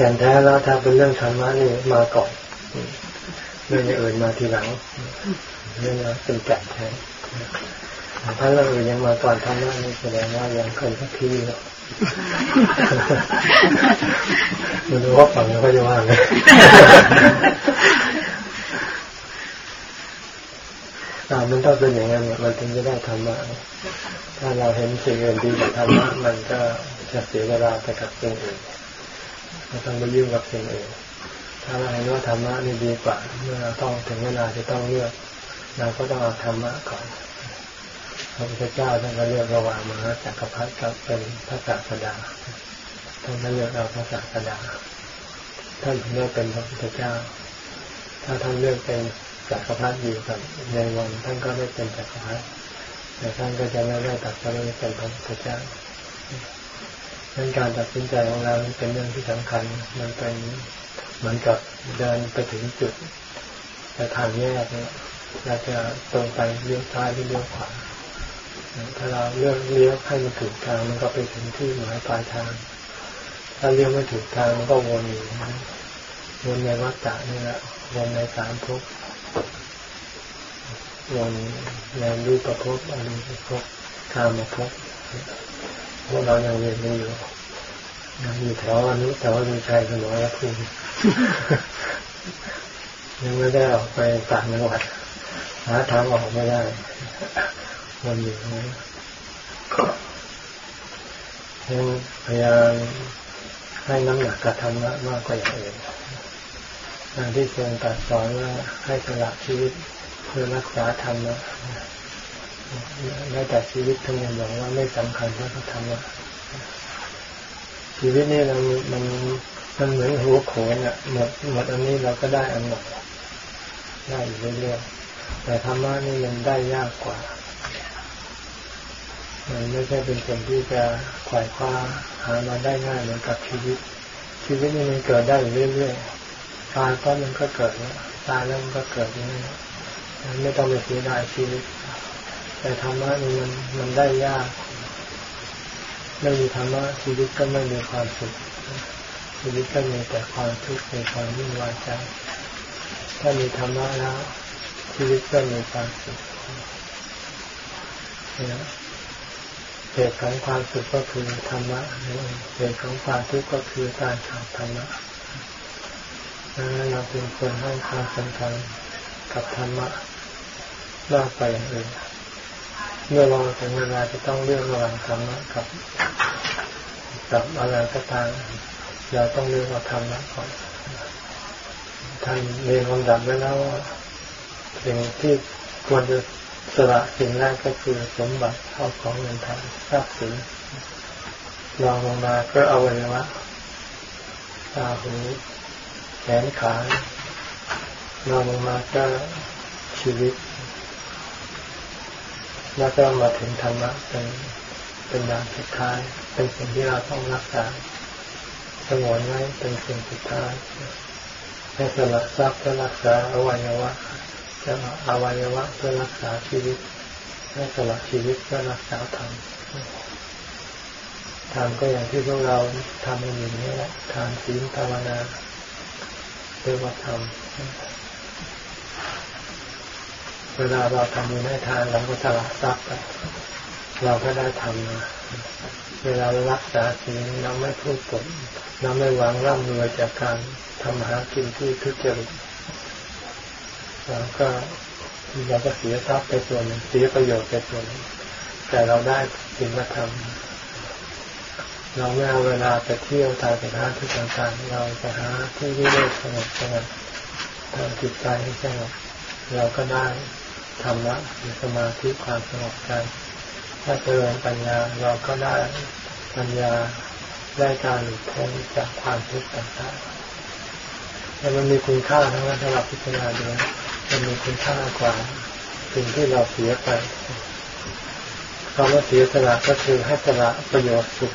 ก่นแท้แล้วถ้าเป็นเรื่องธรรมะนี่มาก่อนเรื่องอื่นมาทีหลังเรื่องนี้เป็นแก่นแท้ถ้าเรื่องอื่นยังมาก่อนธรรมะนี่แสดงว่ายังเคยสักทีแล้วมันรู้ว่าฟังแล้วก็จะว่าไงมันต้องเป็นอย่างนั้นมันถึงจะได้ธรรมะถ้าเราเห็นสิ่งอื่นดีกว่าธรรมะมันก็จะเสียเวลาไปกับสิ่งอื่น ไม่ต้องไปยุ่งกับสิ่งอื่นถ้าเราเห็นว่าธรรมะนี่ดีกว่า เมื่อเราต้องถึงเวลาจะต้องเลือกเราก็ต้องเอาธรรมะก่อนพระพุทธเจ้าท่านก็เลือกระหว่างมหาจักรพรรดิกับเป็นพระศาสดาท่านก็เลือกเอาพระศาสดาท่านเลือกเป็นพระพุทธเจ้า ถ้าท่านเลือกเป็นจักรพรรดิอยู่กับในวันท่านก็ได้เป็นจักรพรรดิแต่ท่านก็จะไม่ได้ตัดสินเป็นพระพุทธเจ้า ดังการตัดสินใจของเราเป็นเรื่องที่สำคัญ มันเป็นเหมือนกับเดินไปถึงจุดไปทางแยกเนี่ยเราจะตรงไปเลี้ยวซ้ายหรือเลี้ยวขวา ถ้าเราเลือกเลี้ยวให้มันถูกทางมันก็ไปถึงที่หมายปลายทาง ถ้าเลี้ยวไม่ถูกทางมันก็วนอยู่วนในวัฏฏะนี่แหละวนในสามภพวนในรูปภพอรูปภพกามภพ พวกเรายังเรียนไม่อยู่ยังอยู่แถวอนนี้แถวมีชัยสมรภูมิยังไม่ได้ออกไปต่างจังหวัดหาทางออกไม่ได้วนอยู่ตรงนี้ยังพยายามให้น้ำหนักกับธรรมะมากกว่าอย่างอื่นทางที่ทรงตรัสสอนว่าให้สละชีวิตเพื่อรักษาธรรมะ แม้แต่ชีวิตทั้งยังบอกว่าไม่สำคัญเท่าธรรมะชีวิตนี่เรามันมันเหมือนหัวโขนอะหมดหมดอันนี้เราก็ได้อันหมดได้อยู่เรื่อยๆแต่ธรรมะนี่มันได้ยากกว่ามันไม่ใช่เป็นสิ่งที่จะขวายคว้าหามาได้ง่ายเหมือนกับชีวิต ชีวิตนี่มันเกิดได้เรื่อยๆตายก็มันก็เกิดแล้วตายแล้วมันก็เกิดนี่ไม่ต้องไปเสียดายชีวิต แต่ธรรมะนี่มันมันได้ยากไม่มีธรรมะชีวิตก็ไม่มีความสุขชีวิตก็มีแต่ความทุกข์มีความวุ่นวายใจ ถ้ามีธรรมะแล้ว ชีวิตก็มีความสุขเหตุของความสุขก็คือธรรมะเหตุของความทุกข์ก็คือการขาดธรรมะดังนั้นเราเป็นคนให้ความสำคัญกับธรรมะมากไปอย่างอื่น เมื่อเราถึงเวลาจะต้องเลือกระหว่างธรรมะกับกับอะไรก็ตามเราต้องเลือกว่าธรรมะก่อนท่านเรียนคำดับไว้แล้วว่าสิ่งที่ควรจะสละสิ่งแรกก็คือสมบัติเข้าของเงินทองทรัพย์สินลองลงมาก็เอาไว้ว่าตาหูแขนขาลองลงมาก็ชีวิต แล้วก็มาถึงธรรมะเป็นเป็นอย่างสุดท้าย เป็นสิ่งที่เราต้องรักษาสงวนไว้เป็นสิ่งสุดท้ายให้สละทรัพย์เพื่อรักษาอวัยวะจะอวัยวะเพื่อรักษาชีวิตให้สละชีวิตเพื่อรักษาธรรมธรรมก็อย่างที่พวกเราทำกันอยู่นี้แหละทานศีลภาวนาเรียกว่าธรรม เวลาเราทำบุญให้ทานเราก็สละทรัพย์เราก็ได้ทำนะเวลาเรารักษาศีลเราไม่พูดปดเราไม่หวังร่ำรวยจากการทำหากินที่ทุจริตเราก็เราก็เสียทรัพย์ไปส่วนหนึ่งเสียประโยชน์ไปส่วนหนึ่งแต่เราได้ศีลธรรมเราไม่เอาเวลาไปเที่ยวตายไปหาที่ต่างๆเราจะหาที่ที่เรียกสงบสงบทำจิตใจให้สงบเราก็ได้ ธรรมะมีสมาธิความสงบใจถ้าเจริญปัญญาเราก็ได้ปัญญาได้การหลุดพ้นจากความทุกข์ต่างๆแต่มันมีคุณค่าทั้งนั้นสำหรับพิจารณาดูมันมีคุณค่ากว่าสิ่งที่เราเสียไปคำว่าเสียสละก็คือให้สละประโยชน์สุข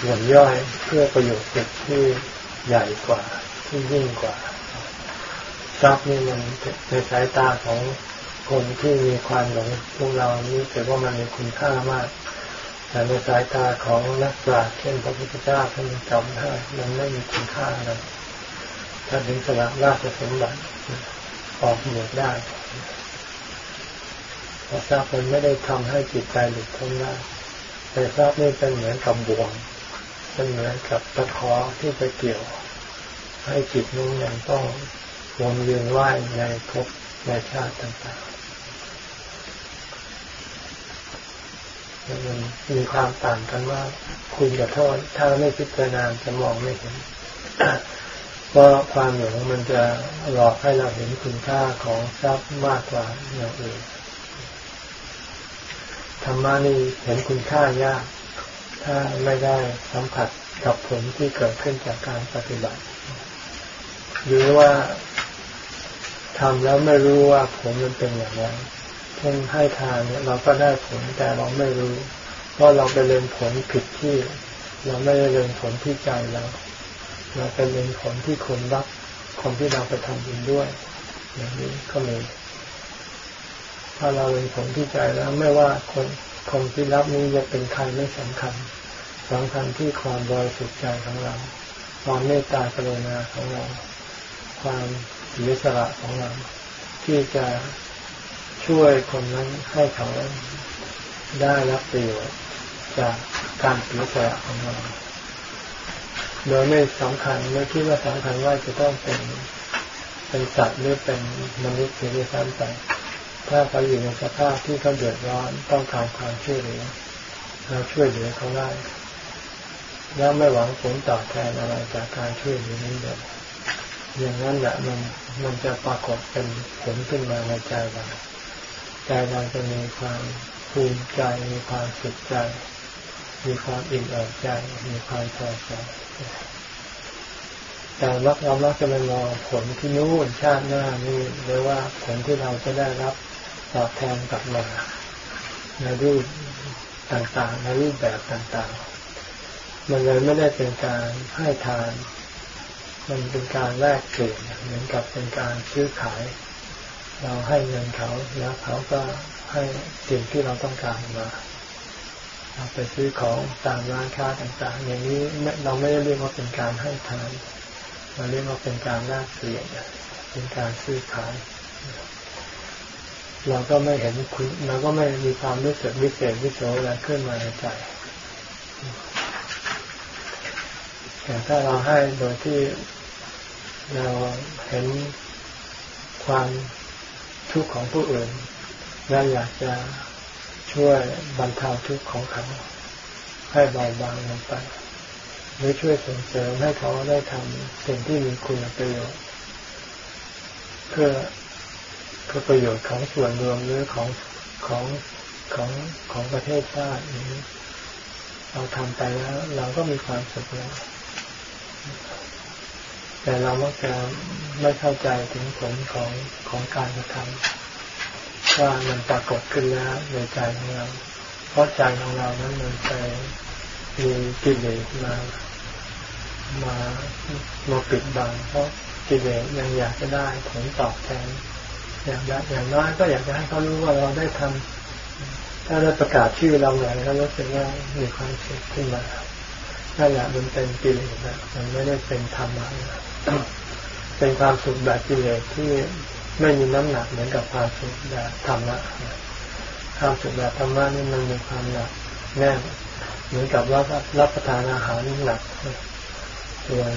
ส่วนย่อยเพื่อประโยชน์สุขที่ใหญ่กว่าที่ยิ่งกว่าทรัพย์นี่มันในสายตาของ คนที่มีความหลงพวกเรานี่ถือว่ามันมีคุณค่ามาก แต่ในสายตาของนักปราชญ์เช่นพระพุทธเจ้าท่านจำได้มันไม่มีคุณค่านะถ้าถึงสละราชสมบัติออกหมดได้เพราะทราบมันไม่ได้ทำให้จิตใจหลุดพ้นได้แต่ทราบนี่เป็นเหมือนกับบ่วงเป็นเหมือนกับตะขอที่ไปเกี่ยว ให้จิตนู้นยังต้องวนเวียนว่ายในภพในชาติต่างๆ มันมีความต่างกันว่าคุณกับโทษ ถ้าไม่พิจารณาจะมองไม่เห็นเพราะความหลงมันจะหลอกให้เราเห็นคุณค่าของทรัพย์มากกว่าอย่างอื่นธรรมะนี่เห็นคุณค่ายาก ถ้าไม่ได้สัมผัสกับผลที่เกิดขึ้นจากการปฏิบัติ หรือว่าทำแล้วไม่รู้ว่าผลมันเป็นอย่างไร เช่นให้ทานเนี่ยเราก็ได้ผลแต่เราไม่รู้เพราะเราไปเรียนผลผิดที่ เราไม่ได้เรียนผลที่ใจเรา เราไปเรียนผลที่คนรับคนที่เราไปทำบุญด้วย อย่างนี้ก็มีถ้าเราเรียนผลที่ใจแล้วไม่ว่าคนคนที่รับนี้จะเป็นใครไม่สำคัญสำคัญที่ความบริสุทธิ์ใจของเรา ความเมตตากรุณาของเรา ความเสียสละของเรา ที่จะ ช่วยคนนั้นให้เขาได้รับประโยชน์จากการเสียสละของเรา โดยไม่สำคัญไม่คิดว่าสำคัญว่าจะต้องเป็นเป็นสัตว์หรือเป็นมนุษย์หรือซ้ำไปถ้าเขาอยู่ในสภาพที่เขาเดือดร้อนต้องการความช่วยเหลือเราช่วยเหลือเขาได้แล้วไม่หวังผลตอบแทนอะไรจากการช่วยเหลือนี้เลยอย่างนั้นแหละมันมันจะปรากฏเป็นผลขึ้นมาในใจเรา ใจเราจะมีความภูมิใจมีความสุขใจ มีความอิ่มเอิบใจ มีความพอใจแต่ลักเราลักจะไปมอผลที่นู่นชาติหน้านี่หรือว่าผลที่เราจะได้รับตอบแทนกลับมาในรูปต่างๆ ในรูปแบบต่างๆ มันเลยไม่ได้เป็นการให้ทาน มันเป็นการแลกเปลี่ยนเหมือนกับเป็นการซื้อขาย เราให้เงินเขาแล้วเขาก็ให้สิ่งที่เราต้องการมาเราไปซื้อของตามร้านค้าต่างๆ อย่างนี้เราไม่ได้เรียกว่าเป็นการให้ทานเราเรียกว่าเป็นการแลกเปลี่ยนเป็นการซื้อขายเราก็ไม่เห็นคุณเราก็ไม่มีความรู้สึกวิเศษวิโสอะไรขึ้นมาในใจแต่ถ้าเราให้โดยที่เราเห็นความ ทุกข์ของผู้อื่นและอยากจะช่วยบรรเทาทุกข์ของเขา ให้เบาบางลงไป หรือช่วยส่งเสริมให้เขาได้ทำสิ่งที่มีคุณประโยชน์เพื่อเพื่อประโยชน์ของส่วนรวมหรือของของของของประเทศชาตินี้ เราทำไปแล้ว เราก็มีความสุขแล้ว แต่เรามักจะไม่เข้าใจถึงผลของของการกระทำว่ามันปรากฏขึ้นแล้วในใจของเรา เพราะใจของเรานั้นมันไปมีกิเลสมามามาปิดบังเพราะกิเลสยังอยากจะได้ผลตอบแทนอย่างอย่างน้อยก็อยากจะให้เขารู้ว่าเราได้ทำถ้าเราประกาศชื่อเราหน่อยก็รู้สึกว่ามีความสุขขึ้นมานั่นแหละมันเป็นกิเลสนะมันไม่ได้เป็นธรรมะ เป็นความสุขแบบกิเลสที่ไม่มีน้ำหนักเหมือนกับความสุขแบบธรรมะความสุขแบบธรรมะนี่มันมีความหนักแน่นเหมือนกับรับรับประทานอาหารหนักส่วน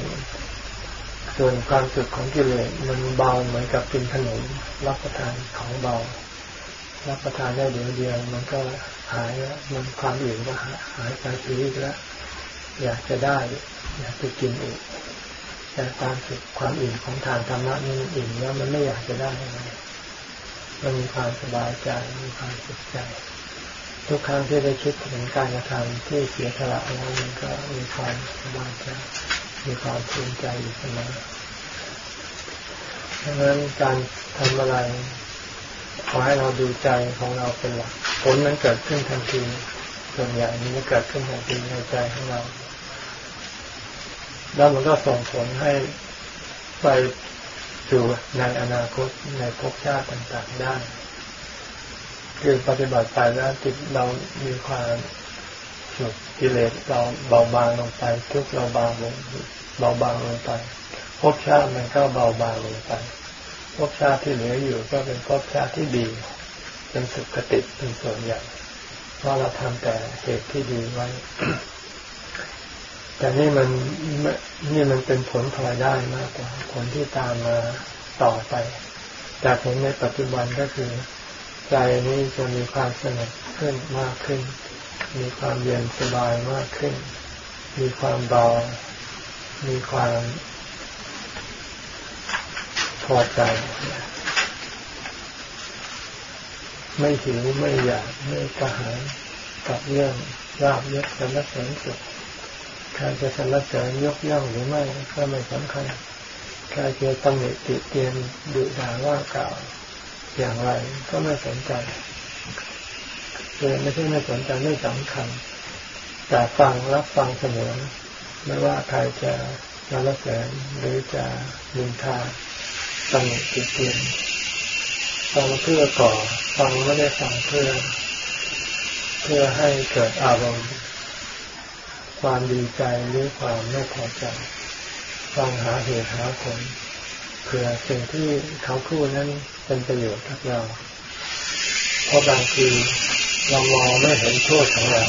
ส่วนความสุขของกิเลสมันเบาเหมือนกับกินขนมรับประทานของเบา รับประทานได้เดียวเดียว มันก็หายแล้วมันความอิ่มก็หายไปทีแล้วอยากจะได้ อยากจะกินอีก แต่ความสุขความอิ่มของทานธรรมะนี่มันอิ่มแล้วมันไม่อยากจะได้อะไรมันมีความสบายใจมีความสุขใจทุกครั้งที่ได้คิดถึงการกระทำที่เสียสละแล้วมันก็มีความสบายใจมีความภูมิใจอยู่เสมอดังนั้นการทำอะไรขอให้เราดูใจของเราเป็นหลักผลนั้นเกิดขึ้นทันทีส่วนใหญ่มันจะเกิดขึ้นทันทีในใจของเรา แล้วมันก็ส่งผลให้ไปสู่ในอนาคตในภพชาติต่างๆได้ คือปฏิบัติไปแล้วจิตเรามีความสุขกิเลสเราเบาบางลงไป ทุกเราบางลงเบาบางลงไปภพชาติมันก็เบาบางลงไปภพชาติที่เหลืออยู่ก็เป็นภพชาติที่ดี เป็นสุขติเป็นส่วนใหญ่เพราะเราทำแต่เหตุที่ดีไว้ แต่นี่มันนี่มันเป็นผลพลอยได้มากกว่า ผลที่ตามมาต่อไปจากผลในปัจจุบันก็คือ ใจนี้จะมีความสงบขึ้นมากขึ้น มีความเย็นสบายมากขึ้น มีความเบา มีความพอใจ ไม่หิวไม่อยากไม่กระหายกับเรื่องราบยศสรรเสริญสุข ใครจะสรรเสริญยกย่องหรือไม่ก็ไม่สำคัญใครจะตำหนิติเตียนดุด่าว่ากล่าว อย่างไรก็ไม่สนใจเลยไม่ใช่ไม่สนใจไม่สำคัญแต่ฟังรับฟังเสมอไม่ว่าใครจะสรรเสริญหรือจะยินทาตำหนิติเตียนฟังเพื่อก่อฟังไม่ได้ฟังเพื่อ เพื่อให้เกิดอารมณ์ ความดีใจหรือความไม่พอใจฟังหาเหตุหาผลเพื่อสิ่งที่เขาพูดนั้นเป็นประโยชน์กับเรา เพราะบางทีเรามองไม่เห็นโทษของเรา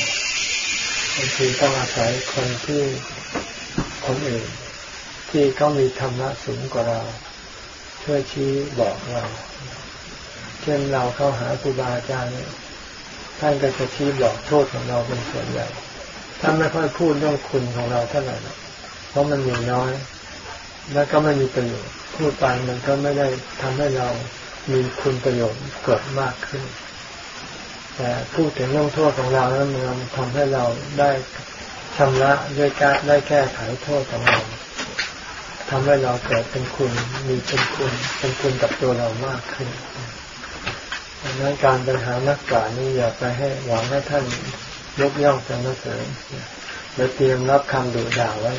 บางทีต้องอาศัยคนที่คนอื่น ที่เขามีธรรมะสูงกว่าเราช่วยชี้บอกเรา เช่นเราเข้าหาครูบาอาจารย์ท่านก็จะชี้บอกโทษของเราเป็นส่วนใหญ่ ท่านไม่ค่อยพูดเรื่องคุณของเราเท่าไหร่เพราะมันมีน้อย และก็ไม่มีประโยชน์พูดไปมันก็ไม่ได้ทำให้เรามีคุณประโยชน์เกิดมากขึ้น แต่พูดถึงเรื่องโทษของเราแล้วมันทำให้เราได้ชำระด้วยการได้แก้ไขโทษของเราทำให้เราเกิดเป็นคุณมีเป็นคุณเป็นคุณกับตัวเรามากขึ้นดังนั้นการไปหานักปราชญ์นี่อย่าไปให้หวังให้ท่าน ยกย่องสรรเสริญแล้วเตรียมรับคำดุด่าไว้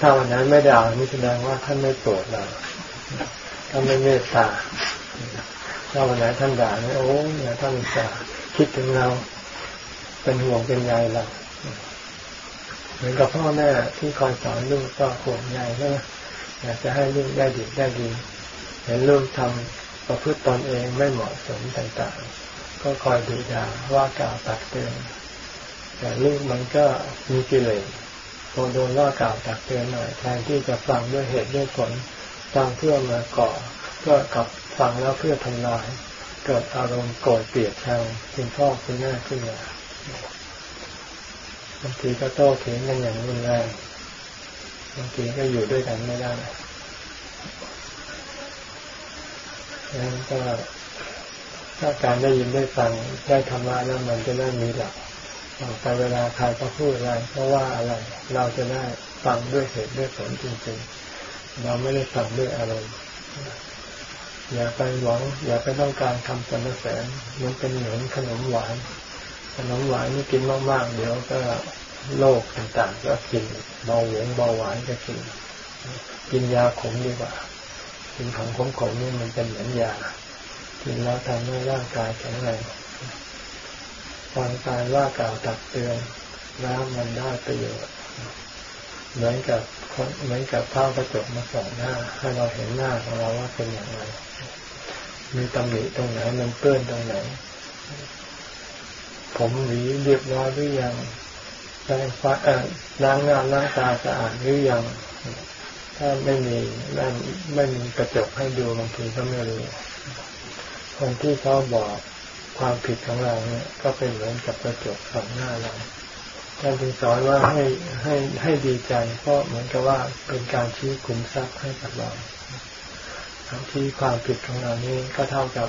ถ้าวันนั้นไม่ด่านี่แสดงว่าท่านไม่โกรธเราท่านไม่เมตตาถ้าวันไหนท่านด่าเนี่ยโอ้เนี่ยท่านจะคิดถึงเรา เป็นห่วงเป็นใยเราเหมือนกับพ่อแม่ที่คอยสอนลูกก็ห่วงใยใช่ไหมอยากจะให้ลูกได้ดีได้ดี เห็นลูกทำประพฤติตนเองไม่เหมาะสมต่างๆ ก็คอยดูด่าว่ากล่าวตักเตือนแต่ลูกมันก็มีกิเลสพอโดนว่ากล่าวตักเตือนหน่อยแทนที่จะฟังด้วยเหตุด้วยผลฟังเพื่อมาก่อ ก็กลับฟังแล้วเพื่อทำลาย เกิดอารมณ์โกรธเกลียดชังคุณพ่อคุณแม่ขึ้นมาบางทีก็โต้เถียงกันอย่างรุนแรงบางทีก็อยู่ด้วยกันไม่ได้ดังนั้นก็ ถ้าการได้ยินได้ฟังได้ธรรมะแล้วมันจะได้มีหลักแต่เวลาใครก็พูดอะไรเพราะว่าอะไรเราจะได้ฟังด้วยเหตุด้วยผลจริงๆ เราไม่ได้ฟังด้วยอารมณ์อย่าไปหวังอย่าไปต้องการคำสรรเสริญมันเป็นเหมือนขนมหวาน ขนมหวานนี่กินมากๆ เดี๋ยวก็โรคต่างๆ ก็กินเบาหวงเบาหวานก็กิน กินยาขมดีกว่ากินของขมๆนี่มันเป็นเหมือนยา กินแล้วทำให้ร่างกายแข็งแรงฟังการว่ากล่าวตักเตือนแล้วมันได้ประโยชน์เหมือนกับเหมือนกับผ้ากระจกมาส่องหน้า ให้เราเห็นหน้าของเราว่าเป็นอย่างไร มีตำหนิตรงไหนมันเปื้อนตรงไหน ผมหวีเรียบร้อยหรือยังแปรงฟันล้างหน้าล้างตาสะอาดหรือยัง ถ้าไม่มีนั่ไม่มีกระจกให้ดูบางทีก็ไม่รู้ คนที่เขาบอกความผิดของเราเนี่ย ก็เป็นเหมือนกับกระจกสองหน้าเราท่านจึงสอนว่าให้ให้ให้ดีใจเพราะเหมือนกับว่าเป็นการชี้ขุมทรัพย์ให้กับเราชี้ความผิดของเรานี่ก็เท่ากับ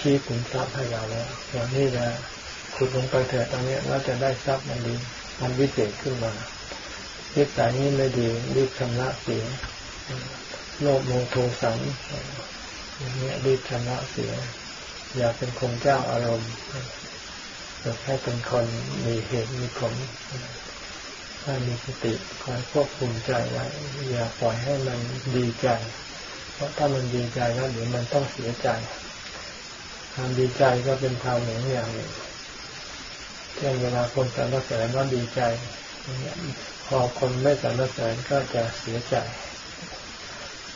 ชี้ขุมทรัพย์ให้เราแล้วอย่างนี้นะขุดลงไปเถิดตรงนี้เราจะได้ทรัพย์มันดีมันวิเศษขึ้นมานิสัยนี้ไม่ดีรีบชำระเสียโลภโมโทสังอย่างนี้รีบชำระเสีย อย่าเป็นคนเจ้าอารมณ์อยากให้เป็นคนมีเหตุมีผลถ้ามีสติคอยควบคุมใจไว้อย่าปล่อยให้มันดีใจ เพราะถ้ามันดีใจแล้วเดี๋ยวมันต้องเสียใจความดีใจก็เป็นความหนึ่งอย่างหนึ่งเช่นเวลาคนสรรเสริญก็ดีใจ พอคนไม่สรรเสริญก็จะเสียใจ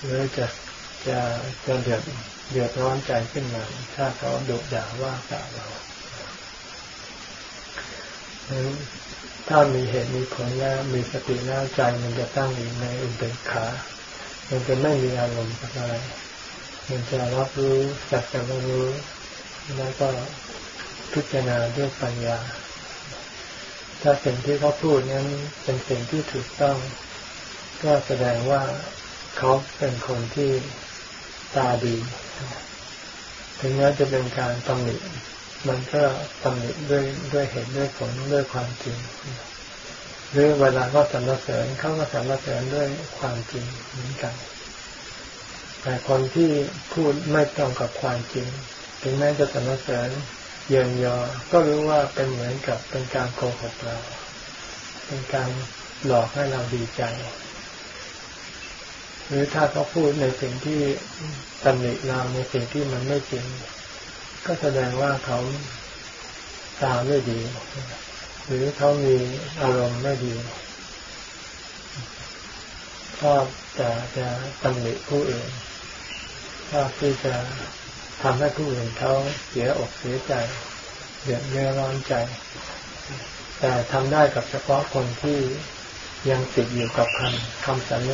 หรือจะจะจะเดือด เดือดร้อนใจขึ้นมา ถ้าเขาดุด่าว่ากล่าวเราถ้ามีเหตุมีผลแล้วมีสติแล้วใจมันจะตั้งอยู่ในอุเบกขา มันจะไม่มีอารมณ์อะไร มันจะรับรู้สักแต่ว่ารู้แล้วก็พิจารณาด้วยปัญญา ถ้าสิ่งที่เขาพูดนั้นเป็นสิ่งที่ถูกต้อง ก็แสดงว่าเขาเป็นคนที่ตาดี ถึงแม้จะเป็นการตำหนิมันก็ตำหนิด้วยด้วยเหตุด้วยผลด้วยความจริงหรือเวลาก็สรรเสริญเขาก็สรรเสริญด้วยความจริงเหมือนกัน แต่คนที่พูดไม่ตรงกับความจริง ถึงแม้จะสรรเสริญเยินยอ ก็รู้ว่าเป็นเหมือนกับเป็นการโกหกเรา เป็นการหลอกให้เราดีใจ หรือถ้าเขาพูดในสิ่งที่ตำหนิเราในสิ่งที่มันไม่จริง ก็แสดงว่าเขาตาไม่ดี หรือเขามีอารมณ์ไม่ดีชอบจะจะตำหนิผู้อื่นชอบที่จะทำให้ผู้อื่นเขาเสียอกเสียใจเดือดเนื้อร้อนใจ แต่ทำได้กับเฉพาะคนที่ยังติดอยู่กับคำคำสรร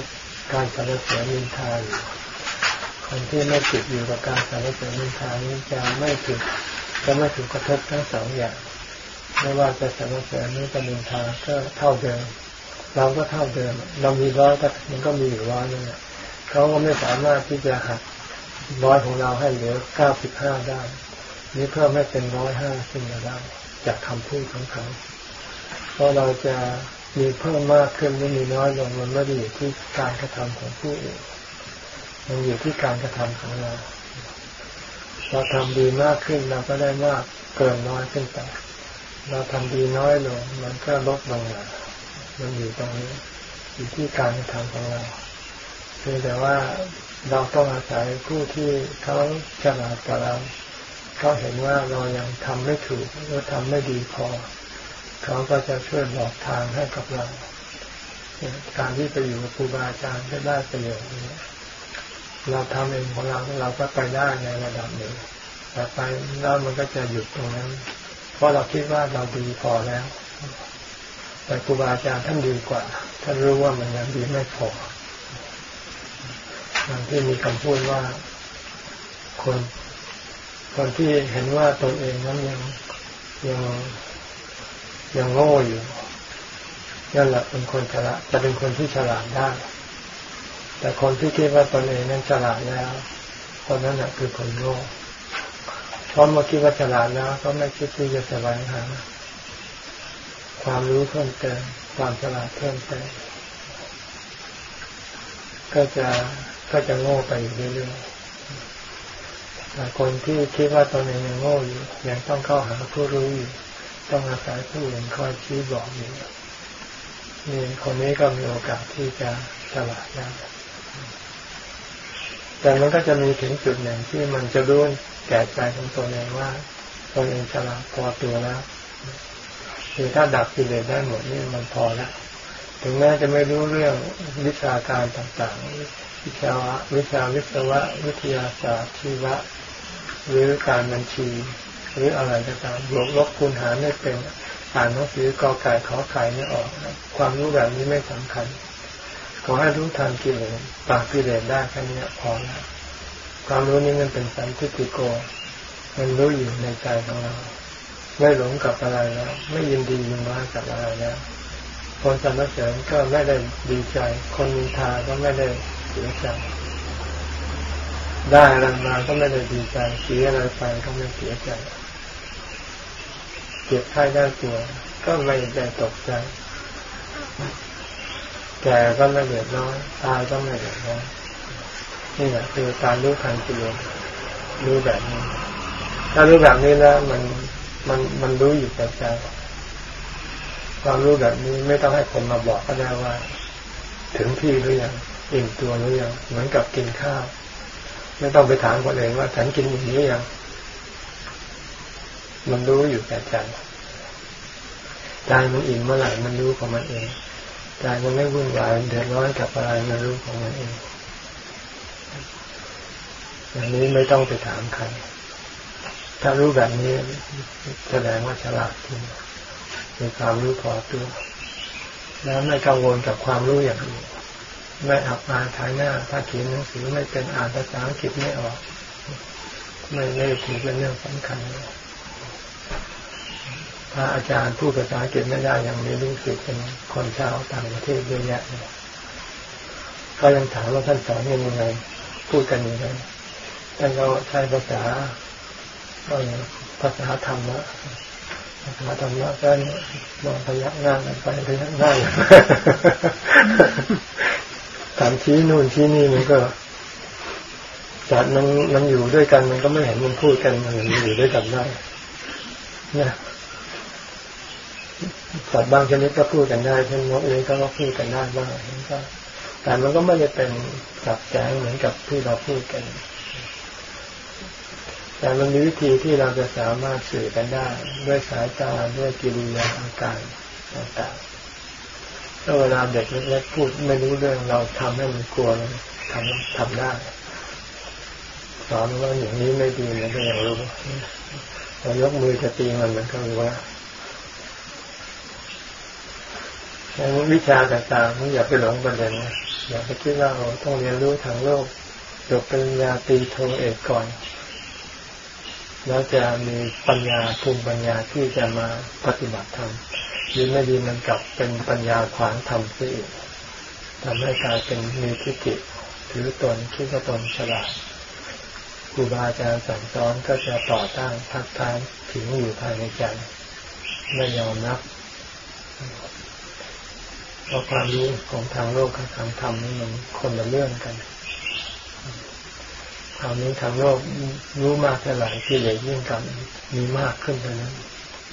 การสรรเสริญนินทาอยู่คนที่ไม่ติดอยู่กับการสารเสริญนินทานี้จะไม่ถูกจะไม่ถูกกระทบทั้งสองอย่างไม่ว่าจะสารเสริญหรือจะนินทาก็เท่าเดิม เราก็เท่าเดิม เรามีร้อยก็มันก็มีอยู่ร้อยนึงเขาก็ไม่สามารถที่จะหักร้อยของเราให้เหลือเก้าสิบห้าได้นี่เพิ่มไม่เป็นร้อยห้าขึ้นมาได้จากคำพูดของเขาเพราะเราจะ มีเพิ่มมากขึ้นหรือมีน้อยลงมันไม่ได้อยู่ที่การกระทำของผู้อื่นมันอยู่ที่การกระทำของเราเราทำดีมากขึ้นเราก็ได้มากเกินน้อยขึ้นไปเราทำดีน้อยลง มันก็ลดลงมามันอยู่ตรงนี้อยู่ที่การกระทำของเราเพียงแต่ว่าเราต้องอาศัยผู้ที่เขาฉลาดกว่าเราเขาเห็นว่าเรายังทำไม่ถูกหรือทำไม่ดีพอ เขาก็จะช่วยบอกทางให้กับเรา การที่ไปอยู่กับครูบาอาจารย์ก็ได้ประโยชน์นี้เราทำเองของเราเราก็ไปได้ในระดับหนึ่งแต่ไปแล้วมันก็จะหยุดตรงนั้น เพราะเราคิดว่าเราดีพอแล้ว แต่ครูบาอาจารย์ท่านดีกว่า ท่านรู้ว่ามันยังดีไม่พออย่างที่มีคำพูดว่าคนคนที่เห็นว่าตนเองนั้นยังยัง ยังโง่อยู่นั่นแหละเป็นคนฉลาดจะเป็นคนที่ฉลาดได้ แต่คนที่คิดว่าตนเองนั้นฉลาดแล้วคนนั้นแหะคือคนโง่เพราะเมื่อคิดว่าฉลาดแล้ว ก็ไม่คิดที่จะแสวงหาความรู้เพิ่มเติมความฉลาดเพิ่มเติมก็จะก็จะโง่ไปอยู่เรื่อยๆแต่คนที่คิดว่าตนเองยังโง่อยู่ยังต้องเข้าหาผู้รู้อยู่ ต้องอาศัยผู้อื่นคอยชี้บอกอยู่นี่คนนี้ก็มีโอกาสที่จะฉลาดได้แต่มันก็จะมีถึงจุดหนึ่งที่มันจะรู้แก่ใจของตัวเองว่าตัวเองฉลาดพอตัวแล้วคือถ้าดับกิเลสได้หมดนี่มันพอแล้วถึงแม้จะไม่รู้เรื่องวิชาการต่างๆ วิชาวิชาวิศวะ วิทยาศาสตร์ชีวะ หรือการบัญชี หรืออะไรก็ตามบวกลบคูณหารไม่เป็นอ่านหนังสือกอไก่ขอไข่ไม่ออกความรู้แบบนี้ไม่สำคัญ ขอให้รู้ทันกิเลสปราบกิเลสได้แค่นี้พอแล้วความรู้นี้มันเป็นสันติโก มันรู้อยู่ในใจของเรา ไม่หลงกับอะไรแล้ว ไม่ยินดียินร้ายกับอะไรแล้วคนสรรเสริญก็ไม่ได้ดีใจ คนมินทาก็ไม่ได้เสียใจได้อะไรมาก็ไม่ได้ดีใจเสียอะไรไปก็ไม่เสียใจ เจ็บไข้ได้ตัวก็ไม่ได้ตกใจ แก่ก็ไม่เดือดร้อนตายก็ไม่เดือดร้อนนี่แหละคือการรู้ทันกิเลสรู้แบบนี้ ถ้ารู้แบบนี้แล้วมันมันมันรู้อยู่แต่ใจความรู้แบบนี้ไม่ต้องให้คนมาบอกก็ได้ว่า ถึงที่หรือยังอิ่มตัวหรือยังเหมือนกับกินข้าว ไม่ต้องไปถามคนอื่นว่าฉันกินอย่างนี้ยัง มันรู้อยู่แต่ใจใจมันอิ่มเมื่อไหร่มันรู้ของมันเองใจมันไม่วุ่นวายเดือดร้อนกับอะไรมันรู้ของมันเองอย่างนี้ไม่ต้องไปถามใครถ้ารู้แบบนี้แสดงว่าฉลาดจริงมีความรู้พอตัวแล้วไม่กังวลกับความรู้อย่างอื่นไม่อับอายขายหน้า ถ้าเขียนหนังสือไม่เป็นอ่านภาษาอังกฤษไม่ออก ไม่ไม่ถือเป็นเรื่องสำคัญ ถ้าอาจารย์พูดภาษาอังกฤษไม่ได้ยังมีลูกศิษย์เป็นคนชาวต่างประเทศเยอะแยะก็ยังถามว่าท่านสอนยังไง พูดกันยังไงท่านก็ใช้ภาษาภาษาธรรมะภาษาธรรมะก็มองพยักหน้าไปพยักหน้าถามชี้นู่นชี้นี่มันก็จัดมันมันอยู่ด้วยกันมันก็ไม่เห็นมันพูดกันมันอยู่ด้วยกันได้เนี่ย สัตว์บางชนิดก็พูดกันได้เช่นนกเองก็พูดกันได้บ้างก็แต่มันก็ไม่ได้เป็นสับแสงเหมือนกับที่เราพูดกัน แต่มันมีวิธีที่เราจะสามารถสื่อกันได้ ด้วยสายตาด้วยกิริยาอาการต่างๆถ้าเวลาเด็กเล็กๆพูดไม่รู้เรื่องเราทำให้มันกลัวทำทำได้สอนว่าอย่างนี้ไม่ดีมันก็ยังรู้เรายกมือจะตีมันมันก็รู้ว่า วิชาต่างๆอย่าไปหลงประเด็นนะอย่าไปคิดว่าเราต้องเรียนรู้ทางโลกจบปริญญาตีโทเอกก่อน แล้วจะมีปัญญาภูมิปัญญาที่จะมาปฏิบัติธรรมดีไม่ดีมันกลับเป็นปัญญาขวางธรรมซะอีกทำให้กลายเป็นมีทิฏฐิถือตนคิดว่าตนฉลาดครูบาอาจารย์สั่งสอนก็จะต่อต้านทักทานถึงอยู่ภายในใจไม่ยอมรับ เพราะความรู้ของทางโลกกับทางธรรมนี่มันคนละเรื่องกันความรู้ทางโลกรู้มากเท่าไหร่ที่เลยยิ่งกันมีมากขึ้นเท่านั้น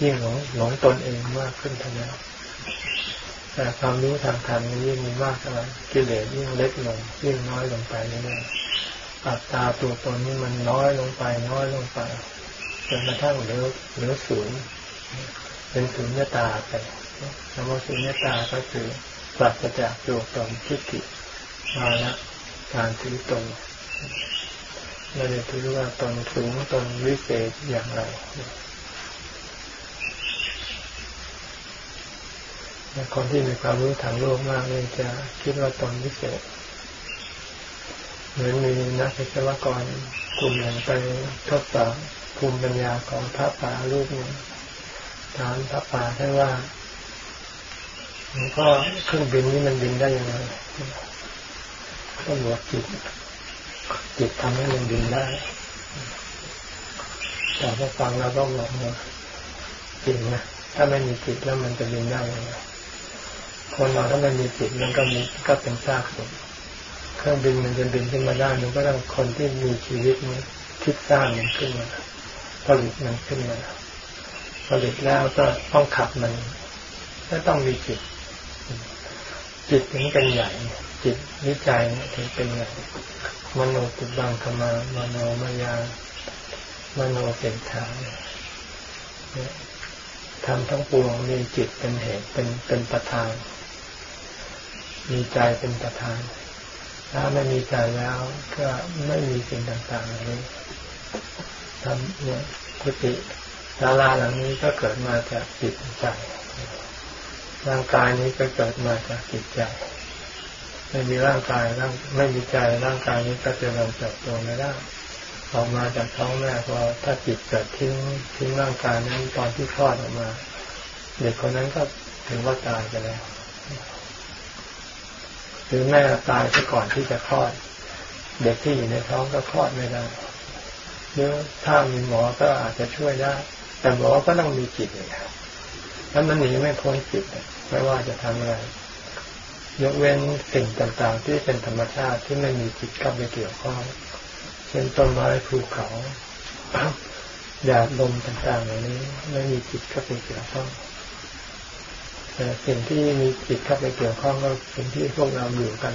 ยิ่งหลงหลงตนเองมากขึ้นเท่านั้นแต่ความรู้ทางธรรมนี่ยิ่งมีมากเท่าไหร่กิเลสยิ่งเล็กลงยิ่งน้อยลงไปเรื่อยๆอัตตาตัวตนนี่มันน้อยลงไปน้อยลงไปจนกระทั่งเหลือเหลือศูนย์เป็นศูนย์ตาไป คำว่าสุญญตาก็คือปราศจากตัวตนทิฏฐิมาละการถือตนไม่ได้ถือว่าตนสูงตนวิเศษอย่างไรคนที่มีความรู้ทางโลกมากเลยจะคิดว่าตนวิเศษ เหมือนมีนักวิศวกรกลุ่มหนึ่งไปทดสอบภูมิปัญญาของพระป่าลูกหนึ่งถามพระป่าท่านว่า หลวงพ่อเครื่องบินนี้มันบินได้ยังไงก็บอกจิตจิตทำให้มันบินได้ แต่พอฟังเราก็บอกว่าจริงนะถ้าไม่มีจิตแล้วมันจะบินได้ยังไงคนเราถ้าไม่มีจิตมันก็มีก็เป็นซากศพเครื่องบินมันจะบินขึ้นมาได้มันก็ต้องคนที่มีชีวิตนี้คิดสร้างมันขึ้นมาผลิตมันขึ้นมาผลิตแล้วก็ต้องขับมันก็ต้องมีจิต จิตถึงเป็นใหญ่จิตวิจัยถึงเป็นใหญ่มโนปุบังธรรมามโนมายามโนเป็นฐานทำทั้งปวงมีจิตเป็นเหตุเป็นเป็นประธาน มีใจเป็นประธาน ถ้าไม่มีใจแล้วก็ไม่มีสิ่งต่างๆเล่านี้ทำเนี่ยกุฏิศาลาหลังนี้ก็เกิดมาจากจิตใจ ร่างกายนี้ก็เกิดมาจากจิตใจ ไม่มีร่างกายร่างไม่มีใจร่างกายนี้ก็จะเริ่มเติบโตไม่ได้ออกมาจากท้องแม่พอถ้าจิตเกิดทิ้งทิ้งร่างกายนั้นตอนที่คลอดออกมา เด็กคนนั้นก็ถึงว่าตายไปแล้วหรือแม่ตายซะก่อนที่จะคลอด เด็กที่อยู่ในท้องก็คลอดไม่ได้หรือถ้ามีหมอก็อาจจะช่วยได้ แต่หมอก็ต้องมีจิตเลยครับ แล้วมันหนีไม่พ้นจิตไม่ว่าจะทำอะไร ยกเว้นสิ่งต่างๆ ที่เป็นธรรมชาติที่ไม่มีจิตเข้าไปเกี่ยวข้อง เช่นต้นไม้ภูเขาหยาดลมต่างๆเหล่านี้ไม่มีจิตเข้าไปเกี่ยวข้องแต่สิ่งที่มีจิตเข้าไปเกี่ยวข้องก็สิ่งที่พวกเราอยู่กัน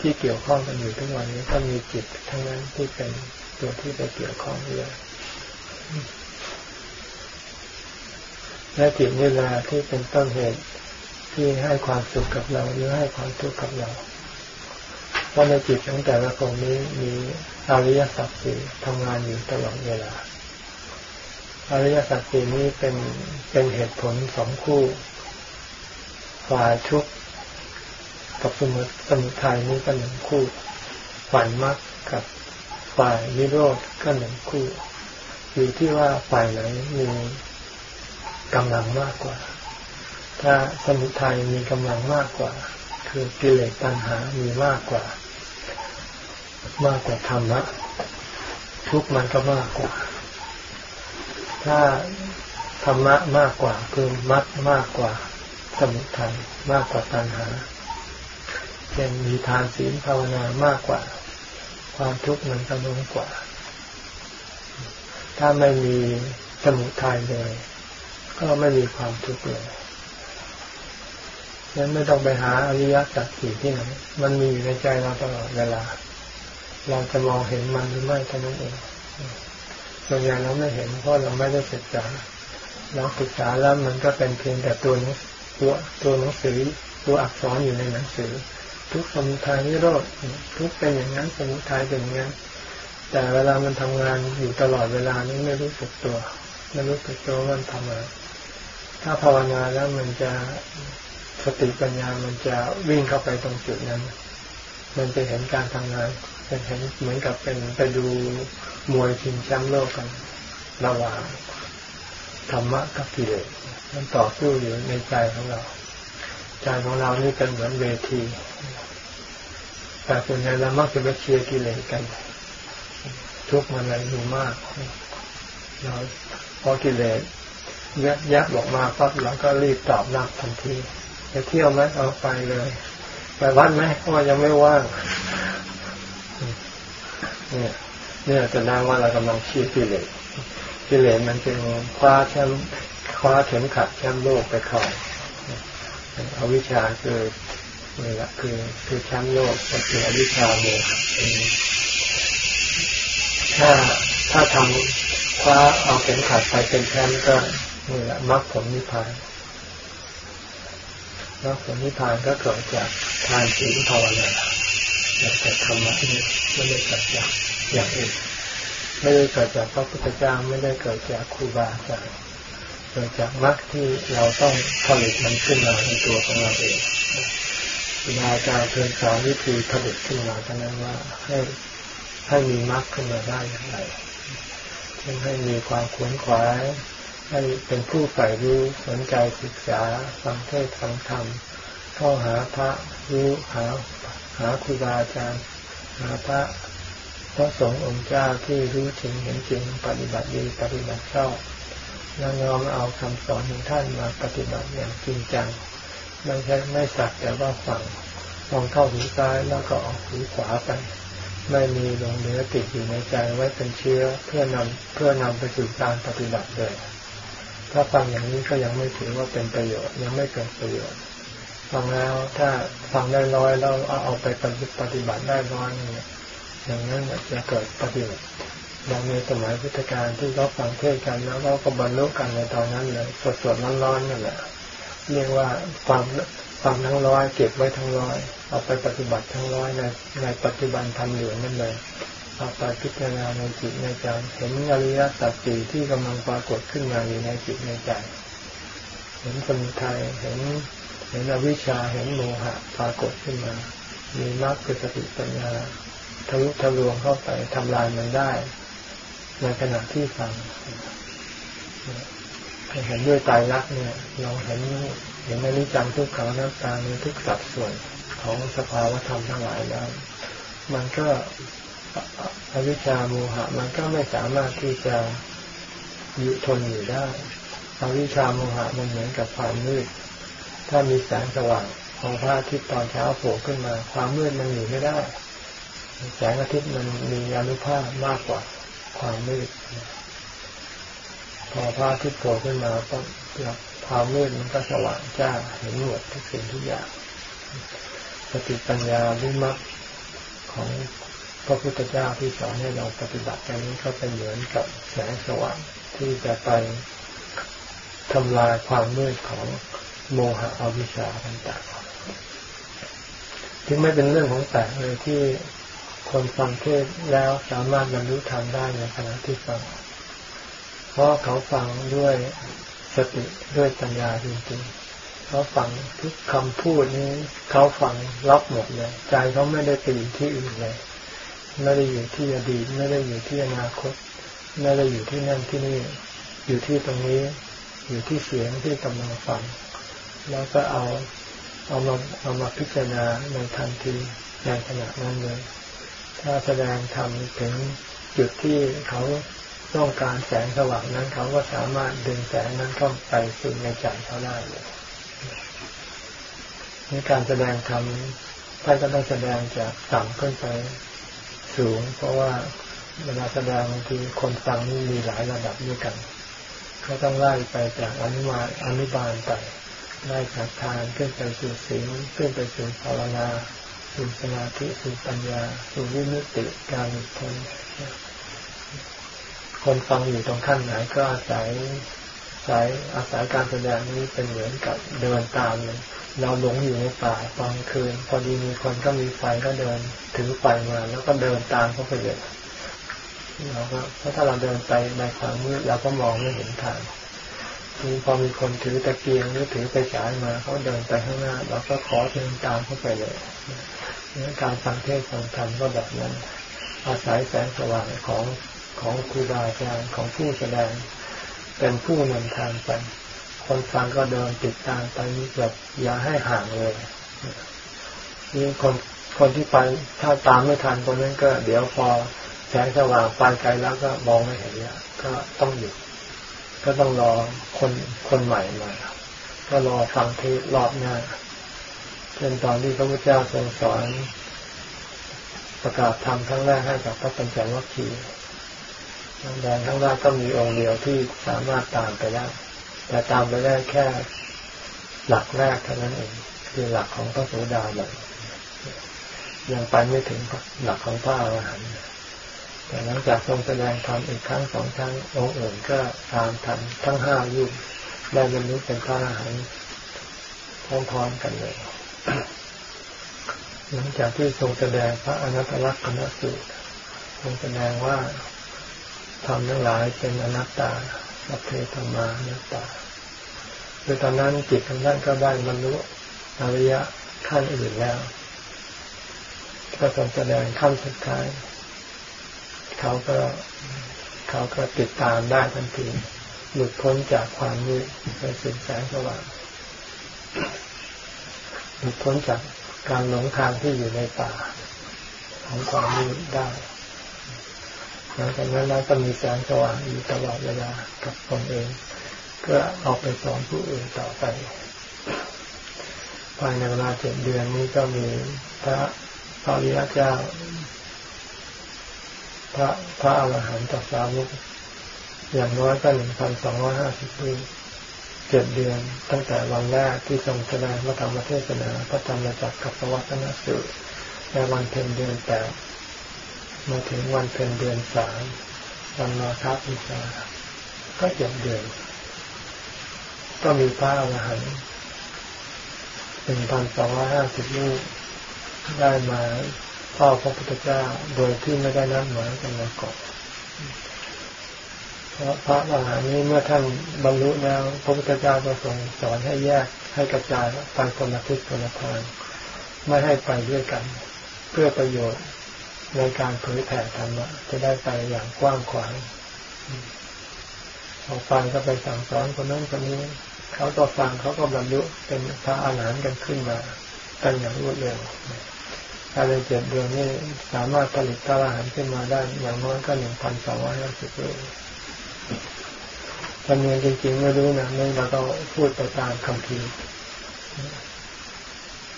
ที่เกี่ยวข้องกันอยู่ทุกวันนี้ก็มีจิตทั้งนั้นที่เป็นตัวที่ไปเกี่ยวข้องเยอะ และจิตนี่แหละที่เป็นต้นเหตุที่ให้ความสุขกับเราหรือให้ความทุกข์กับเรา เพราะในจิตของแต่ละคนนี้มีอริยสัจสี่ทำงานอยู่ตลอดเวลา อริยสัจสี่นี้เป็นเป็นเหตุผลสองคู่ ฝ่ายทุกข์กับสมุทสมุทัยนี้ก็หนึ่งคู่ ฝ่ายมรรคกับฝ่ายนิโรธก็หนึ่งคู่ อยู่ที่ว่าฝ่ายไหนมี กำลังมากกว่า ถ้าสมุทัยมีกำลังมากกว่า คือกิเลสตัณหามีมากกว่า มากกว่าธรรมะทุกมันก็มากกว่า ถ้าธรรมะมากกว่าคือมัดมากกว่า สมุทัยมากกว่าตัณหาเช่นมีทานศีลภาวนามากกว่า ความทุกข์มันก็น้อยกว่า ถ้าไม่มีสมุทัยเลย ก็ไม่มีความทุกข์เลยนั้นไม่ต้องไปหาอริยสัจสี่ที่ไหน มันมีอยู่ในใจเราตลอดเวลา เราจะมองเห็นมันหรือไม่เท่านั้นเอง ส่วนใหญ่เราไม่เห็นเพราะเราไม่ได้ศึกษา เราศึกษาแล้วมันก็เป็นเพียงแต่ตัวนี้ตัวตัวหนังสือ ตัวอักษรอยู่ในหนังสือ ทุกสมุทัยนิโรธทุกเป็นอย่างนั้น สมุทัยเป็นอย่างนั้น แต่เวลามันทำงานอยู่ตลอดเวลานี้ไม่รู้สึกตัว ไม่รู้สึกตัวมันทำอะไร ถ้าภาวนาแล้วมันจะสติปัญญามันจะวิ่งเข้าไปตรงจุดนั้น มันจะเห็นการทำงานเป็นเห็นเหมือนกับเป็นไปดูมวยชิงแชมป์โลกกันระหว่างธรรมะกับกิเลสมันต่อสู้อยู่ในใจของเรา ใจของเรานี่เป็นเหมือนเวที แต่ส่วนใหญ่เรามักจะไปเชียร์กิเลสกัน ทุกมันอะไรมีมาก เราพอกิเลส ยักยักบอกมาปั๊บเราก็รีบตอบรับทันทีจะเที่ยวไหมเอาไปเลยไปวัดไหมเพราะว่ายังไม่ว่าง เนี่ย เนี่ยจะนั่งว่าเรากำลังชี้กิเลสกิเลสมันจึงคว้าแชมป์คว้าเข็มขัดแชมป์โลกไปครองอวิชชาคือนี่แหละคือคือแชมป์โลกก็คืออวิชชาโมถ้าถ้าทำคว้าเอาเข็มขัดไปเป็นแชมป์ก็ นี่แหละมรรคผลนิพพานมรรคผลนิพพานก็เกิดจากทานศีลภาวนาแต่ธรรมะนี่ไม่ได้เกิดจากอย่างอื่นไม่ได้เกิดจากพระพุทธเจ้าไม่ได้เกิดจากครูบาอาจารย์เกิดจากมรรคที่เราต้องผลิตมันขึ้นมาในตัวของเราเองครูบาอาจารย์เพียงสอนวิธีผลิตขึ้นมาเท่านั้นว่าให้ให้มีมรรคขึ้นมาได้อย่างไรเช่นให้มีความขวนขวาย ให้เป็นผู้ใฝ่รู้สนใจศึกษาฟังเทศฟังธรรมเข้าหาพระรู้หาหาครูบาอาจารย์หาพระพระสงฆ์องค์เจ้าที่รู้จริงเห็นจริง ปฏิบัติดีปฏิบัติชอบแล้วน้อมเอาคำสอนของท่านมาปฏิบัติอย่างจริงจังไม่ใช่ไม่สักแต่ว่าฟังมองเข้าหูซ้ายแล้วก็ออกหูขวาไป ไม่มีลงเนื้อติดอยู่ในใจไว้เป็นเชื้อเพื่อนำเพื่อนำไปสู่การปฏิบัติเลย ถ้าฟังอย่างนี้ก็ยังไม่ถือว่าเป็นประโยชน์ ยังไม่เกิดประโยชน์ ฟังแล้วถ้าฟังได้ร้อยแล้วเอาเอาไปปฏิบัติได้ร้อยนี่อย่างนั้นจะเกิดประโยชน์อย่างในสมัยพุทธกาลที่เขาฟังเทศกันแล้วเราก็บรรลุกันในตอนนั้นเลยสดสดร้อนๆนั่นแหละเรียกว่าฟังฟังทั้งร้อยเก็บไว้ทั้งร้อย เอาไปปฏิบัติทั้งร้อยในในปัจจุบันทำเหลือนั่นเลย เอาไปพิจารณาในจิตในใจเห็นอริยสัจสี่ที่กำลังปรากฏขึ้นมาอยู่ในจิตในใจ เห็นสมุทัยเห็นเห็นอวิชชาเห็นโมหะปรากฏขึ้นมา มีมรรคคือสติปัญญาทะลุทะลวงเข้าไปทำลายมันได้ ในขณะที่ฟังเห็นด้วยตายรักเนี่ย เราเห็นเห็นในนิจังทุกขังนักตาในทุกสัดส่วนของสภาวธรรมทั้งหลายแล้ว มันก็ อวิชาโมหะมันก็ไม่สามารถที่จะอยู่ทนอยู่ได้อวิชาโมหะมันเหมือนกับความมืด ถ้ามีแสงสว่างของพระอาทิตย์ตอนเช้าโผล่ขึ้นมา ความมืดมันอยู่ไม่ได้ แสงอาทิตย์มันมีอนุภาพมากกว่าความมืด พอพระอาทิตย์โผล่ขึ้นมาก็ความมืดมันก็สว่างจ้าเห็นหมดทุกสิ่งทุกอย่างสติปัญญาวิมัตของ พระพุทธเจ้าที่สอนให้เราปฏิบัติกันนี้ก็เป็นเหมือนกับแสงสว่างที่จะไปทำลายความมืดของโมหะอวิชชาต่างๆจึงไม่เป็นเรื่องของแปลกเลยที่คนฟังเทศแล้วสามารถบรรลุธรรมได้ในขณะที่ฟัง เพราะเขาฟังด้วยสติด้วยปัญญาจริงๆ เขาฟังทุกคำพูดนี้ เขาฟังรับหมดเลย ใจเขาไม่ได้ไปอยู่ที่อื่นเลย ไม่ได้อยู่ที่อดีตไม่ได้อยู่ที่อนาคตไม่ได้อยู่ที่นั่นที่นี่ อยู่ที่ตรงนี้ อยู่ที่เสียงที่กำลังฟัง แล้วก็เอาเอามาเอามาพิจารณาในทันทีในขณะนั้นเลย ถ้าแสดงทำถึงจุดที่เขาต้องการแสงสว่างนั้นเขาก็สามารถดึงแสงนั้นเข้าไปสู่ในใจเขาได้เลยในการแสดงธรรมท่านก็ต้องแสดงจากต่ำขึ้นไป สูง เพราะว่าเวลาแสดงบางทีคนฟังนี่มีหลายระดับด้วยกันเขาต้องไล่ไปจากอนุมาอนุบาลไปไล่จากทานขึ้นไปสู่ศีลขึ้นไปสู่ภาวนาสู่สมาธิสู่ปัญญาสู่วิมุตติการหลุดพ้นคนฟังอยู่ตรงขั้นไหนก็อาศัยสายอาศัยการแสดงนี้เป็นเหมือนกับเดินตามเลย เราหลงอยู่ในป่าตอนคืน พอดีมีคนก็มีไฟก็เดินถือไฟมาแล้วก็เดินตามเขาไปเลยเราก็เพราะถ้าเราเดินไปในความมืดเราก็มองไม่เห็นทางทีพอมีคนถือตะเกียงหรือถือไปฉายมาเขาเดินไปข้างหน้าเราก็ขอเดินตามเขาไปเลยการฟังเทศฟังธรรมก็แบบนั้น อาศัยแสงสว่างของของครูบาอาจารย์ของผู้แสดงเป็นผู้นำทางไป คนฟังก็เดินติดตามไปแบบอย่าให้ห่างเลยนี่คนคนที่ไปถ้าตามไม่ทันคนนั้นก็ เดี๋ยวพอแสงสว่างไปไกลแล้วก็มองไม่เห็นแล้วก็ต้องหยุดก็ต้องรอคนคนใหม่มาก็รอฟังเทศรอบหน้าเช่นตอนที่พระพุทธเจ้าทรงสอนประกาศธรรมครั้งแรกให้กับพระปัญจวัคคีย์แดงทั้งแรกก็มีองค์เดียวที่สามารถตามไปได้ แต่ตามไปได้แค่หลักแรกเท่านั้นเองคือหลักของพระโสดาบันยังไปไม่ถึงหลักของพระอรหันต์แต่หลังจากทรงแสดงธรรมอีกครั้งสองครั้งองค์อื่นก็ตามทันทั้งห้ายุคได้บรรลุเป็นพระอรหันต์พร้อมๆกันเลย หลังจากที่ทรงแสดงพระอนัตตลักษณสูตรทรงแสดงว่าธรรมทั้งหลายเป็นอนัตตา สัพเพธรรมานัตตาโดยตอนนั้นจิตของท่านก็ได้บรรลุอริยะขั้นอื่นแล้วก็ทรงแสดงขั้นสุดท้าย เขาก็เขาก็ติดตามได้ทันทีหลุดพ้นจากความมืดไปสู่แสงสว่างหลุดพ้นจากการหลงทางที่อยู่ในป่าของความมืดได้ หลังจากนั้นเราก็มีแสงสว่างอยู่ตลอดเวลากับตนเองก็เอาไปสอนผู้อื่นต่อไป ภายในเวลาเจ็ดเดือนนี้ก็มีพระพระริยเจ้า พระพระอรหันต์ตัสาวกอย่างน้อยก็หนึ่งพันสองร้อยห้าสิบปีเจ็ดเดือน ตั้งแต่วันแรกที่ทรงแสดงพระธรรมเทศนาพระธรรมจักรกับพระวัฒนสูตรในวันเพ็ญเดือนแปด มาถึงวันเพ็ญเดือนสามวันมาคับอิชาก็เจ็ดเดือน ก็มีพระอรหันต์หนึ่งพันสองร้อยห้าสิบลูกได้มาพ่อพระพุทธเจ้าโดยที่ไม่ได้นัดหมายกันมาก่อนเพราะพระอรหันต์นี้เมื่อท่านบรรลุแล้ว พระพุทธเจ้าก็ทรงสอนให้แยกให้กระจายไปคนละทิศคนละทางไม่ให้ไปด้วยกัน เพื่อประโยชน์ ในการเผยแผ่ธรรมะจะได้ไปอย่างกว้างขวางพอฟังก็ไปสั่งสอนคนนั้นคนนี้ เขาก็ฟังเขาก็บรรลุเป็นพระอาหารหันต์กันขึ้นมากันอย่างรวดเร็วภายในเจ็ดเดือนนี้สามารถผลิตพระอาหารขึ้นมาได้อย่างน้อยก็หนึ่งพันสองร้อยห้าสิบลูกจำนวนจริงๆไม่รู้นะนี่เราก็พูดไปตามคำพี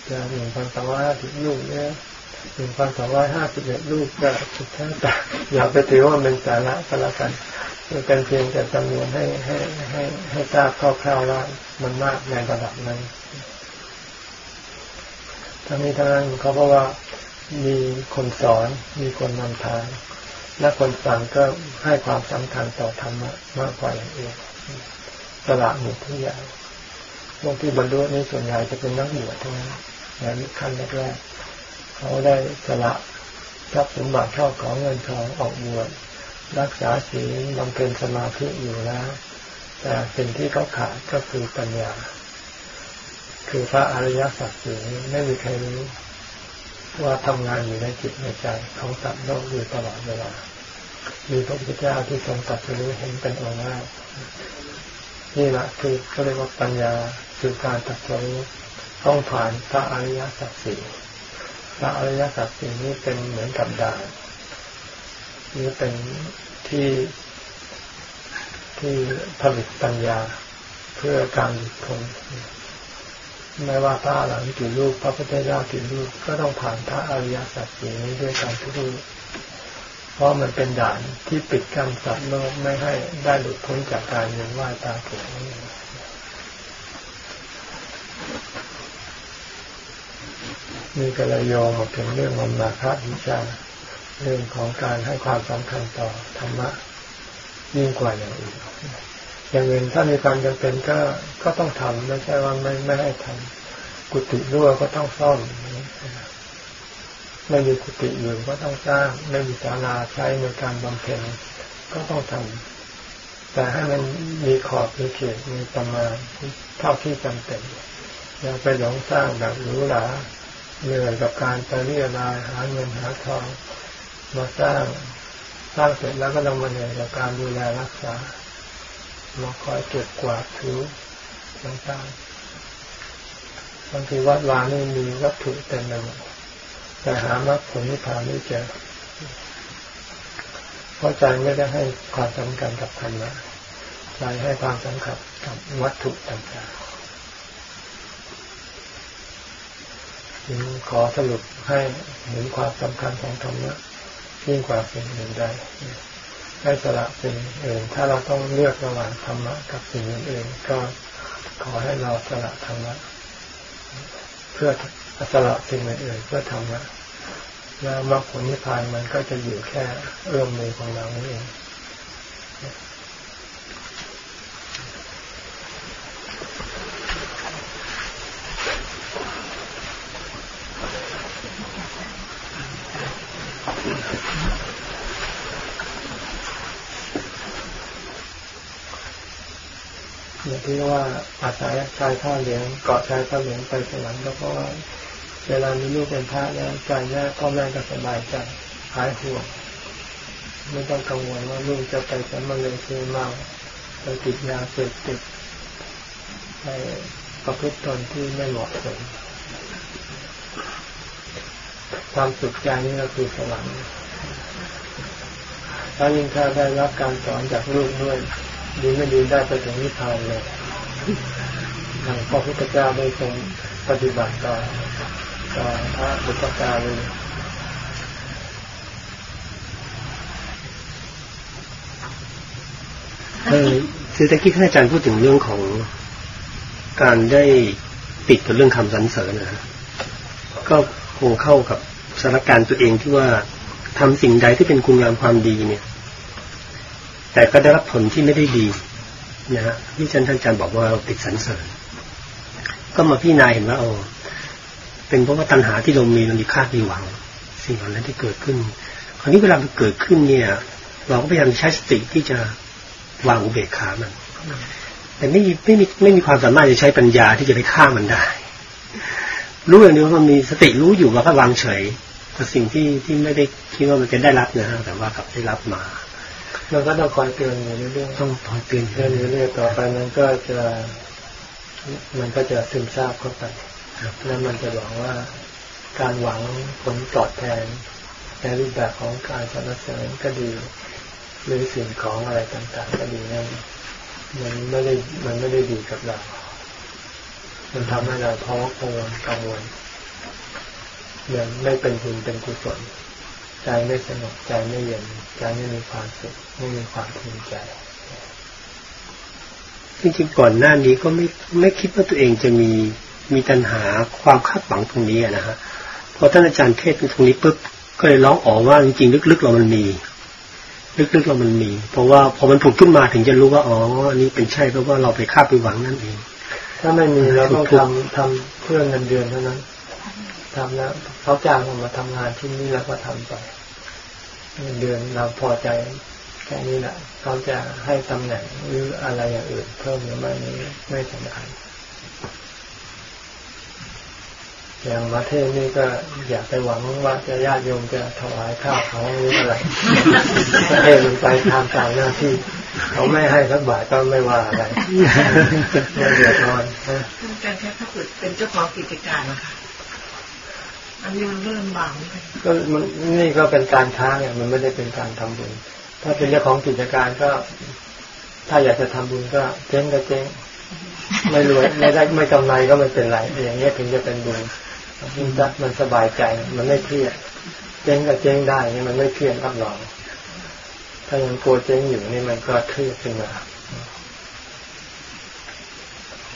จะหนึ่งพันสองร้อยห้าสิบลูกเนี่ย หนึ่งพันสองร้อยห้าสิบเอ็ดลูกก็สุดท้แต่อย่าไปถือว่าเป็นสาระก็แล้วกันเป็นเพียงแต่จำนวนให้ให้ให้ให้ทราบคร่าวๆว่ามันมากในระดับนั้นทั้งนี้ทั้งนั้นเขาเพราะว่ามีคนสอนมีคนนำทาง และคนฟังก็ให้ความสำคัญต่อธรรมะมากกว่าอย่างอื่นสละหมดทุกอย่างพวกที่บรรลุนี้ส่วนใหญ่จะเป็นนักบวชทั้งนั้นในขั้นแรกๆ เขาได้สละทรัพย์สมบัติเข้าของเงินทองออกบวชรักษาศีลบำเพ็ญสมาธิอยู่แล้ว แต่สิ่งที่เขาขาดก็คือปัญญา คือพระอริยสัจสี่ไม่มีใครรู้ว่าทำงานอยู่ในจิตในใจของสัตว์โลกอยู่ตลอดเวลา มีพระพุทธเจ้าที่ทรงตัดรู้เห็นเป็นองค์แรกนี่แหละคือเขาเรียกว่าปัญญาคือการตัดรู้ต้องผ่านพระอริยสัจสี่ พระอริยสัจสี่นี้เป็นเหมือนกับด่าบนี่เป็นที่ที่ผลิตปัญญาเพื่อการหลุดพ้นไม่ว่าพระหลังกี่ลูกพระพุทธเจ้ากี่ลูกก็ต้องผ่านพระอริยสัจสี่นี้ด้วยกันทุกลูกเพราะมันเป็นด่านที่ปิดกั้นสัตว์โลกไม่ให้ได้หลุดพ้นจากการเวียนว่ายตายเกิด นี่ก็เลยโยงมาถึงเรื่องมนาคาวิชาเรื่องของการให้ความสำคัญต่อธรรมะยิ่งกว่าอย่างอื่นอย่างอื่นถ้ามีความจำเป็นก็ก็ต้องทำไม่ใช่ว่าไม่ไม่ให้ทำกุฏิรั่วก็ต้องซ่อมไม่มีกุฏิอยู่ก็ต้องสร้างไม่มีศาลาใช้ในการบำเพ็ญก็ต้องทำแต่ให้มันมีขอบมีเขตมีประมาณเท่าที่จำเป็นอย่าไปหลงสร้างแบบหรูหรา เหนื่อยกับการไปเรียรายหาเงินหาทองมาสร้างสร้างเสร็จแล้วก็ต้องมาเหนื่อยกับการดูแลรักษามาคอยเก็บกวาดถือต่างๆบางทีวัดวานี่มีวัตถุเต็มไปหมดแต่หามรรคผลนิพพานไม่เจอเพราะใจไม่ได้ให้ความสำคัญกับธรรมะใจให้ความสำคัญกับวัตถุต่างๆ จึงขอสรุปให้เห็นความสำคัญของธรรมะยิ่งกว่าสิ่งอื่นใดให้สละสิ่งอื่น ถ้าเราต้องเลือกระหว่างธรรมะกับสิ่งอื่นก็ขอให้เราสละธรรมะเพื่อสละสิ่งอื่นเพื่อธรรมะแล้วมรรคผลนิพพานมันก็จะอยู่แค่เอื้อมมือของเราเอง ที่ว่าอาศัยชายท่าเหลียงเกาะชายท่าเหลียงไปสวรรค์ก็เพราะว่าเวลามีลูกเป็นพระแล้วใจแม่พ่อแม่ก็สบายใจหายห่วงไม่ต้องกังวลว่าลูกจะไปสมเลยคือเมาไปติดยาเสพติดไปประพฤติตนที่ไม่เหมาะสมความสุขใจนี่ก็คือสวรรค์ถ้ายิ่งถ้าได้รับการสอนจากลูกด้วย ดีไม่ดีได้ไปถึงนิพพานเลยทางพระพุทธเจ้าได้ทรงปฏิบัติต่อต่อพระบุตรกาเลยคือตะกี้ท่านอาจารย์พูดถึงเรื่องของการได้ติดกับเรื่องคำสรรเสริญนะก็คงเข้ากับสถานการณ์ตัวเองที่ว่าทำสิ่งใดที่เป็นคุณงามความดีเนี่ย แต่ก็ได้รับผลที่ไม่ได้ดีนะฮะที่ท่านอาจารย์บอกว่าเราติดสรรเสริญ ก็มาพี่นายเห็นว่าโอ้เป็นเพราะว่าตัณหาที่เรามีเรามีคาดมีหวัง สิ่งเหล่านั้นที่เกิดขึ้น คราวนี้เวลามันเกิดขึ้นเนี่ย เราก็พยายามใช้สติที่จะวางอุเบกขามัน แต่ไม่ไม่มีไม่มีความสามารถจะใช้ปัญญาที่จะไปฆ่ามันได้ รู้อย่างนี้ว่ามันมีสติรู้อยู่ว่าก็วางเฉยกับสิ่งที่ที่ไม่ได้คิดว่ามันจะได้รับนะฮะแต่ว่ากลับได้รับมา เราก็ต้องคอยเตือนอยู่เรื่อยๆต้องคอยเตือนเรื่อยๆต่อไปมันก็จะมันก็จะซึมซาบเข้าไปแล้วมันจะบอกว่าการหวังผลตอบแทนในรูปแบบของการสนับสนุนก็ดี หรือสิ่งของอะไรต่างๆ ก็ดีนั่นมันไม่ได้มันไม่ได้ดีกับเรา มันทำให้เราท้อกังวลกังวลยังไม่เป็นบุญเป็นกุศล ใจไม่สงบใจไม่เย็นใจไม่มีความสุขไม่มีความภูมิใจจริงๆก่อนหน้านี้ก็ไม่ไม่คิดว่าตัวเองจะมีมีปัญหาความคาดหวังตรงนี้นะฮะพอท่านอาจารย์เทศน์ตรงนี้ปุ๊บก็เลยร้องอ๋อว่าจริงๆลึกๆเรามันมี ลึกๆเรามันมี เพราะว่าพอมันผุดขึ้นมาถึงจะรู้ว่าอ๋ออันนี้เป็นใช่เพราะว่าเราไปคาดไปหวังนั่นเองถ้าไม่มีเราต้องทำทำเพื่อเงินเดือนเท่านั้น ทำแล้วเขาจ้างเรามาทำงานที่นี่แล้วก็ทำไปเงินเดือนเราพอใจแค่นี้แหละเขาจะให้ตำแหน่งหรืออะไรอย่างอื่น เพิ่มหรือไม่นี้ไม่สำคัญอย่างมาเทศนี่ก็อยากไปหวังว่าจะญาติโยมจะถวายข้าวเขาหรืออะไรประเทศมันไปทำตามหน้าที่ เขาไม่ให้สักบาทก็ไม่ว่าอะไรไม่เดือดร้อนท่านการแค่ถ้าเกิดเป็นเจ้าของกิจการนะคะ อันนี้มันเริ่มบางก็มันนี่ก็เป็นการค้าเนี่ยมันไม่ได้เป็นการทำบุญ ถ้าเป็นเจ้าของกิจการก็ ถ้าอยากจะทำบุญก็เจ๊งก็เจ๊งไม่รวยไม่ได้ไม่กำไรก็ไม่เป็นไรอย่างเงี้ยถึงจะเป็นบุญมันจะมันสบายใจมันไม่เครียดเจ๊งก็เจ๊งได้นี่มันไม่เครียดรับรองถ้ายังกลัวเจ๊งอยู่นี่มันก็เครียดขึ้นมา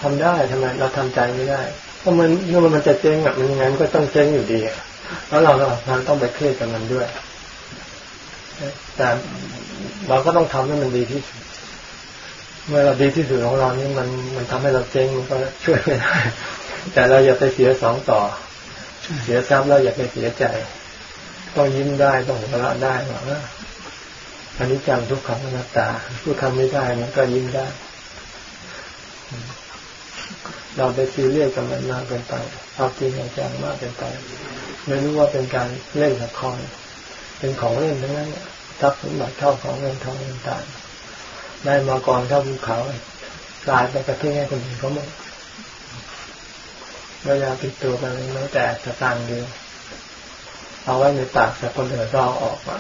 ทำได้ทำไมเราทำใจไม่ได้ เพรามันเมื่อมันจะเจ๊งอะมันยังไงมันก็ต้องเจ๊งอยู่ดีแล้วเราเราต้องไปเครียดกับมันด้วย แต่เราก็ต้องทำให้มันดีที่สุดเมื่อเราดีที่สุดของเรานี่มันมันทำให้เราเจ๊งมันก็ช่วยไม่ได้แต่เราอย่าไปเสียสองต่อ เสียทรัพย์แล้วอย่าไปเสียใจ ต้องยิ้มได้ต้องหัวเราะได้หรอกอันนี้จังทุกขังอนัตตาพูดคำไม่ได้มันก็ยิ้มได้ เราไปซีเรียสกับมันมากเกินไปเอาจริงาจังมากเกินไปไม่รู้ว่าเป็นการเล่นละครเป็นของเล่นทั้งนั้นทรัพย์สมบัติเข้าของเงินทองต่างๆได้มาก่อนเข้าภูเขากลายไปกระเทงให้คนอื่นเขาหมดเวลาติดตัวกันแม้แต่สตางค์เดียวเอาไว้ในปากแต่คนอื่นก็เอาออกมา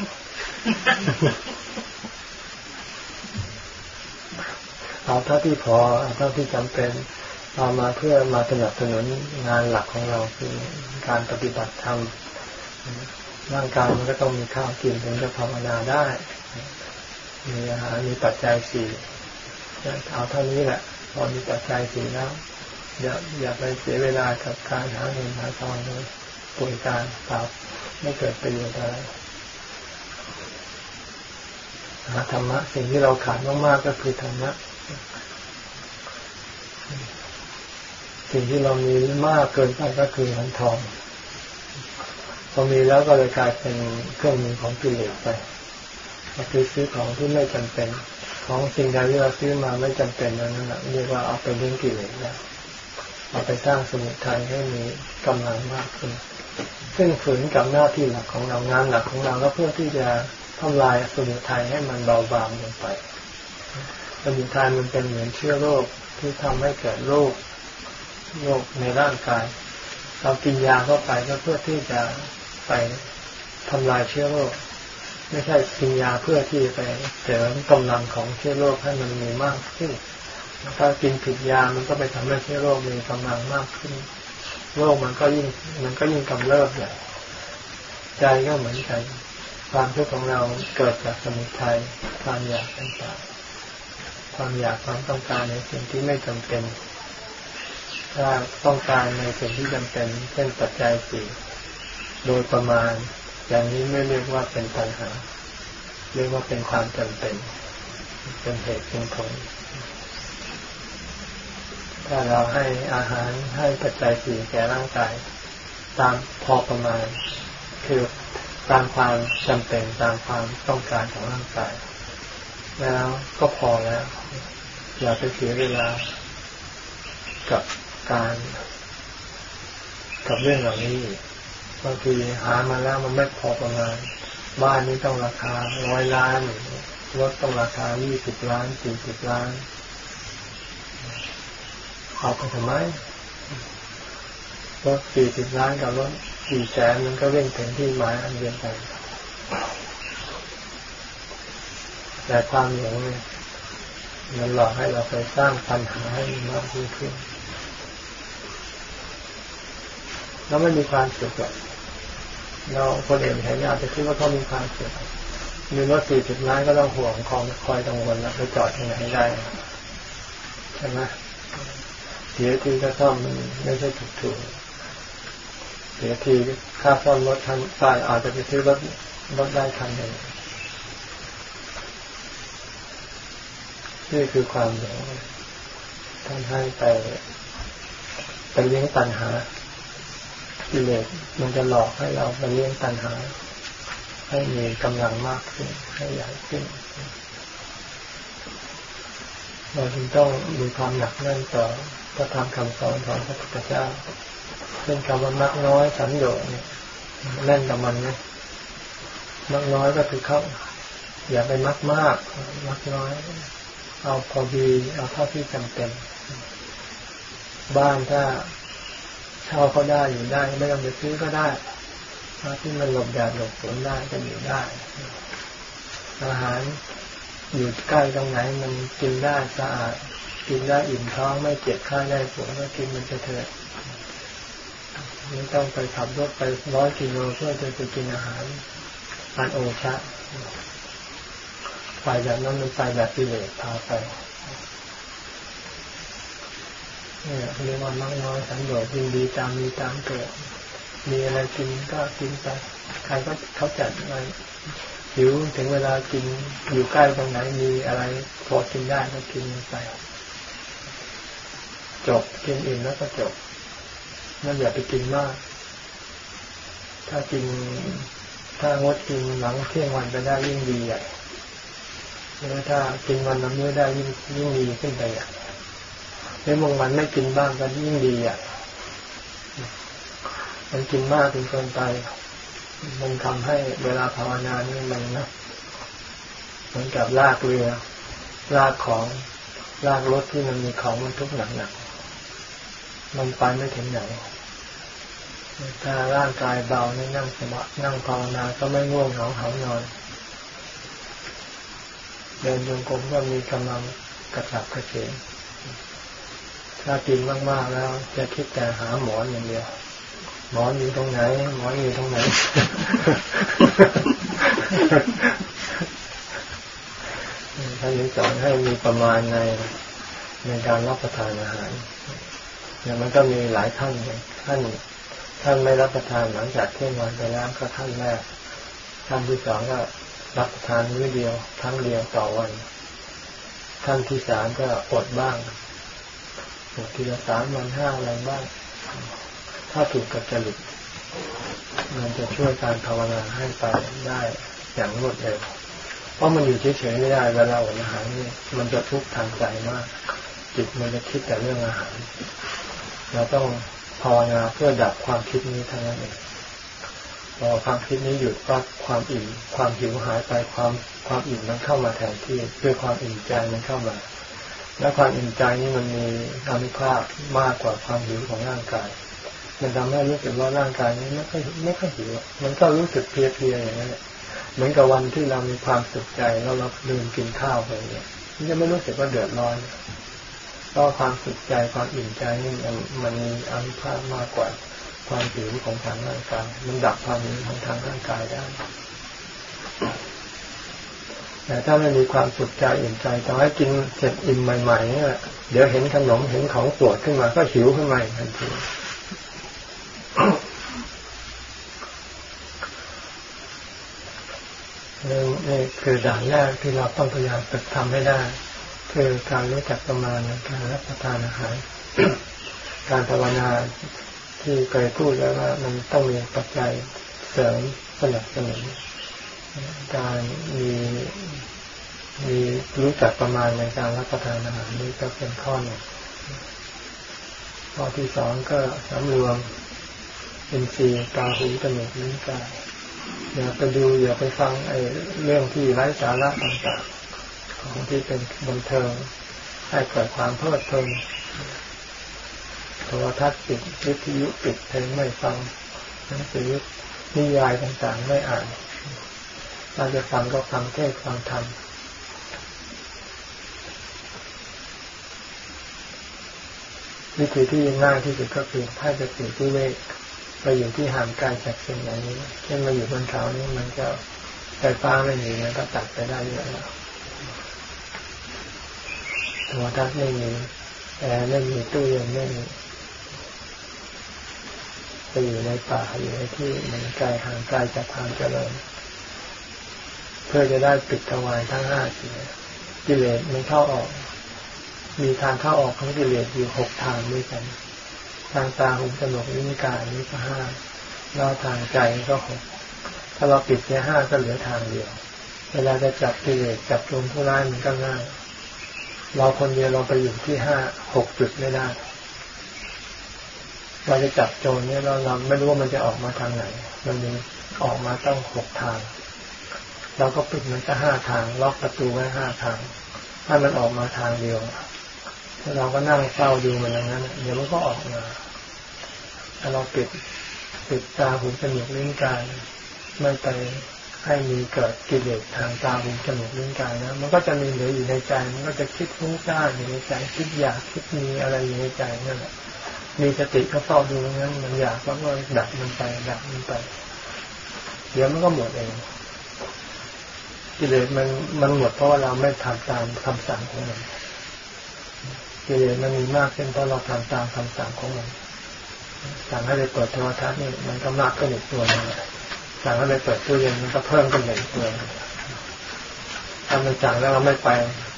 เอาเท่าที่พอเอาเท่าที่จำเป็น เอามาเพื่อมาสนับสนุนงานหลักของเราคือการปฏิบัติธรรมร่างกายมันก็ต้องมีข้าวกินถึงจะภาวนาได้ มีอาหารมีปัจจัยสี่เอาเท่านี้แหละ พอมีปัจจัยสี่แล้วอย่าอย่าไปเสียเวลากับการหาเงินหาทองเลยป่วยการเปล่าไม่เกิดประโยชน์อะไรหาธรรมะสิ่งที่เราขาดมากๆก็คือธรรมะ สิ่งที่เรามีมากเกินไปก็คือเงินทองพอมีแล้วก็เลยกลายเป็นเครื่องมือของกิเลสไปก็คือซื้อของที่ไม่จำเป็น ของสิ่งใดที่เราซื้อมาไม่จำเป็นนั้นแหละเรียกว่าเอาไปเลี้ยงกิเลสแล้วเอาไปสร้างสมุทัยให้มีกำลังมากขึ้น ซึ่งฝืนกับหน้าที่หลักของเรางานหลักของเราก็เพื่อที่จะทำลายสมุทัยให้มันเบาบางลงไป สมุทัยมันเป็นเหมือนเชื้อโรคที่ทำให้เกิดโรค โรคในร่างกาย เรากินยาเข้าไปก็เพื่อที่จะไปทำลายเชื้อโรค ไม่ใช่กินยาเพื่อที่ไปเสริมกำลังของเชื้อโรคให้มันมีมากขึ้นถ้ากินผิดยามันก็ไปทำให้เชื้อโรคมีกำลังมากขึ้น โรคมันก็ยิ่งมันก็ยิ่งกำเริบใหญ่ใจก็เหมือนกันความทุกข์ของเราเกิดจากสมุทัยความอยากต่างๆความอยากความต้องการในสิ่งที่ไม่จำเป็น ถ้าต้องการในสิ่งที่จำเป็นเช่นปัจจัยสี่โดยประมาณ อย่างนี้ไม่เรียกว่าเป็นปัญหา เรียกว่าเป็นความจำเป็น เป็นเหตุเป็นผลถ้าเราให้อาหารให้ปัจจัยสี่แก่ร่างกาย ตามพอประมาณ คือตามความจำเป็นตามความต้องการของร่างกาย แล้วก็พอแล้ว อย่าไปเสียเวลากับ การ กับเรื่องเหล่านี้บางทีหามาแล้วมันไม่พอประมาณ บ้านนี้ต้องราคาร้อยล้านรถต้องราคายี่สิบล้านสี่สิบล้านเอาไปทำไมรถสี่สิบล้านกับรถสี่แสนมันก็เร่งถึงที่หมายอันเดียวกันแต่ความหลงเนี่ยมันหลอกให้เราไปสร้างปัญหาให้มากขึ้น ขึ้นแล้วไม่มีความสุขหรอกเราคนเองเห็นอาจจะคิดว่าเขามีความสุขมีรถสี่สิบล้านก็ต้องห่วงคอยคอยกังวลแล้วไปจอดที่ไหนได้ใช่ไหมเสียทีก็ซ่อมไม่ใช่ถูกถูกเสียทีค่าซ่อมรถทันตายอาจจะไปซื้อรถรถได้คันหนึ่งนี่คือความหลงท่านให้ไปไปเลี้ยงตัณหา กิเลสมันจะหลอกให้เราไปเลี้ยงตัณหา ให้มีกำลังมากขึ้น ให้ใหญ่ขึ้น เราจึงต้องมีความหนักแน่นต่อพระธรรมคำสอนของพระพุทธเจ้าเช่นคำว่ามักน้อยสันโดษเนี่ยแน่นกับมันนะมักน้อยก็คือเขาอย่าไปมักมากมักน้อย เอาพอดีเอาเท่าที่จำเป็น บ้านถ้า ช่าเขาได้อยู่ได้ไม่ต้องไปซื้อก็ได้ถ้าที่มันหลบแดดหลบฝนได้ก็อยู่ได้ อาหารอยู่ใกล้ตรงไหนมันกินได้สะอาดกินได้อิ่มท้องไม่เจ็บข้าได้ปวดก็กินมันจะเถิดไม่ต้องไปขับรถไปร้อยกิโลเพื่อจะไปกินอาหารอันโอชะไปแบบนั้นมันไปแบบกิเลสพาไป เนี่ยเรียกว่ามักน้อยสันโดษยินดีตามมีตามเกิด มีอะไรกินก็กินไปใครก็เขาจัดอะไว้หิวถึงเวลากินอยู่ใกล้ตรงไหนมีอะไรพอกินได้ก็กินไป จบกินอิ่มแล้วก็จบนั่นอย่าไปกินมาก ถ้ากิน ถ้างดกินหลังเที่ยงวันไปได้ยิ่งดีใหญ่แล้วถ้ากินวันละมื้อได้ยิ่งยิ่งดีขึ้นไปอะ แล้วบางวันไม่กินบ้างก็ยิ่งดีอะ มันกินมากจนเกินไป มันทำให้เวลาภาวนานี่มันนะเหมือนกับลากเรือลากของลากรถที่มันมีของมันทุกหนักหนักมันไปไม่ถึงไหนถ้าร่างกายเบานี่นั่งสมานั่งภาวนาก็ไม่ง่วงเหงาเหานอนเดินจงกรมก็มีกำลังกระฉับกระเฉง ถ้ากินมากๆแล้ว จะคิดแต่หาหมอนอย่างเดียว หมอนอยู่ตรงไหน หมอนอยู่ตรงไหน ท่านนี้สอนให้มีประมาณในในการรับประทานอาหารเนี่ยมันก็มีหลายท่านเลยท่านท่านไม่รับประทานหลังจากเที่ยงวันไปแล้วก็ท่านแรกท่านที่สองก็รับประทานมื้อเดียวครั้งเดียวต่อวัน ท่านที่สามก็อดบ้าง อดทีละสามวันห้าวันบ้างถ้าถูกกับจริตมันจะช่วยการภาวนาให้ไปได้อย่างรวดเร็วเพราะมันอยู่เฉยๆไม่ได้เวลาอดอาหารนี่มันจะทุกข์ทางใจมาก จิตมันจะคิดแต่เรื่องอาหาร เราต้องภาวนาเพื่อดับความคิดนี้ทั้งนั้นเองพอความคิดนี้หยุดปั๊บความอิ่มความหิวหายไปความความอิ่มมันเข้ามาแทนที่ด้วยความอิ่มใจมันเข้ามา และความอิ่มใจนี้มันมีอานุภาพมากกว่าความหิวของร่างกาย มันทำให้รู้สึกว่าร่างกายนี้ไม่ค่อยไม่ค่อยหิวมันก็รู้สึกเพลียๆอย่างนั้นเหมือนกับวันที่เรามีความสุขใจแล้วเราลืมกินข้าวไปเนี่ยมันจะไม่รู้สึกว่าเดือดร้อนก็ความสุขใจความอิ่มใจนี่มันมีอนุภาพมากกว่าความหิวของทางร่างกาย มันดับความหิวของทางร่างกายได้ แต่ถ้าไม่มีความสุขใจอิ่มใจต้อให้กินเสร็จอิ่มใหม่ๆเนี่ยเดี๋ยวเห็นขนมเห็นของปวดขึ้นมาก็หิวขึ้นมาทันทีนี่คือด่านแรกที่เราต้องพยายามฝึกทำให้ได้ คือการรู้จักประมาณการรับประทานอาหารการภาวนาที่เคยพูดแล้วว่ามันต้องมีปัจจัยเสริมสนับสนุน การมีมีรู้จักประมาณในการรับประทานอาหารนี่ก็เป็นข้อหนึ่งข้อที่สองก็สำรวมอินทรีย์ตาหูจมูกลิ้นกายอย่าไปดูอย่าไปฟังไอ้เรื่องที่ไร้สาระต่างๆ ของที่เป็นบันเทิงให้เกิดความเพลิดเพลินโทรทัศน์ปิดวิทยุปิดเพลงไม่ฟังหนังสือนิยายต่างๆ ไม่อ่าน เราจะฟังก็ฟังเทศฟังธรรมวิธีที่ง่ายที่สุดก็คือถ้าจะอยู่ที่เวกไปอยู่ที่ห่างไกลจากสิ่งอย่างนี้ เช่นมาอยู่บนเขานี้มันก็ไฟฟ้าไม่มีมันก็ตัดไปได้เยอะแล้วโทรทัศน์ไม่มีแอร์ไม่มีตู้เย็นไม่มีไปอยู่ในป่าอยู่ในที่มันไกลห่างไกลจากทางเจริญ เพื่อจะได้ปิดทวารทั้งห้าเสียกิเลสมันเข้าออก มีทางเข้าออกของกิเลสอยู่หกทางด้วยกัน ทางตาหูจมูกลิ้นกายนี้ก็ห้าแล้วทางใจก็หกถ้าเราปิดแค่ห้าก็เหลือทางเดียว เวลาจะจับกิเลสจับลมผู้ร้ายมันก็ง่ายเราคนเดียวเราไปอยู่ที่ห้าหกจุดไม่ได้เราจะจับโจรเนี่ยเราเราไม่รู้ว่ามันจะออกมาทางไหน มันมีออกมาต้องหกทาง เราก็ปิดมันก็ห้าทาง ล็อกประตูไว้ห้าทางถ้ามันออกมาทางเดียวเราก็นั่งเฝ้าดูมันอย่างนั้นเดี๋ยวมันก็ออกมาถ้าเราปิดปิดตาหูจมูกลิ้นกายไม่ไปให้มีเกิดกิเลสทางตาหูจมูกลิ้นกายนะมันก็จะมีเหลืออยู่ในใจ มันก็จะคิดฟุ้งซ่านอยู่ในใจคิดอยากคิดมีอะไรอยู่ในใจนั่นแหละมีสติก็เฝ้าดูงั้นมันอยากก็ดับมันไปดับมันไป เดี๋ยวมันก็หมดเอง กิเลสมันมันหมดเพราะว่าเราไม่ทำตามคำสั่งของมันกิเลสมันมีมากขึ้นเพราะเราทำตามคำสั่งของมันสั่งให้ไปเปิดโทรทัศน์นี่มันก็มากขึ้นอีกตัวนึงสั่งให้ไปเปิดตู้เย็นมันก็เพิ่มขึ้นอีกตัวถ้ามันสั่งแล้วเราไม่ไป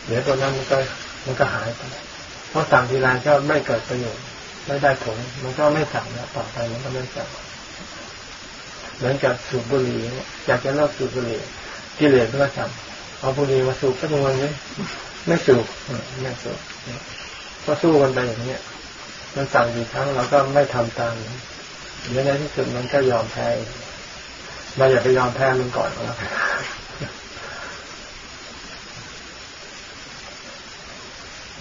เดี๋ยวตัวนั้นมันก็มันก็หายไปเพราะสั่งทีไรก็ไม่เกิดประโยชน์ไม่ได้ผลมันก็ไม่สั่งแล้วต่อไปมันก็ไม่สั่งเหมือนกับสูบบุหรี่อยากจะเลิกสูบบุหรี่ กิเลสก็สั่งเอาบุหรี่มาสูบก็ตรงนี้ไม่สูบไม่สูบก็สู้กันไปอย่างเนี้ยมันสั่งกี่ครั้งเราก็ไม่ทำตามเดี๋ยวในที่สุดมันก็ยอมแพ้เราอย่าไปยอมแพ้มันก่อนแล้ว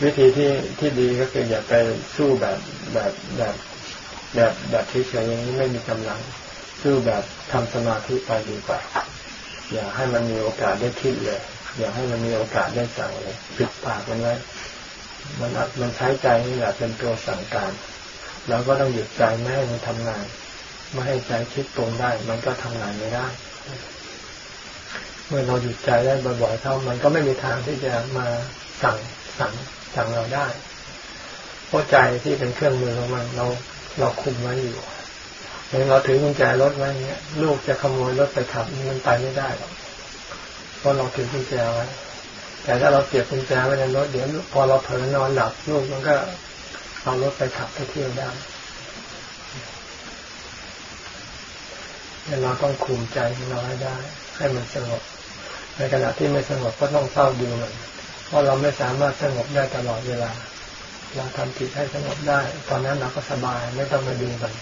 วิธีที่ที่ดีก็คืออย่าไปสู้แบบแบบแบบแบบแบบเฉยๆอย่างนี้ไม่มีกำลัง สู้แบบทำสมาธิไปดีกว่า อย่าให้มันมีโอกาสได้คิดเลย อย่าให้มันมีโอกาสได้สั่งเลยปิดปากมันไว้มันมันใช้ใจนี่แหละเป็นตัวสั่งการเราก็ต้องหยุดใจไม่ให้มันทำงาน ไม่ให้ใจคิดตรงได้ มันก็ทำงานไม่ได้ เมื่อเราหยุดใจได้บ่อยๆเท่ามันก็ไม่มีทางที่จะมาสั่งสั่งสั่งเราได้เพราะใจที่เป็นเครื่องมือของมันเราเราคุมไว้อยู่ อย่างเราถือกุญแจรถไว้เนี้ยลูกจะขโมยรถไปขับมันไปไม่ได้หรอกเพราะเราถือกุญแจไว้แต่ถ้าเราเก็บกุญแจไว้ในรถเดี๋ยวพอเราเผลอนอนหลับลูกมันก็เอารถไปขับไปเที่ยวได้เราต้องคุมใจของเราให้ได้ ให้มันสงบ ในขณะที่ไม่สงบก็ต้องเฝ้าดูมันเพราะเราไม่สามารถสงบได้ตลอดเวลา เราทำจิตให้สงบได้ ตอนนั้นเราก็สบายไม่ต้องมาดูมัน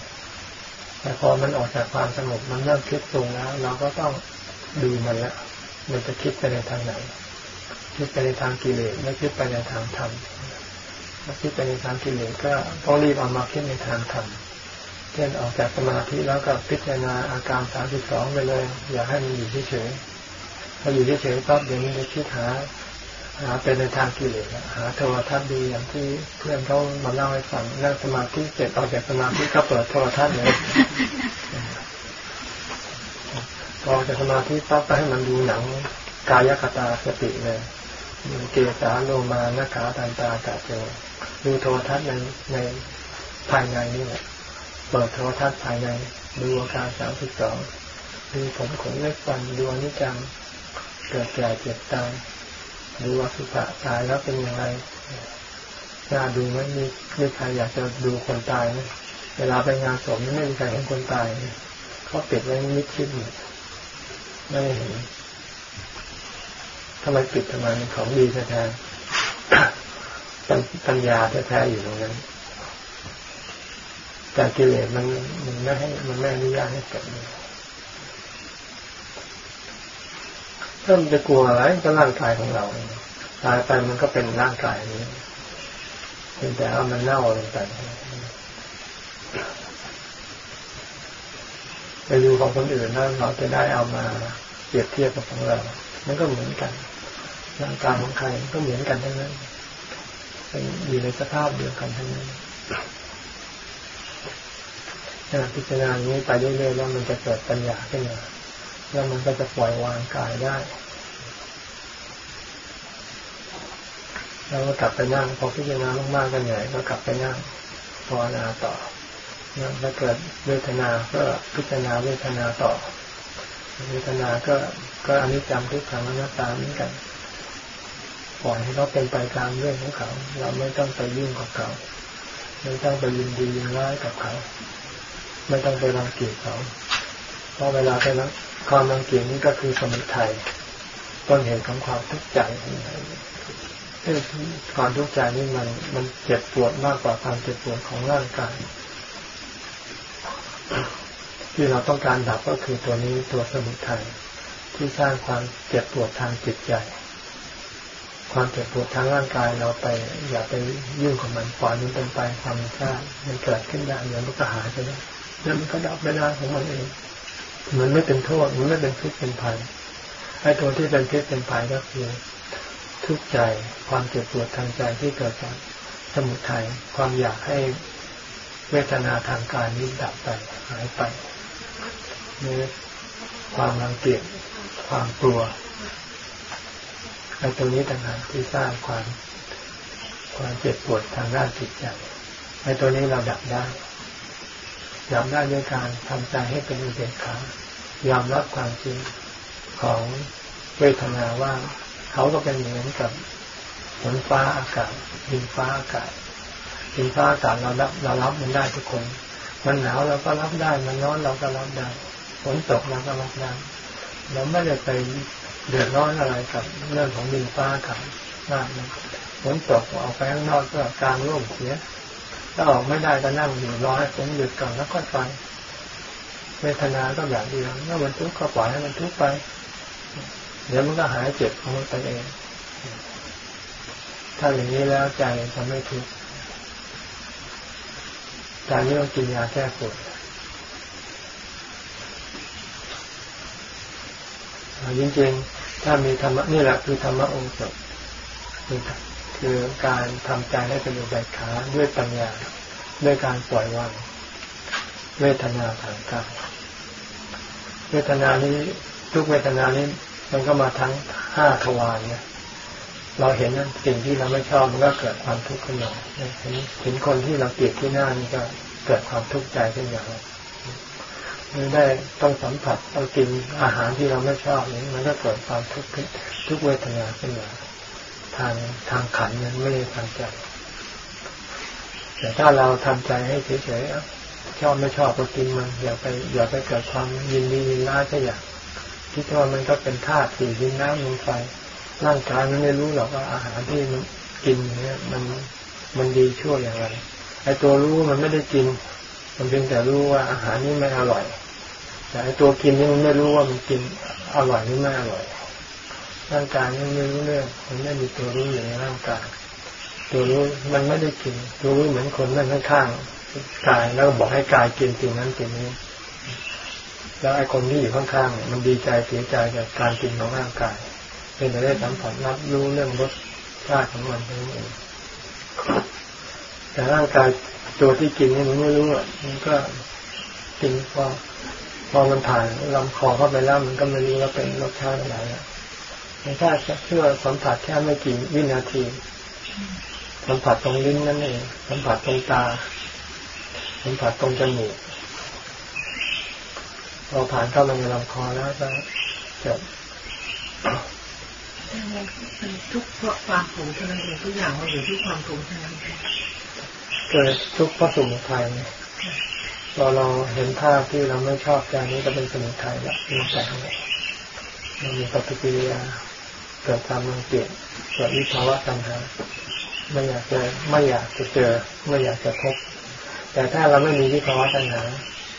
แต่พอมันออกจากความสงบมันเริ่มคิดตรงแล้ว เราก็ต้องดูมันล้วมันจะคิดไปในทางไหน คิดไปในทางกิเลสไม่คิดไปในทางธรรมถ้าคิดไปในทางกิเลสก็ต้องรีบเอามาคิดในทางธรรมเช่นออกจากสมาธิแล้วก็พิจารณาอาการสามสิบสองไปเลย อย่าให้มันอยู่เฉยๆถ้าอยู่เฉยๆปั๊บเดี๋ยวนี้จะคิดหา หาเป็นในทางกิเลสหาโทรทัศน์ดีอย่างที่เพื่อนเขามาเล่าให้ฟังนั่งสมาธิเสร็จออกจากสมาธิก็เปิดโทรทัศน์เลยพอจากสมาธิปั๊บก็ให้มันดูหนังกายคตาสติเลยเกสาโลมานาขาตันตากาเจดูโทรทัศน์ในในภายในนี่แหละเปิดโทรทัศน์ภายในดูอาการสามสิบสองดูผมขนเล็บฟันดูอนิจจังเกิดแก่เจ็บตาย ดูว่าสุภะตายแล้วเป็นยังไงน่าดูไหมมีมีใครอยากจะดูคนตายไหมเวลาไปงานศพไม่มีใครเห็นคนตายเขาปิดไว้มิดชิดหมดไม่เห็นทำไมปิดทำไมของดีแท้ๆปัญญาแท้ๆอยู่ตรงนั้นแต่กิเลสมันมันไม่ให้มันไม่อนุญาตให้เกิด ถ้ามันจะกลัวอะไรก็ร่างกายของเราตายไปมันก็เป็นร่างกายนี้เพียงแต่ว่ามันเน่าลงไปไปดูของคนอื่นแล้วเราจะได้เอามาเปรียบเทียบกับของเรา มันก็เหมือนกัน ร่างกายของใครก็เหมือนกันทั้งนั้นอยู่ในสภาพเดียวกันทั้งนั้นพิจารณานี้ไปเรื่อยๆแล้วมันจะเกิดปัญญาขึ้นมา แล้วมันก็จะปล่อยวางกายได้แล้วก็กลับไปนั่งพอพิจารณามากๆกันใหญ่ก็กลับไปนั่งภาวนาต่อถ้าเกิดเวทนา ก็พิจารณาเวทนาต่อ เวทนา ก็ก็อนิจจังทุกขังอนัตตาเหมือนกันปล่อยให้เขาเป็นไปตามเรื่องของเขา เราไม่ต้องไปยุ่งกับเขา ไม่ต้องไปยินดียินร้ายกับเขา ไม่ต้องไปรังเกียจเขาเพราะเวลาไปรัง ความรังเกียจนี่ก็คือสมุทัยต้นเหตุของความทุกข์ใจความทุกข์ใจนี่มันมันเจ็บปวดมากกว่าความเจ็บปวดของร่างกายที่เราต้องการดับก็คือตัวนี้ตัวสมุทัยที่สร้างความเจ็บปวดทางจิตใจ ความเจ็บปวดทางร่างกายเราไป อย่าไปยุ่งกับมันปล่อยมันเป็นไปความชาติมันเกิดขึ้นได้เดี๋ยวมันก็หายไปได้แล้วมันก็ดับไม่ได้ของมันเอง มันไม่เป็นโทษมันไม่เป็นพิษเป็นภัยไอ้ตัวที่เป็นพิษเป็นภัยก็คือทุกข์ใจความเจ็บปวดทางใจที่เกิดจากสมุทัยความอยากให้เวทนาทางกายนี้ดับไปหายไปนี่ความรังเกียจความกลัวไอ้ตรงนี้ต่างหากที่สร้างความ ความเจ็บปวดทางด้านจิตใจไอ้ตัวนี้เราดับได้ ดับได้ด้วยการทำใจให้เป็นอุเบกขายอมรับความจริงของเวทนาว่าเขาก็เป็นเหมือนกับฝนฟ้าอากาศดินฟ้าอากาศดินฟ้าอากาศเรารับเรารับมันได้ทุกคน มันหนาวเราก็รับได้ มันร้อนเราก็รับได้ฝนตกเราก็รับได้เราไม่ได้ไปเดือดร้อนอะไรกับเรื่องของดินฟ้าอากาศมากนะฝนตกออกไปข้างนอกก็กลางร่มเสีย ถ้าออกไม่ได้ก็นั่งอยู่รอให้ฝนหยุดก่อนแล้วก็ไปเวทนาก็แบบเดียวเมื่อมันทุกข์ก็ปล่อยให้มันทุกข์ไป เดี๋ยวมันก็หายเจ็บของมันไปเอง ถ้าอย่างนี้แล้วใจจะไม่ทุกข์ใจไม่ต้องกินยาแก้ปวดจริงๆ ถ้ามีธรรมะนี่แหละคือธรรมะองค์สด คือการทำใจให้เป็นอุเบกขาด้วยปัญญา ด้วยการปล่อยวางเวทนาทางกายเวทนานี้ทุกเวทนานี้มันก็มาทั้งห้าทวารเนี่ยเราเห็นสิ่งที่เราไม่ชอบมันก็เกิดความทุกข์ขึ้นมาเห็นเห็นคนที่เราเกลียดที่หน้านี่ก็เกิดความทุกข์ใจขึ้นมาหรือได้ต้องสัมผัสต้องกินอาหารที่เราไม่ชอบนี้มันก็เกิดความทุกข์ทุกเวทนาขึ้นมา ทางทางขันนั้นไม่ได้ทางใจแต่ถ้าเราทำใจให้เฉยๆชอบไม่ชอบก็กินมันอย่าไปอย่าไปเกิดความยินดียินร้ายก็อย่างคิดว่ามันก็เป็นธาตุสี่ดินน้ำลมไฟร่างกายมันไม่รู้หรอกว่าอาหารที่มันกินเนี่ยมันมันดีชั่วอย่างไรไอ้ตัวรู้มันไม่ได้กิน มันเพียงแต่รู้ว่าอาหารนี้ไม่อร่อย แต่ไอ้ตัวกินนี่มันไม่รู้ว่ามันกินอร่อยหรือไม่อร่อย ร่างกายมันไม่รู้เรื่องมันไม่มีตัวรู้อยู่ในร่างกายตัวรู้มันไม่ได้กินตัวรู้เหมือนคนนั่งข้างๆกายแล้วบอกให้กายกินสิ่งนั้นสิ่งนี้ แล้วไอ้คนที่อยู่ข้างๆมันดีใจเสียใจกับการกินของร่างกายเป็นไปได้สัมผัสรับรู้เรื่องรสชาติของมันทั้งแต่ร่างกายตัวที่กินนี่มันไม่รู้อะมันก็กินพอพอมันผ่านลำคอเข้าไปแล้วมันก็ไม่รู้ว่าเป็นรสชาติอะไรอะ ถ้าเชื่อสัมผัสแค่ไม่กี่วินาที สัมผัสตรงลิ้นนั่นเองสัมผัสตรงตา สัมผัสตรงจมูกพอผ่านเข้ามาในลำคอแล้วก็จะทุกเพราะความผูกเท่านั้นเองทุกอย่างมันอยู่ที่ความผูกเท่านั้นเกิดทุกข์เพราะสมุทัยพอเราเห็นภาพที่เราไม่ชอบใจนี้ก็เป็นสมุทัยแล้วมีแต่มันมีปฏิกิริยา เกิดความรังเกียจเกิดวิภาวะตัณหาไม่อยากจะไม่อยากจะเจอไม่อยากจะพบ แต่ถ้าเราไม่มีวิภาวะตัณหา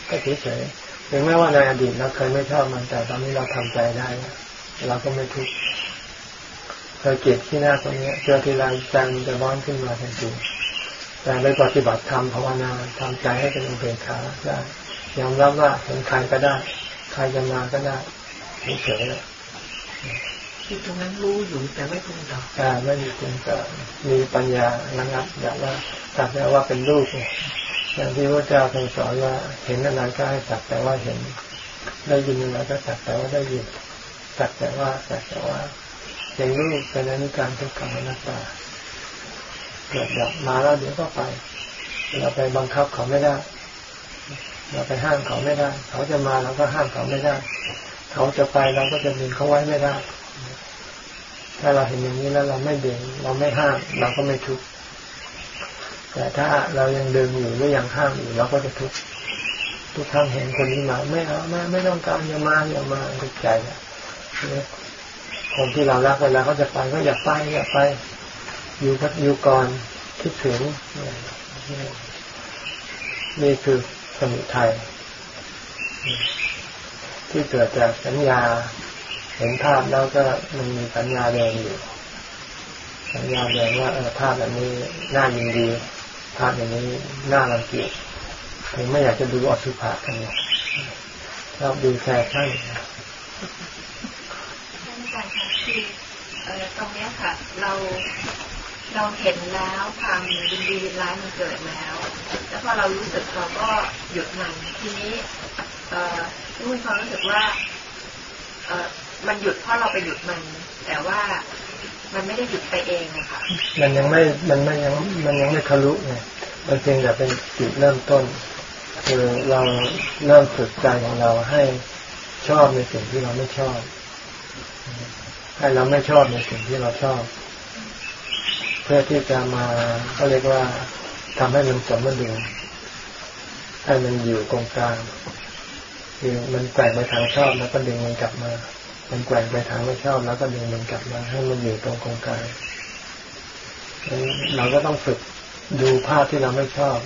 ก็เฉยๆถึงแม้ว่าในอดีตเราเคยไม่ชอบมันแต่ตอนนี้เราทำใจได้เราก็ไม่ทุกข์เคยเกลียดที่หน้าตรงนี้เจอทีไรใจมันจะร้อนขึ้นมาทันทีแต่ในปฏิบัติธรรมภาวนาทำใจให้เป็นอุเบกขาได้ยอมรับว่าเห็นใครก็ได้ ใครจะมาก็ได้เฉยเลย ที่ตรงนั้นรู้อยู่แต่ไม่ปรุงต่ออ่าไม่มีปรุงต่อมีปัญญาระงับอย่างว่าสักแต่ว่าเป็นรูปอย่างที่พระเจ้าทรงสอนว่าเห็นอะไรก็ให้สักแต่ว่าเห็น ได้ยินอะไรก็สักแต่ว่าได้ยินสักแต่ว่าสักแต่ว่าอย่างรูปเป็นอนิจจังทุกขังอนัตตาเกิดดับมาแล้วเดี๋ยวก็ไป เราไปบังคับเขาไม่ได้ เราไปห้ามเขาไม่ได้ เขาจะมาเราก็ห้ามเขาไม่ได้ เขาจะไปเราก็จะดึงเขาไว้ไม่ได้ ถ้าเราเห็นอย่างนี้แล้วเราไม่เดึงเราไม่ห้ามเราก็ไม่ทุกข์แต่ถ้าเรายังเดึงอยู่หรือยังห้ามอยู่เราก็จะทุกข์ทุกครั้งเห็นคนนี้มาไม่เอาไม่ไม่ต้องการอย่ามาอย่ามาทุกใจนะคนที่เรารักเวลาเขาจะไปก็อย่าไปอย่าไป อยู่ก็อยู่ก่อนคิดถึงนี่คือสมุทัยที่เกิดจากสัญญา ห็นภาพแล้วก็มันมีสัญญาแดงอยู่ สัญญาแดงว่าเออภาพแบบนี้น่ายินดีภาพอย่างนี้น่ารังเกียจถึงไม่อยากจะดูอสุภะกันเนี่ยชอบดูแฟชั่นท่านอาจารย์คะคือตรงนี้ค่ะ เราเราเห็นแล้วความยินดีร้ายมันเกิดแล้ว แล้วพอเรารู้สึกเราก็หยุดมันทีนี้เอ่อมีความรู้สึกว่าเอ่อ มันหยุดเพราะเราไปหยุดมัน แต่ว่ามันไม่ได้หยุดไปเองอะค่ะมันยังไม่ มันไม่ยัง มันยังไม่ทะลุไงมันเพียงแต่เป็นจุดเริ่มต้น คือเราเริ่มฝึกใจของเราให้ชอบในสิ่งที่เราไม่ชอบ ให้เราไม่ชอบในสิ่งที่เราชอบ เพื่อที่จะมาเขาเรียกว่าทำให้มันสมดุลให้มันอยู่ตรงกลางคือมันแกว่งไปทางชอบแล้วก็ดึงมันกลับมา มันแกว่งไปทางไม่ชอบแล้วก็ดึงมันกลับมาให้มันอยู่ตรงกลางเราก็ต้องฝึกดูภาพที่เราไม่ชอบ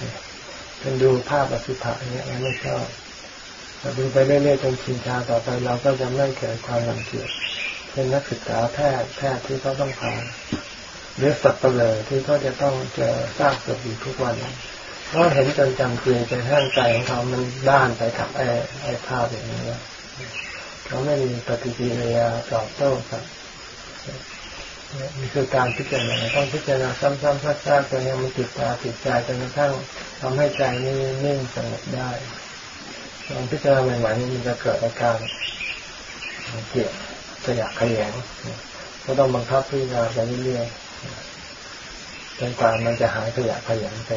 เป็นดูภาพอสุภะเนี่ยเราไม่ชอบดูไปเรื่อยๆจนชินชาต่อไปเราก็จะไม่เกิดความรังเกียจเป็นนักศึกษาแพทย์แพทย์ที่เขาต้องผ่านหรือสัตว์เปลือที่เขาจะต้องเจอซากศพอยู่ทุกวันเพราะเห็นจนจำเกลียจนแห้งใจของเขามันด้านไปกับไอ้ไอ้ภาพอย่างนี้แล้ว เขาไม่มีปฏิกิริยาตอบโต้กับนี่คือการพิจารณาต้องพิจารณาซ้ำๆซักๆจนยังมันติดตาติดใจจนกระทั่งทำให้ใจนี่นิ่งสงบได้ตอนพิจารณาใหม่ๆนี่มันจะเกิดอาการเกลียดสยะขยงก็ต้องบังคับพิจารณาไปเรื่อยๆจนกว่ามันจะหายขยะขยันไป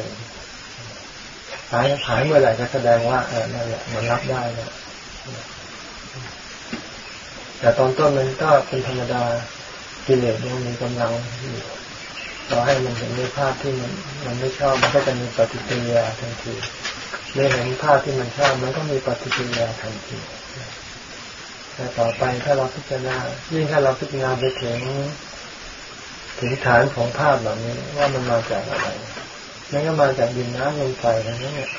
หายหายเมื่อไหร่ก็แสดงว่าเออนั่นแหละมันรับได้แล้ว แต่ตอนต้นมันก็เป็นธรรมดากิเลสยังมีกำลังอยู่ต่อให้มันเห็นในภาพที่มันมันไม่ชอบมันก็จะมีปฏิกิริยาทันทีเมื่อเห็นภาพที่มันชอบมันก็มีปฏิกิริยาทันทีแต่ต่อไปถ้าเราพิจารณายิ่งถ้าเราพิจารณาไปถึงถึงฐานของภาพเหล่านี้ว่ามันมาจากอะไรนั่นก็มาจากดินน้ำลมไฟทั้งนั้นเนี่ย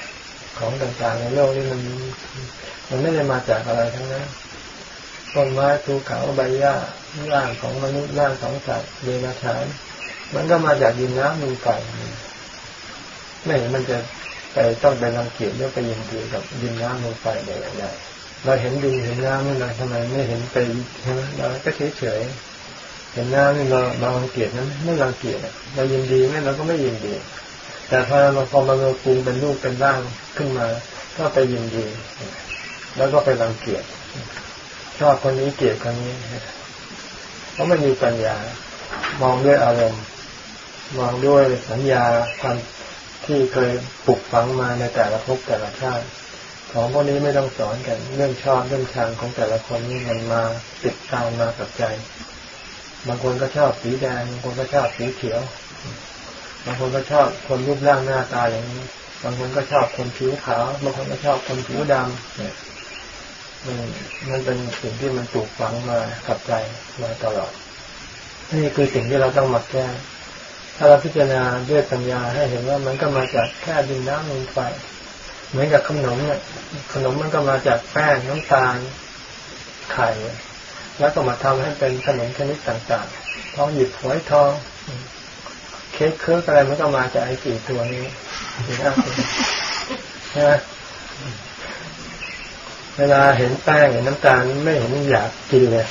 ของต่างๆในโลกนี้มัน มันไม่ได้มาจากอะไรทั้งนั้น ต้นไม้ภูเขาใบหญ้าร่างของมนุษย์ร่างของสัตว์เดรัจฉานมันก็มาจากดินน้ำลมไฟไม่เห็นมันจะไปต้องไปรังเกียจหรือไปยินดีกับดินน้ำลมไฟใดๆเราเห็นดินเห็นน้ำนี่นะทำไมไม่เห็นไปใช่ไหมเราก็เฉยเฉยเห็นน้านี่เราเรารังเกียจนั้นไม่รังเกียจเรายินดีไหมเราก็ไม่ยินดี แต่พอเราพอมาเราปรุงเป็นรูปเป็นร่างขึ้นมา ก็ไปยินดี แล้วก็ไปรังเกียจ ชอบคนนี้เกลียดคนนี้ เพราะมันมีปัญญา มองด้วยอารมณ์ มองด้วยสัญญาความที่เคยปลุกฝังมาในแต่ละภพแต่ละชาติของพวกนี้ไม่ต้องสอนกัน เรื่องชอบเรื่องชังของแต่ละคนนี่มันมาติดตามมากับใจ บางคนก็ชอบสีแดงบางคนก็ชอบสีเขียว บางคนก็ชอบคนรูปร่างหน้าตาอย่างนี้ บางคนก็ชอบคนผิวขาว บางคนก็ชอบคนผิวดำเนี่ย มันมันเป็นสิ่งที่มันปลูกฝังมากับใจมาตลอด นี่คือสิ่งที่เราต้องมาแก้ ถ้าเราพิจารณาด้วยปัญญาให้เห็นว่ามันก็มาจากแค่ดินน้ำลมไฟเหมือนกับขนมเนี่ยขนมมันก็มาจากแป้งน้ำตาลไข่แล้วก็มาทำให้เป็นขนมชนิดต่างๆทองหยิบหวยทอง เค้กเคิร์กอะไรมันก็มาจากไอ้สี่ตัวนี้นะใช่ไหม เวลาเห็นแป้งเห็นน้ำตาลไม่เห็นอยากกินเลย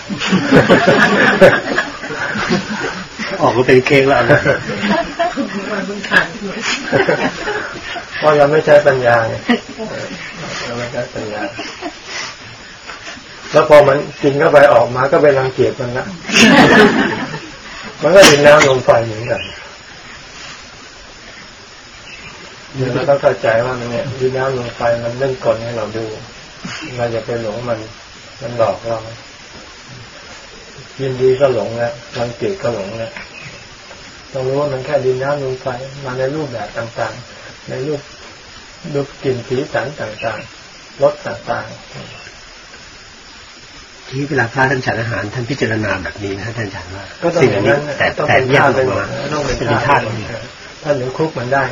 ออกก็เป็นเค้กแล้วนะเพราะเราไม่ใช้ปัญญาไงเราไม่ใช้ปัญญาแล้วพอมันกินเข้าไปออกมาก็ไปรังเกียจมันละมันก็ดินน้ำลมไฟเหมือนกันเราต้องเข้าใจว่าเนี่ยดินน้ำลมไฟมันเล่นกลให้เราดู เราอย่าไปหลงมัน มันหลอกเรามยินดีก็หลงแล้วรังเกียจก็หลงแล้วต้องรู้ว่ามันแค่ดินน้ำลมไฟมาในรูปแบบต่างๆ ในรูปรูปกลิ่นสีสันต่างๆรสต่างๆที่เวลาพระท่านฉันอาหาร ท่านพิจารณาแบบนี้นะท่านอาจารย์ว่าสิ่งนี้แต่แต่แยกออกมาต้องเป็นธาตุถ้าหนูคุกมันได้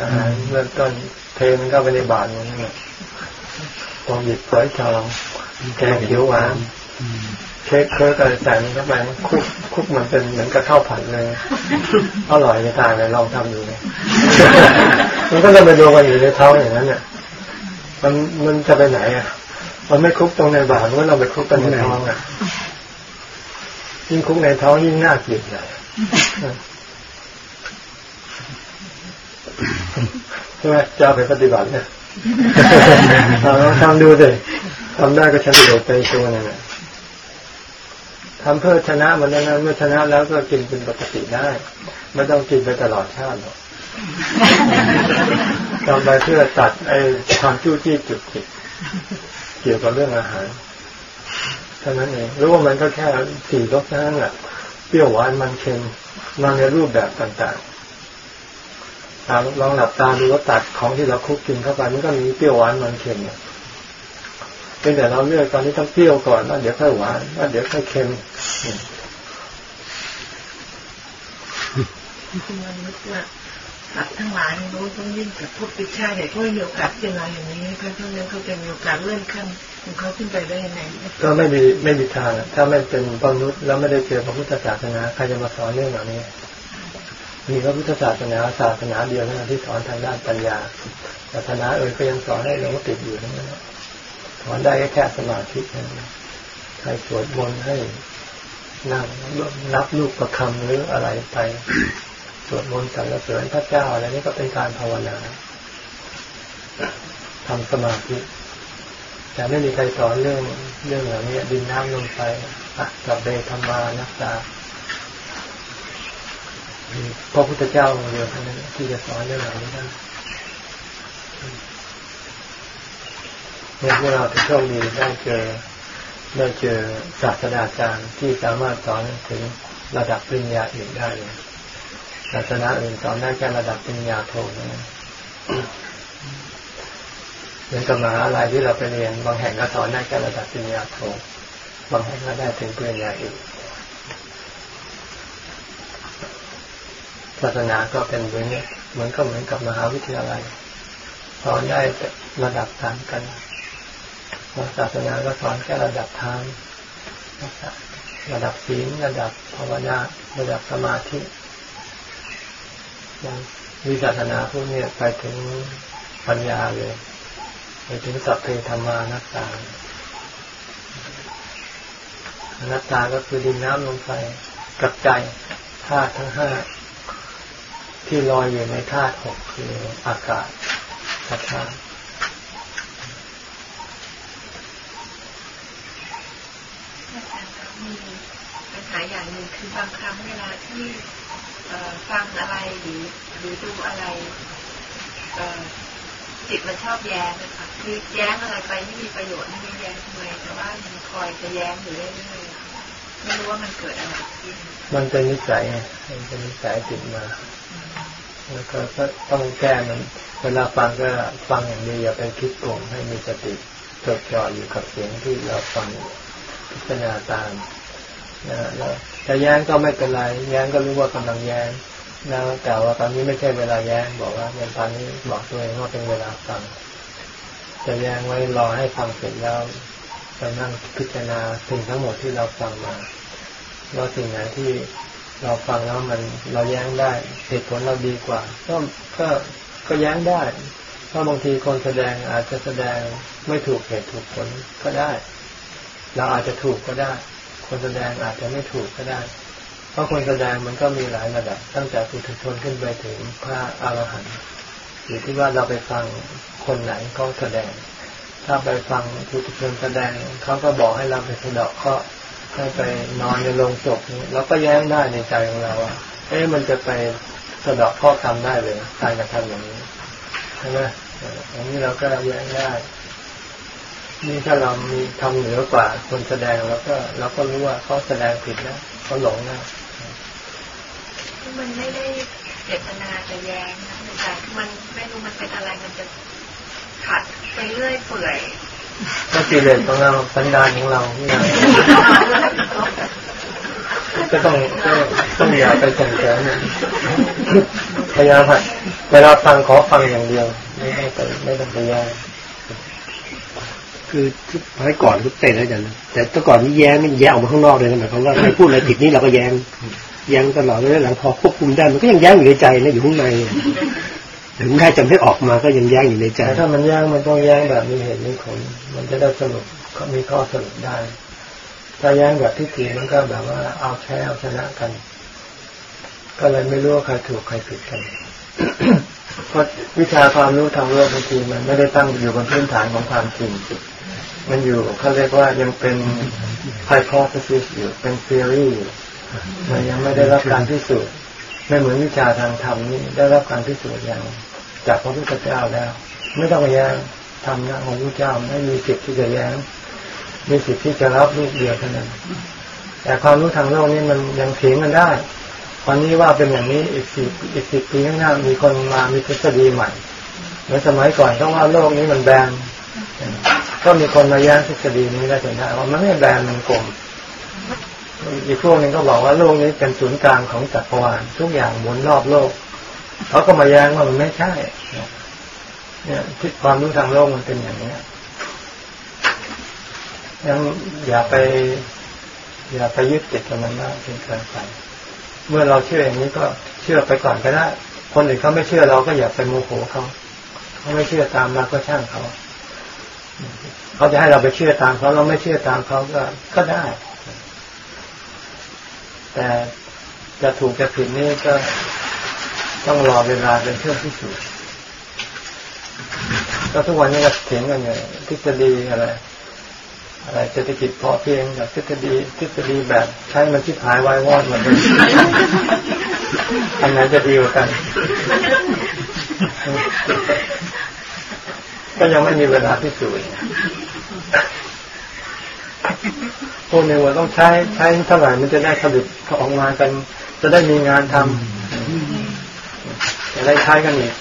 อาหารเริ่มต้นเทมันก็ไปในบาตรมันนี่ ต้องหยิบฝอยทองแกงเขียวหวานเค้กเค้กอะไรใส่เข้าไปคุกคุกมันเป็นเหมือนกับข้าวผัดเลยอร่อยในตาเลยลองทำดูเลยมันก็จะไปดูกันอยู่ในเท้องอย่างนั้นเนี่ยมันมันจะไปไหนอะ มันไม่คุกตรงในบาตรมันเราไปคุกกันในท้องอะยิ่งคุกในท้องยิ่งน่าเกลียดใหญ่ใช่ไหมจะไปปฏิบัติเนี่ย ลองทำดูสิทำได้ก็ใช้ประโยชน์ไปตัวนึงทำเพื่อชนะมันนั้นเมื่อชนะแล้วก็กินเป็นปกติได้ ไม่ต้องกินไปตลอดชาติหรอกทำไปเพื่อตัดไอ้ความจู้จี้จุดจิตเกี่ยวกับเรื่องอาหารเท่านั้นเองรู้ว่ามันก็แค่สี่รสนั่นแหละเปรี้ยวหวานมันเค็มมาในรูปแบบต่างๆ ลองหลับตาดูว่าตัดของที่เราคุกกินเข้าไปมันก็มีเปรี้ยวหวานมันเค็มเนี่ยเป็นแต่เราเลือกตอนนี้ต้องเปรี้ยวก่อนแล้วเดี๋ยวค่อยหวานแล้วเดี๋ยวค่อยเค็มคุณมันนึกว่าสัตว์ทั้งหลายรู้ต้องยิ่งกับพวกปิชาเด็กก็มีโอกาสเจออย่างนี้เพราะฉะนั้นเขาจะมีโอกาสเลื่อนขั้นของเขาขึ้นไปได้ยังไงก็ไม่มีไม่มีทางถ้าไม่เป็นมนุษย์แล้วไม่ได้เจอพระพุทธศาสนาใครจะมาสอนเรื่องเหล่านี้ มีพระพุทธศาสนาศาสนาเดียวเท่านั้นที่สอนทางด้านปัญญาศาสนาอื่นก็ยังสอนให้หลงติดอยู่ทั้งนั้นถอนได้แค่สมาธินั้นใครสวดมนต์ให้นั่งนับลูกประคำหรืออะไรไปสวดมนต์สรรเสริญพระเจ้าอะไรนี้ก็เป็นการภาวนาทำสมาธิแต่ไม่มีใครสอนเรื่องเรื่องเหล่านี้ดินน้ำลมไฟอะกับเบธรรมานักตา พระพุทธเจ้าองค์เดียวเท่านั้นที่จะสอนเรื่องเหล่านี้ได้เนี่ยพวกเราโชคดีได้เจอได้เจอศาสตราจารย์ที่สามารถสอนถึงระดับปริญญาเอกได้เลยศาสนาอื่นสอนได้แค่ระดับปริญญาโทนะเหมือนกับมหาลัยที่เราไปเรียน บางแห่งก็สอนได้แค่ระดับปริญญาโทบางแห่งก็ได้ถึงปริญญาเอก ศาสนาก็เป็นเหมือนเหมือนก็เหมือนกับมหาวิทยาลัยสอนได้ระดับต่างกันศาสนาก็สอนแค่ระดับทางระดับศีลระดับภาวนาระดับสมาธิวิศาสนาพวกนี้ไปถึงปัญญาเลย ไปถึงสัพเพธรรมานัตตานัตตาก็คือดินน้ำลมไฟกับใจธาตุทั้งห้า ที่ลอยอยู่ในธาตุหกคืออากาศธาตุหาอย่างหนึ่งคือบางครั้งเวลาที่ฟังอะไรหรือหรือดูอะไรจิตมันชอบแย้งนะคะคือแย้งอะไรไปไม่มีประโยชน์ไม่มีแย้งทำไมแต่ว่ามันคอยจะแย้งอยู่เรื่อยๆไม่รู้ว่ามันเกิดอะไรขึ้นมันเป็นนิสัยมันเป็นนิสัยจิตมา แล้วก็ต้องแก้มัน เวลาฟังก็ฟังอย่างดีอย่าไปคิดโกงให้มีสติจดจ่ออยู่กับเสียงที่เราฟังพิจารณาตามนะแล้วจะแย้งก็ไม่เป็นไรแย้งก็รู้ว่ากำลังแย้งแล้วแต่ว่าตอนนี้ไม่ใช่เวลาแย้งบอกว่าอย่างตอนนี้บอกตัวเองว่าเป็นเวลาฟัง จะแย้งไว้รอให้ฟังเสร็จแล้วไปนั่งพิจารณาสิ่งทั้งหมดที่เราฟังมาแล้วสิ่งไหนที่ เราฟังแล้วมันเราแย้งได้เหตุผลเราดีกว่า ก็ก็ก็แย้งได้เพราะบางทีคนแสดงอาจจะแสดงไม่ถูกเหตุถูกผลก็ได้ เราอาจจะถูกก็ได้ คนแสดงอาจจะไม่ถูกก็ได้ เพราะคนแสดงมันก็มีหลายระดับ ตั้งแต่ปุถุชนขึ้นไปถึงพระอรหันต์อยู่ที่ว่าเราไปฟังคนไหนเขาแสดง ถ้าไปฟังปุถุชนแสดงเขาก็บอกให้เราไปสะดอกก็ให้ ถ้าไปนอนในโรงศพนี้เราก็แย้งได้ในใจของเราว่าเอ๊ะมันจะไปสะดอกข้อคำได้เลยการกระทำอย่างนี้ใช่ไหมอันนี้เราก็แย้งได้ นี่ถ้าเรามีทำเหนือกว่าคนแสดงแล้วก็เราก็รู้ว่าเขาแสดงผิดนะเขาหลงนะมันไม่ได้เจตนาจะแย้งนะแต่มันไม่รู้มันเป็นอะไรมันจะขัดไปเรื่อยเปื่อย ก็กิเลสของเราสันดานของเราเนี่ยก็ต้องต้องอย่าไปส่งเสริมพยายามเวลาฟังขอฟังอย่างเดียว ไม่ให้ไปไม่ต้องไปแย่คือที่ให้ก่อนทุกเตะแล้วจันแต่ตก่อนนี่แย้งมันแย้งออกมาข้างนอกเลยนะหมายความว่าใครพูดอะไรผิดนี่เราก็แย้งแย้งตลอดเลยหลังพอควบคุมได้มันก็ยังแย้งอยู่ในใจนะอยู่ข้างใน ถึงแม้จะไม่ออกมาก็ยังแย้งอยู่ในใจถ้ามันแย้งมันต้องแย้งแบบมีเหตุมีผลมันจะได้สรุปมีข้อสรุปได้ ถ้าแย้งแบบที่ถีมันก็แบบว่าเอาแพ้เอาชนะกัน ก็เลยไม่รู้ว่าใครถูกใครผิดกันเพราะวิชาความรู้ทางโลกบางทีมันไม่ได้ตั้งอยู่บนพื้นฐานของความจริงมันอยู่เขาเรียกว่ายังเป็น hypothesis อยู่เป็น theoryมันยังไม่ได้รับการพิสูจน์ไม่เหมือนวิชาทางธรรมนี่ได้รับการพิสูจน์อย่าง จากพระพุทธเจ้าแล้ว ไม่ต้องแย้งธรรมะของพระเจ้าไม่มีสิทธิ์ที่จะแย้งมีสิทธิ์ที่จะรับลูกเดียวเท่านั้น แต่ความรู้ทางโลกนี่มันยังเถียงกันได้วันนี้ว่าเป็นอย่างนี้อีกสิบอีกสิบปีข้างหน้ามีคนมามีทฤษฎีใหม่เมื่อสมัยก่อนเขาว่าโลกนี้มันแบนก็มีคนมาแย้งทฤษฎีนี้ได้จนได้ว่ามันไม่แบนมันกลมอีกพวกนึงก็บอกว่าโลกนี้เป็นศูนย์กลางของจักรวาลทุกอย่างหมุนรอบโลก เขาก็มาแย้งว่ามันไม่ใช่ เนี่ยทิศความรู้ทางโลกมันเป็นอย่างนี้ยังอย่าไป อย่าไปยึดติดกับมันมากจนเกินไป เมื่อเราเชื่ออย่างนี้ก็เชื่อไปก่อนก็ได้ คนอื่นเขาไม่เชื่อเราก็อย่าไปโมโหเขาเขาไม่เชื่อตามเราก็ช่างเขาเขาจะให้เราไปเชื่อตามเขาเราไม่เชื่อตามเขาก็ก็ได้ แต่จะถูกจะผิดนี่ก็ ต้องรอเวลาเป็นเครื่องพิสูจน์ก็ทุกวันนี้ก็เถียงกันอยู่ทฤษฎีอะไร อะไรเศรษฐกิจพอเพียงแบบทฤษฎีทฤษฎีแบบใช้มันที่หายวายวอดมันเลยทำงานจะดีกว่ากัน ก็ยังไม่มีเวลาพิสูจน์พวกหนึ่งว่าต้องใช้ใช้เท่าไหร่มันจะได้ผลิตออกมากัน จะได้มีงานทำ จะได้ใช้กันอีก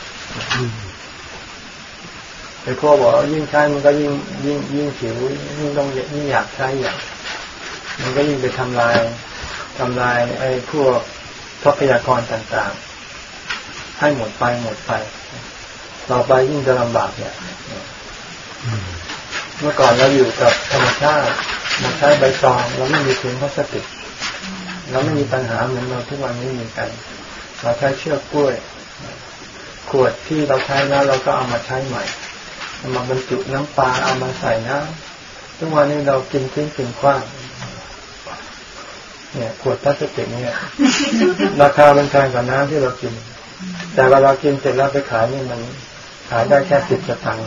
ไอ้พวกบอกยิ่งใช้มันก็ยิ่งยิ่งยิ่งผิวยิ่งต้องยิ่งอยากใช้อยากมันก็ยิ่งไปทำลายทำลายไอ้พวกทรัพยากรต่างๆ ให้หมดไปหมดไป ต่อไปยิ่งจะลำบากเนี่ยเมื่อก่อนเราอยู่กับธรรมชาติมาใช้ใบตองเราไม่มีถุงพลาสติกเราไม่มีปัญหาเหมือนเราทุกวันนี้มีกันเราใช้เชือกกล้วย ขวดที่เราใช้แล้วเราก็เอามาใช้ใหม่เอามาบรรจุน้ำปลาเอามาใส่น้ำทุกวันนี้เรากินทิ้งกินคว้างเนี่ยขวดพลาสติกเนี่ยราคามันแพงกว่าน้ำที่เรากิน แต่เวลากินเสร็จแล้วไปขายนี่มันขายได้แค่สิบสตางค์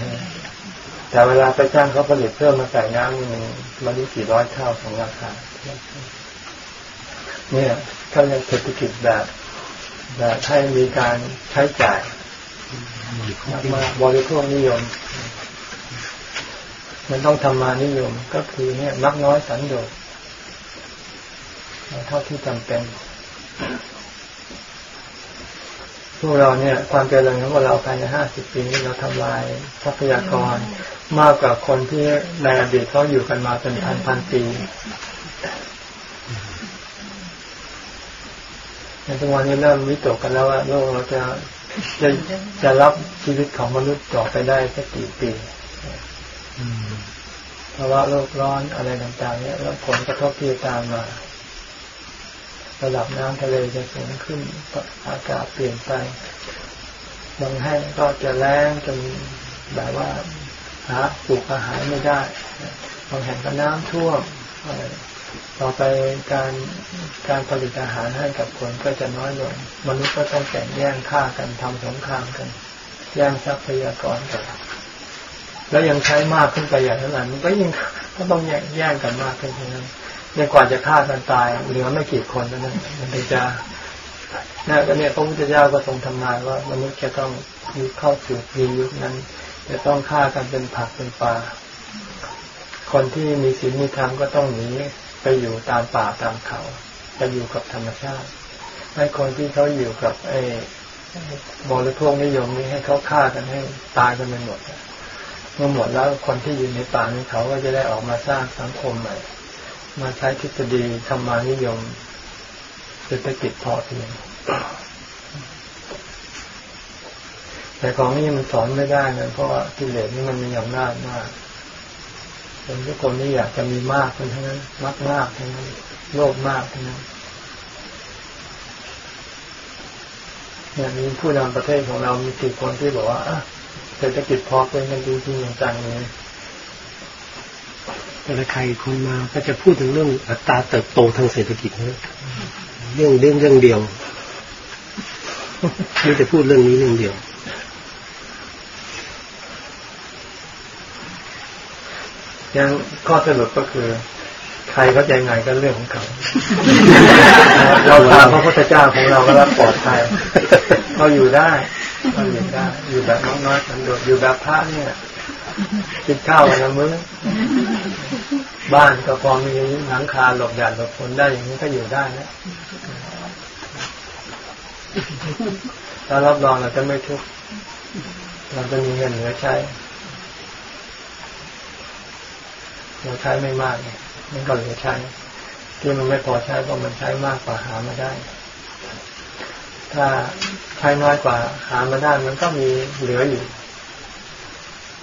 แต่เวลาไปจ้างเขาผลิตเพิ่มมาใส่น้ำนี่มันมันนี่กี่ร้อยเท่าของราคาเนี่ยเขาเรียกเศรษฐกิจแบบแบบให้มีการใช้จ่าย มาบริโภคนิยม มันต้องทำมานิยมก็คือเนี่ยมักน้อยสันโดษเท่าที่จำเป็นพวกเราเนี่ย ความเจริญของพวกเราภายในห้าสิบปีนี้เราทำลายทรัพยากร มากกว่าคนที่ในอดีตเขาอยู่กันมาเป็นพันพันปีในทุกวันนี้เริ่มวิตกกันแล้วว่าโลกเราจะ จะจะรับชีวิตของมนุษย์ต่อไปได้สักกี่ปีเพราะว่าโลกร้อนอะไรต่างๆ เนี่ยแล้วผลกระทบที่ตามมา ระดับน้ำทะเลจะสูงขึ้นอากาศเปลี่ยนไปบางแห่งก็จะแรงจนแบบว่าหาปลูกอาหารไม่ได้บางแห่งก็น้ำท่วม ต่อไปการการผลิตอาหารให้กับคนก็จะน้อยลงมนุษย์ก็ต้องแข่งแย่งฆ่ากันทำสงครามกันแย่งทรัพยากรกัน แล้วยังใช้มากขึ้นไปอย่างนั้นมันก็ยิ่งก็ต้องแย่งแย่งกันมากขึ้นเท่านั้นยังกว่าจะฆ่ากันตายเหลือไม่กี่คนเท่านั้นมันถึงจะนี่ก็เนี่ยพระพุทธเจ้าก็ทรงทำนายว่ามนุษย์จะต้องมีเข้าสู่มียุคนั้น จะต้องฆ่ากันเป็นผักเป็นปลาคนที่มีศีลมีธรรมก็ต้องหนี ไปอยู่ตามป่าตามเขาไปอยู่กับธรรมชาติให้คนที่เขาอยู่กับไอ้บริโภคนิยมนี้ให้เขาฆ่ากันให้ตายกันไปหมดเมื่อหมดแล้วคนที่อยู่ในป่านี้เขาก็จะได้ออกมาสร้างสังคมใหม่ มาใช้ทฤษฎีธรรมานิยมเศรษฐกิจพอเพียงแต่ของนี้มันสอนไม่ได้นะเพราะว่ากิเลสนี่มันมีอำนาจมาก คนทุกคนนี่อยากจะมีมากคนทั้งนั้นมากมากทั้งนั้นโลภมากทั้งนั้นเนี่ยมีผู้นำประเทศของเรามีสี่คนที่บอกว่าเศรษฐกิจพอเป็นกันจริงจังเลยแต่ละใครคนมาก็จะพูดถึงเรื่องอัตราเติบโตทางเศรษฐกิจนะเรื่องเรื่องเรื่องเดียวไม่จะพูดเรื่องนี้เรื่องเดียว ยังข้อสรุปก็คือ ใครก็ใจไงก็เรื่องของเขาเราตามพระพุทธเจ้าของเราก็รับปลอดภัยเราอยู่ได้เราอยู่ได้ อยู่แบบน้อยๆสันโดษอยู่แบบพระเนี่ยกินข้าววันละมื้อบ้านก็พอมีหลังคาหลบแดดหลบฝนได้อย่างนี้ก็อยู่ได้นะถ้ารับรองเราจะไม่ทุกข์เราจะมีเงินเหลือใช้ เราใช้ไม่มากเนี่ยมันก็เหลือใช้ ที่มันไม่พอใช้เพราะมันใช้มากกว่าหามาได้ ถ้าใช้น้อยกว่าหามาได้มันก็มีเหลืออยู่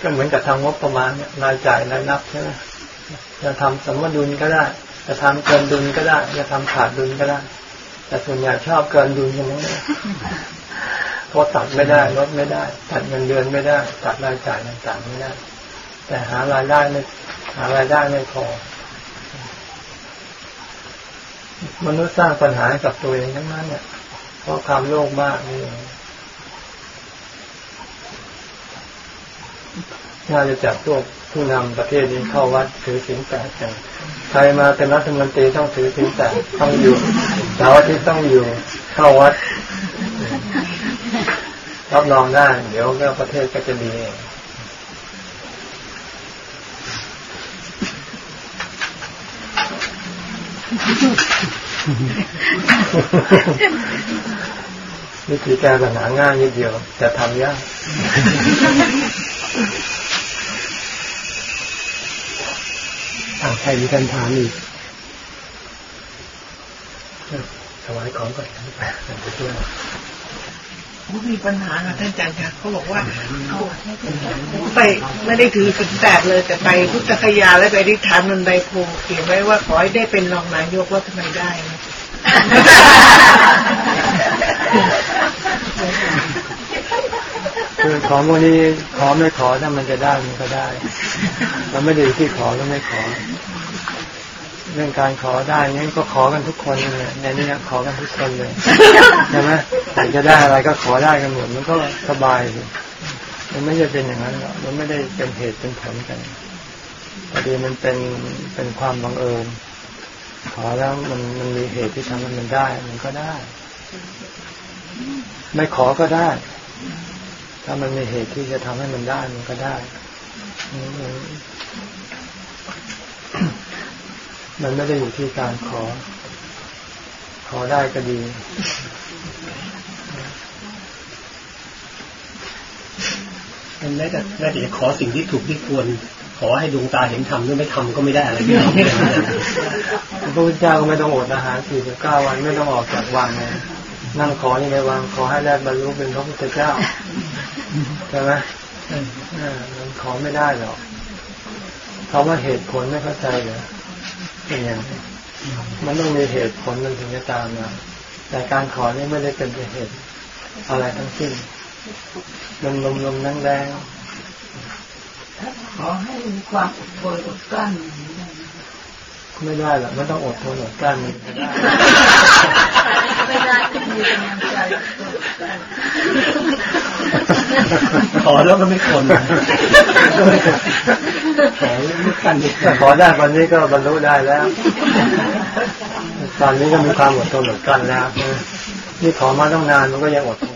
ก็เหมือนกับทำงบประมาณเนี่ยรายจ่ายรายนับใช่ไหมจะทำสมดุลก็ได้จะทำเกินดุลก็ได้จะทำขาดดุลก็ได้ แต่ส่วนใหญ่ชอบเกินดุลกันนี้เพราะตัดไม่ได้ลดไม่ได้ ตัดเงินเดือนไม่ได้ ตัดรายจ่ายต่างๆไม่ได้ แต่หารายได้ไม่หารายได้ไม่พอมนุษย์สร้างปัญหาให้กับตัวเองทั้งนั้นเนี่ยเพราะความโลภมากนี่น่าจะจับพวกผู้นำประเทศนี้เข้าวัดถือศีลแปดกันใครมาเป็นรัฐมนตรีต้องถือศีลแปดต้องอยู่เสาร์อาทิตย์ต้องอยู่เข้าวัดรับรองได้ เดี๋ยวก็ประเทศก็จะดีเอง วิธีการปัญหาง่ายนิดเดียว แต่ทำยากอาใครมีการถามอีกถวายของก่อนไปเที่ย มีปัญหาค่ะท่านอาจารย์ค่ะเขาบอกว่าไปไม่ได้ถือสินแปดเลย แต่ไปพุทธคยาและไปดิฐานนนไดโพเขียนไว้ว่าขอให้ได้เป็นรองนายกว่าทำไมได้คือของพวกนี้ขอไม่ขอถ้ามันจะได้มันก็ได้ มันไม่ได้ที่ขอแล้วไม่ขอ เรื่องการขอได้งั้นก็ขอกันทุกคนเลยในนี้ขอกันทุกคนเลยใช่ไหมแต่จะได้อะไรก็ขอได้กันหมดมันก็สบายเลยมันไม่จะเป็นอย่างนั้นหรอกมันไม่ได้เป็นเหตุเป็นผลกันพอดีมันเป็นเป็นความบังเอิญขอแล้วมันมันมีเหตุที่ทำให้มันได้ มันก็ได้ ไม่ขอก็ได้ ถ้ามันมีเหตุที่จะทำให้มันได้ มันก็ได้ มันไม่ได้อยู่ที่การขอ ขอได้ก็ดี มันได้แต่ได้แต่ขอสิ่งที่ถูกที่ควร ขอให้ดวงตาเห็นธรรมด้วยไม่ทำก็ไม่ได้อะไรที่เราพระพุทธเจ้าก็ไม่ต้องอดอาหารสี่สิบเก้าวันไม่ต้องออกจากวังเลยนั่งขอยังไงวังขอให้ได้บรรลุเป็นพระพุทธเจ้าใช่ไหมมันขอไม่ได้หรอกเขาว่าเหตุผลไม่เข้าใจเลยเป็น อย่างมันต้องมีเหตุผลมันถึงจะตามมาแต่การขอนี่ไม่ได้เป็นเหตุอะไรทั้งสิ้นมันลมลมนั่งแรงขอให้มีความอดทนอดกลั้นไม่ได้หรอกไม่ต้องอดทนอดกลั้นไม่ได้ไม่ได้มีกำลังใจ ขอแล้วก็ไม่คนขอไม่กันขอได้วันนี้ก็บรรลุได้แล้ว ตอนนี้ก็มีความอดทนอดกลั้นแล้วนี่ขอมาต้องนานมันก็ยังอดทน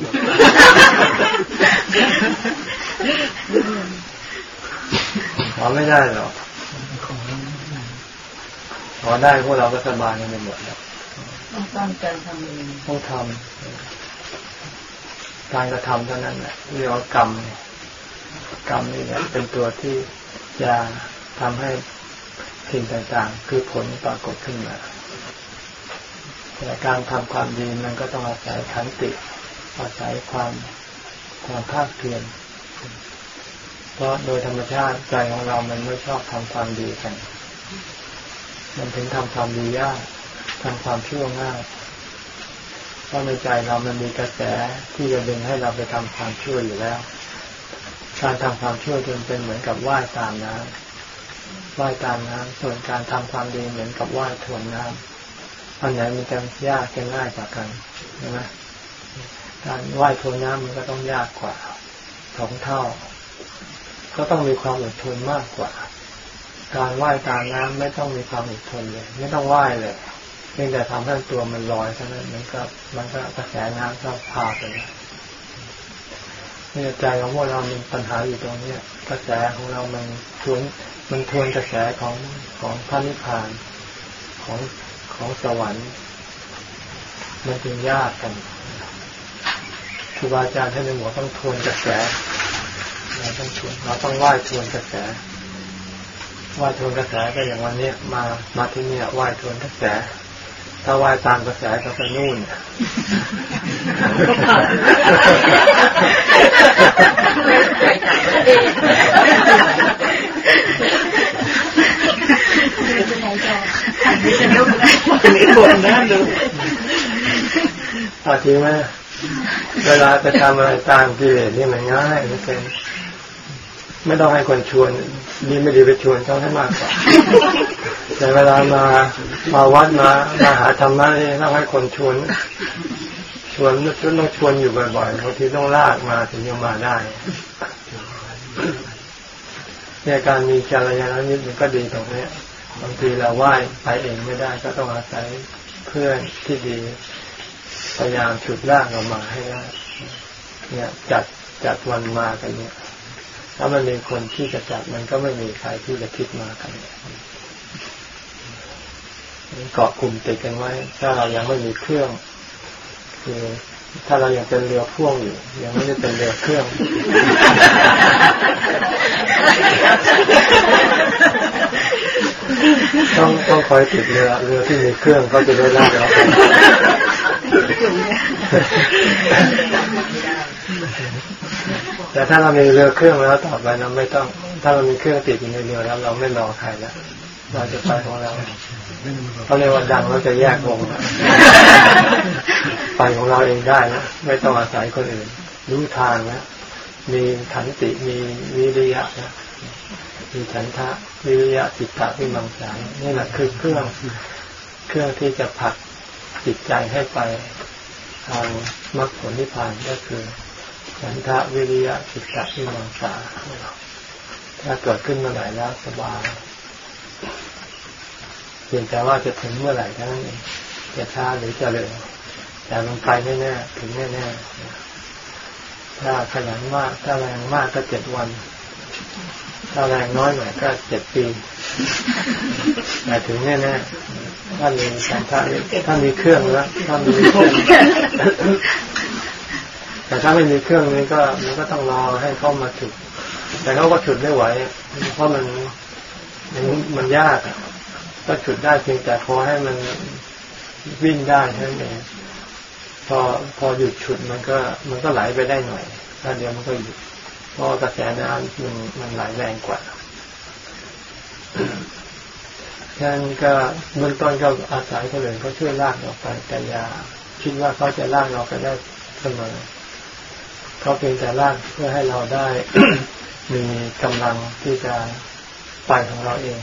ขอไม่ได้หรอกขอได้พวกเราก็สบายกันไปหมดแล้วต้องตั้งใจทำเองต้องทำ การกระทำเท่านั้นเรียกว่ากรรมกรรมนี่แหละเป็นตัวที่จะทำให้สิ่งต่างๆ คือผลปรากฏขึ้นมาแต่การทำความดีมันก็ต้องอาศัยขันติอาศัยความความภาคเพียรเพราะโดยธรรมชาติใจของเรามันไม่ชอบทำความดีกัน มันถึงทำความดียากทำความชั่วง่าย เพราะในใจเรามันมีกระแสที่จะดึงให้เราไปทำความชั่วอยู่แล้ว การทำความชั่วจนเป็นเหมือนกับว่ายตามน้ำว่ายตามน้ำส่วนการทำความดีเหมือนกับว่ายทวนน้ำอันไหนมันจะยากจะง่ายกว่ากันใช่ไหมการว่ายทวนน้ำมันก็ต้องยากกว่าสองเท่า ก็ต้องมีความอดทนมากกว่า การว่ายตามน้ำไม่ต้องมีความอดทนเลย ไม่ต้องว่ายเลย เพียงแต่ทำให้ตัวมันลอยเท่านั้นมันก็มันก็กระแสน้ำก็พาไปแล้วนี่ยใจของพวกเรามีปัญหาอยู่ตรงนี้กระแสของเรามันทวนมันทวนกระแสของของพระนิพพานของของสวรรค์ มันจึงยากกันครูบาอาจารย์ท่านในหัวต้องทวนกระแสเราต้องทวนเราต้องไหว้ทวนกระแสไหว้ทวนกระแสก็อย่างวันนี้มามาที่นี่ไหว้ทวนกระแส ถ้าว่ายตามกระแสก็ไปนู่นพอทีไหมเวลาจะทำอะไรตามกิเลสนี่มันง่ายไม่เป็น ไม่ต้องให้คนชวนนี่ไม่ดีไปชวนเขาให้มากกว่าแต่เวลามามาวัดมามาหาธรรมะนี่ต้องให้คนชวน ชวนต้องชวนอยู่บ่อยๆบางทีต้องลากมาถึงจะมาได้เนี่ยการมีจารยานิดมันก็ดีตรงนี้บางทีเราไหว้ไปเองไม่ได้ ก็ต้องอาศัยเพื่อนที่ดีพยายามฉุดลากเรามาให้ได้เนี่ยจัดจัดวันมากันเนี่ย ถ้ามันมีคนที่จะจัดมันก็ไม่มีใครที่จะคิดมากันเกาะกลุ่มติดกันไว้ ถ้าเรายังไม่มีเครื่อง คือถ้าเรายังเป็นเรือพ่วงอยู่ ยังไม่ได้เป็นเรือเครื่อง ต้องต้องคอยติดเรือเรือที่มีเครื่องก็จะได้ลากเรา แต่ถ้าเรามีเรือเครื่องแล้วต่อไปเราไม่ต้อง ถ้าเรามีเครื่องติดอยู่ในเรือแล้วเราไม่รอใครแล้วเราจะไปของเราเขาเรียกว่าดังเราจะแยกวงไปของเราเองได้นะไม่ต้องอาศัยคนอื่น รู้ทางนะมีขันติมีวิริยะนะมีฉันทะวิริยะจิตตะวิมังสานี่แหละคือเครื่องเครื่องที่จะผลักจิตใจให้ไปทางมรรคผลนิพพานก็คือ ฉันทะวิริยะจิตตะวิมังสาถ้าเกิดขึ้นมาไหนแล้วสบายเพียงแต่ว่าจะถึงเมื่อไหร่เท่านั้นเองจะช้าหรือจะเร็วแต่มันไปแน่ๆถึงแน่ๆถ้าขยันมาก ถ้าแรงมากก็เจ็ดวัน ถ้าแรงน้อยหน่อยก็เจ็ดปีแต่ถึงแน่ๆถ้ามีสัมภาระถ้ามีเครื่องแล้วถ้ามีเครื่อง แต่ถ้าไม่มีเครื่องนี้ก็มันก็ต้องรอให้เข้ามาฉุด แต่เขาก็ฉุดไม่ไหว เพราะมันมันมันยากก็ฉุดได้เพียงแต่พอให้มันวิ่งได้เท่านั้นเองพอพอหยุดฉุดมันก็ มันก็ไหลไปได้หน่อยถ้าเดียวมันก็หยุดเพราะกระแสน้ำมันมันไหลแรงกว่าฉะนั้นก็เบื้องต้นก็อาศัยคนอื่นเขาช่วยลากเราไปแต่ยาคิดว่าเขาจะลากเราไปได้เสมอ เขาเพียงแต่ลากเพื่อให้เราได้มีกำลังที่จะไปของเราเอง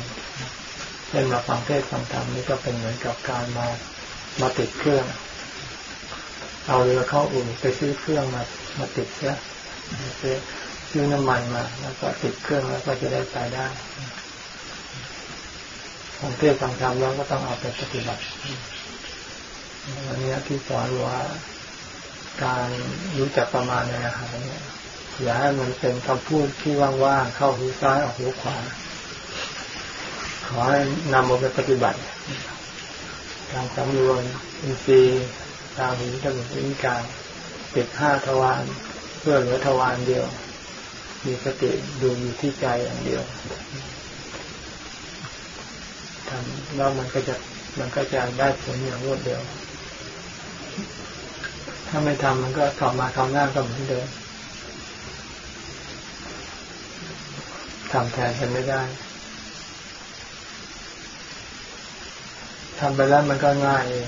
เช่นมาฟังเทศฟังธรรมนี่ก็เป็นเหมือนกับการมามาติดเครื่อง เอาเรือเข้าอุ่นไปซื้อเครื่องมามาติดเสียซื้อซื้อน้ำมันมาแล้วก็ติดเครื่องแล้วก็จะได้ไปได้ฟังเทศฟังธรรมแล้วก็ต้องเอาไปปฏิบัติวันนี้ที่สอนว่า การรู้จักประมาณในอาหารเนี่ยอย่าให้มันเป็นคำพูดที่ว่างๆเข้าหูซ้ายออกหูขวา ขอให้นำมาไปปฏิบัติางสำรวมอินทรีย์ตาหูจมูกลิ้นกายปิดห้าทวารเพื่อเหลือทวารเดียว มีสติดูอยู่ที่ใจอย่างเดียวทำแล้วมันก็จะมันก็จะได้ผลอย่างรวดเร็ว ถ้าไม่ทำมันก็กลับมาคราวหน้าก็เหมือนเดิมทำแทนกันไม่ได้ทำไปแล้วมันก็ง่ายเอง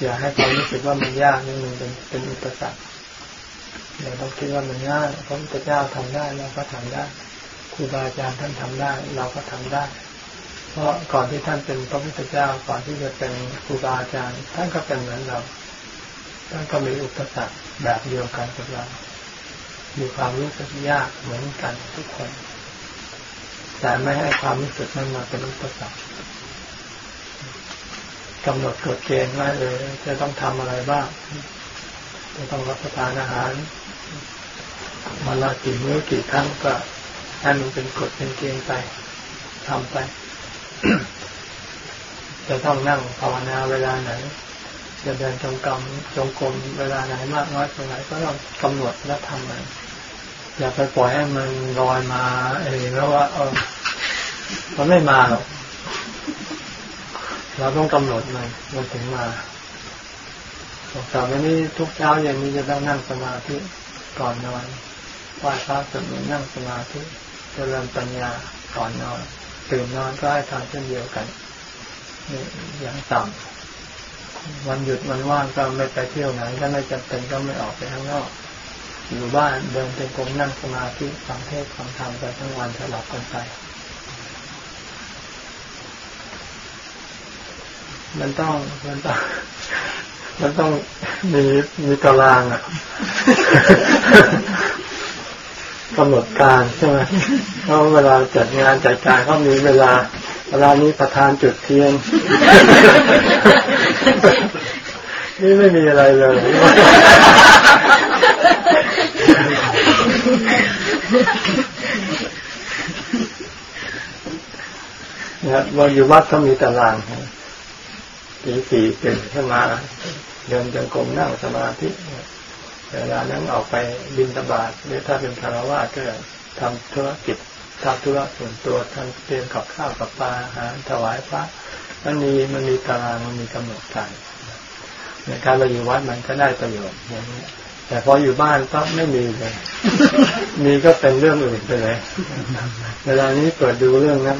อย่าให้ความรู้สึกว่ามันยากนี่มันเป็นเป็นอุปสรรคเราต้องคิดว่ามันง่ายพระพุทธเจ้าทำได้เราก็ทำได้ครูบาอาจารย์ท่านทำได้ เราก็ทำได้ เพราะก่อนที่ท่านเป็นพระพุทธเจ้าก่อนที่จะเป็นครูบาอาจารย์ ท่านก็เป็นเหมือนเรา ท่านก็มีอุปสรรคแบบเดียวกันกับเรา มีความรู้สึกยากเหมือนกันทุกคน แต่ไม่ให้ความรู้สึกนั้นมาเป็นอุปสรรคกำหนดกฎเกณฑ์ไว้เลย จะต้องทำอะไรบ้าง จะต้องรับประทานอาหารมาละกี่มื้อกี่ครั้งก็ให้มันเป็นกฎเป็นเกณฑ์ไปทำไป จะต้องนั่งภาวนาเวลาไหน จะเดินจงกรมจงกรมเวลาไหนมากน้อยเท่าไหร่ก็ต้องกำหนดและทำมันอย่าไปปล่อยให้มันลอยมา เองแล้วว่าเออมันไม่มาหรอกเราต้องกำหนดมันมันถึงมาต่อไปนี้ทุกเช้าเย็นนี้จะต้องนั่งสมาธิก่อนนอนไหว้พระสวดมนต์นั่งสมาธิเจริญปัญญาก่อนนอนตื่นนอนก็ให้ทำเช่นเดียวกันอย่างต่ำ วันหยุดวันว่างก็ไม่ไปเที่ยวไหนถ้าไม่จำเป็นก็ไม่ออกไปข้างนอก อยู่บ้านเดินเป็นกรมนั่งสมาธิฟังเทศฟังธรรมไปทั้งวันสลับกันไป มันต้องมันต้องมันต้องมีมีตารางอะกำหนดการใช่ไหมเพราะเวลาจัดงานจัดการเขามีเวลา เวลานี้ประธานจุดเทียน นี่ไม่มีอะไรเลย นะวันอยู่วัดก็มีตารางตีสี่ตื่นขึ้นมาเดินจงกรมนั่งสมาธิเวลานั้นออกไปบินตบาทหรือถ้าเป็นคารวะก็ทำธุรกิจ ทำธุระส่วนตัวทำเตรียมกับข้าวกับปลาอาหารถวายพระมันมีมันมีตารางมันมีกำหนดการในการไปอยู่วัดมันก็ได้ประโยชน์อย่างนี้แต่พออยู่บ้านก็ไม่มีเลย มีก็เป็นเรื่องอื่นไปเลย เวลานี้เปิดดูเรื่องนั้น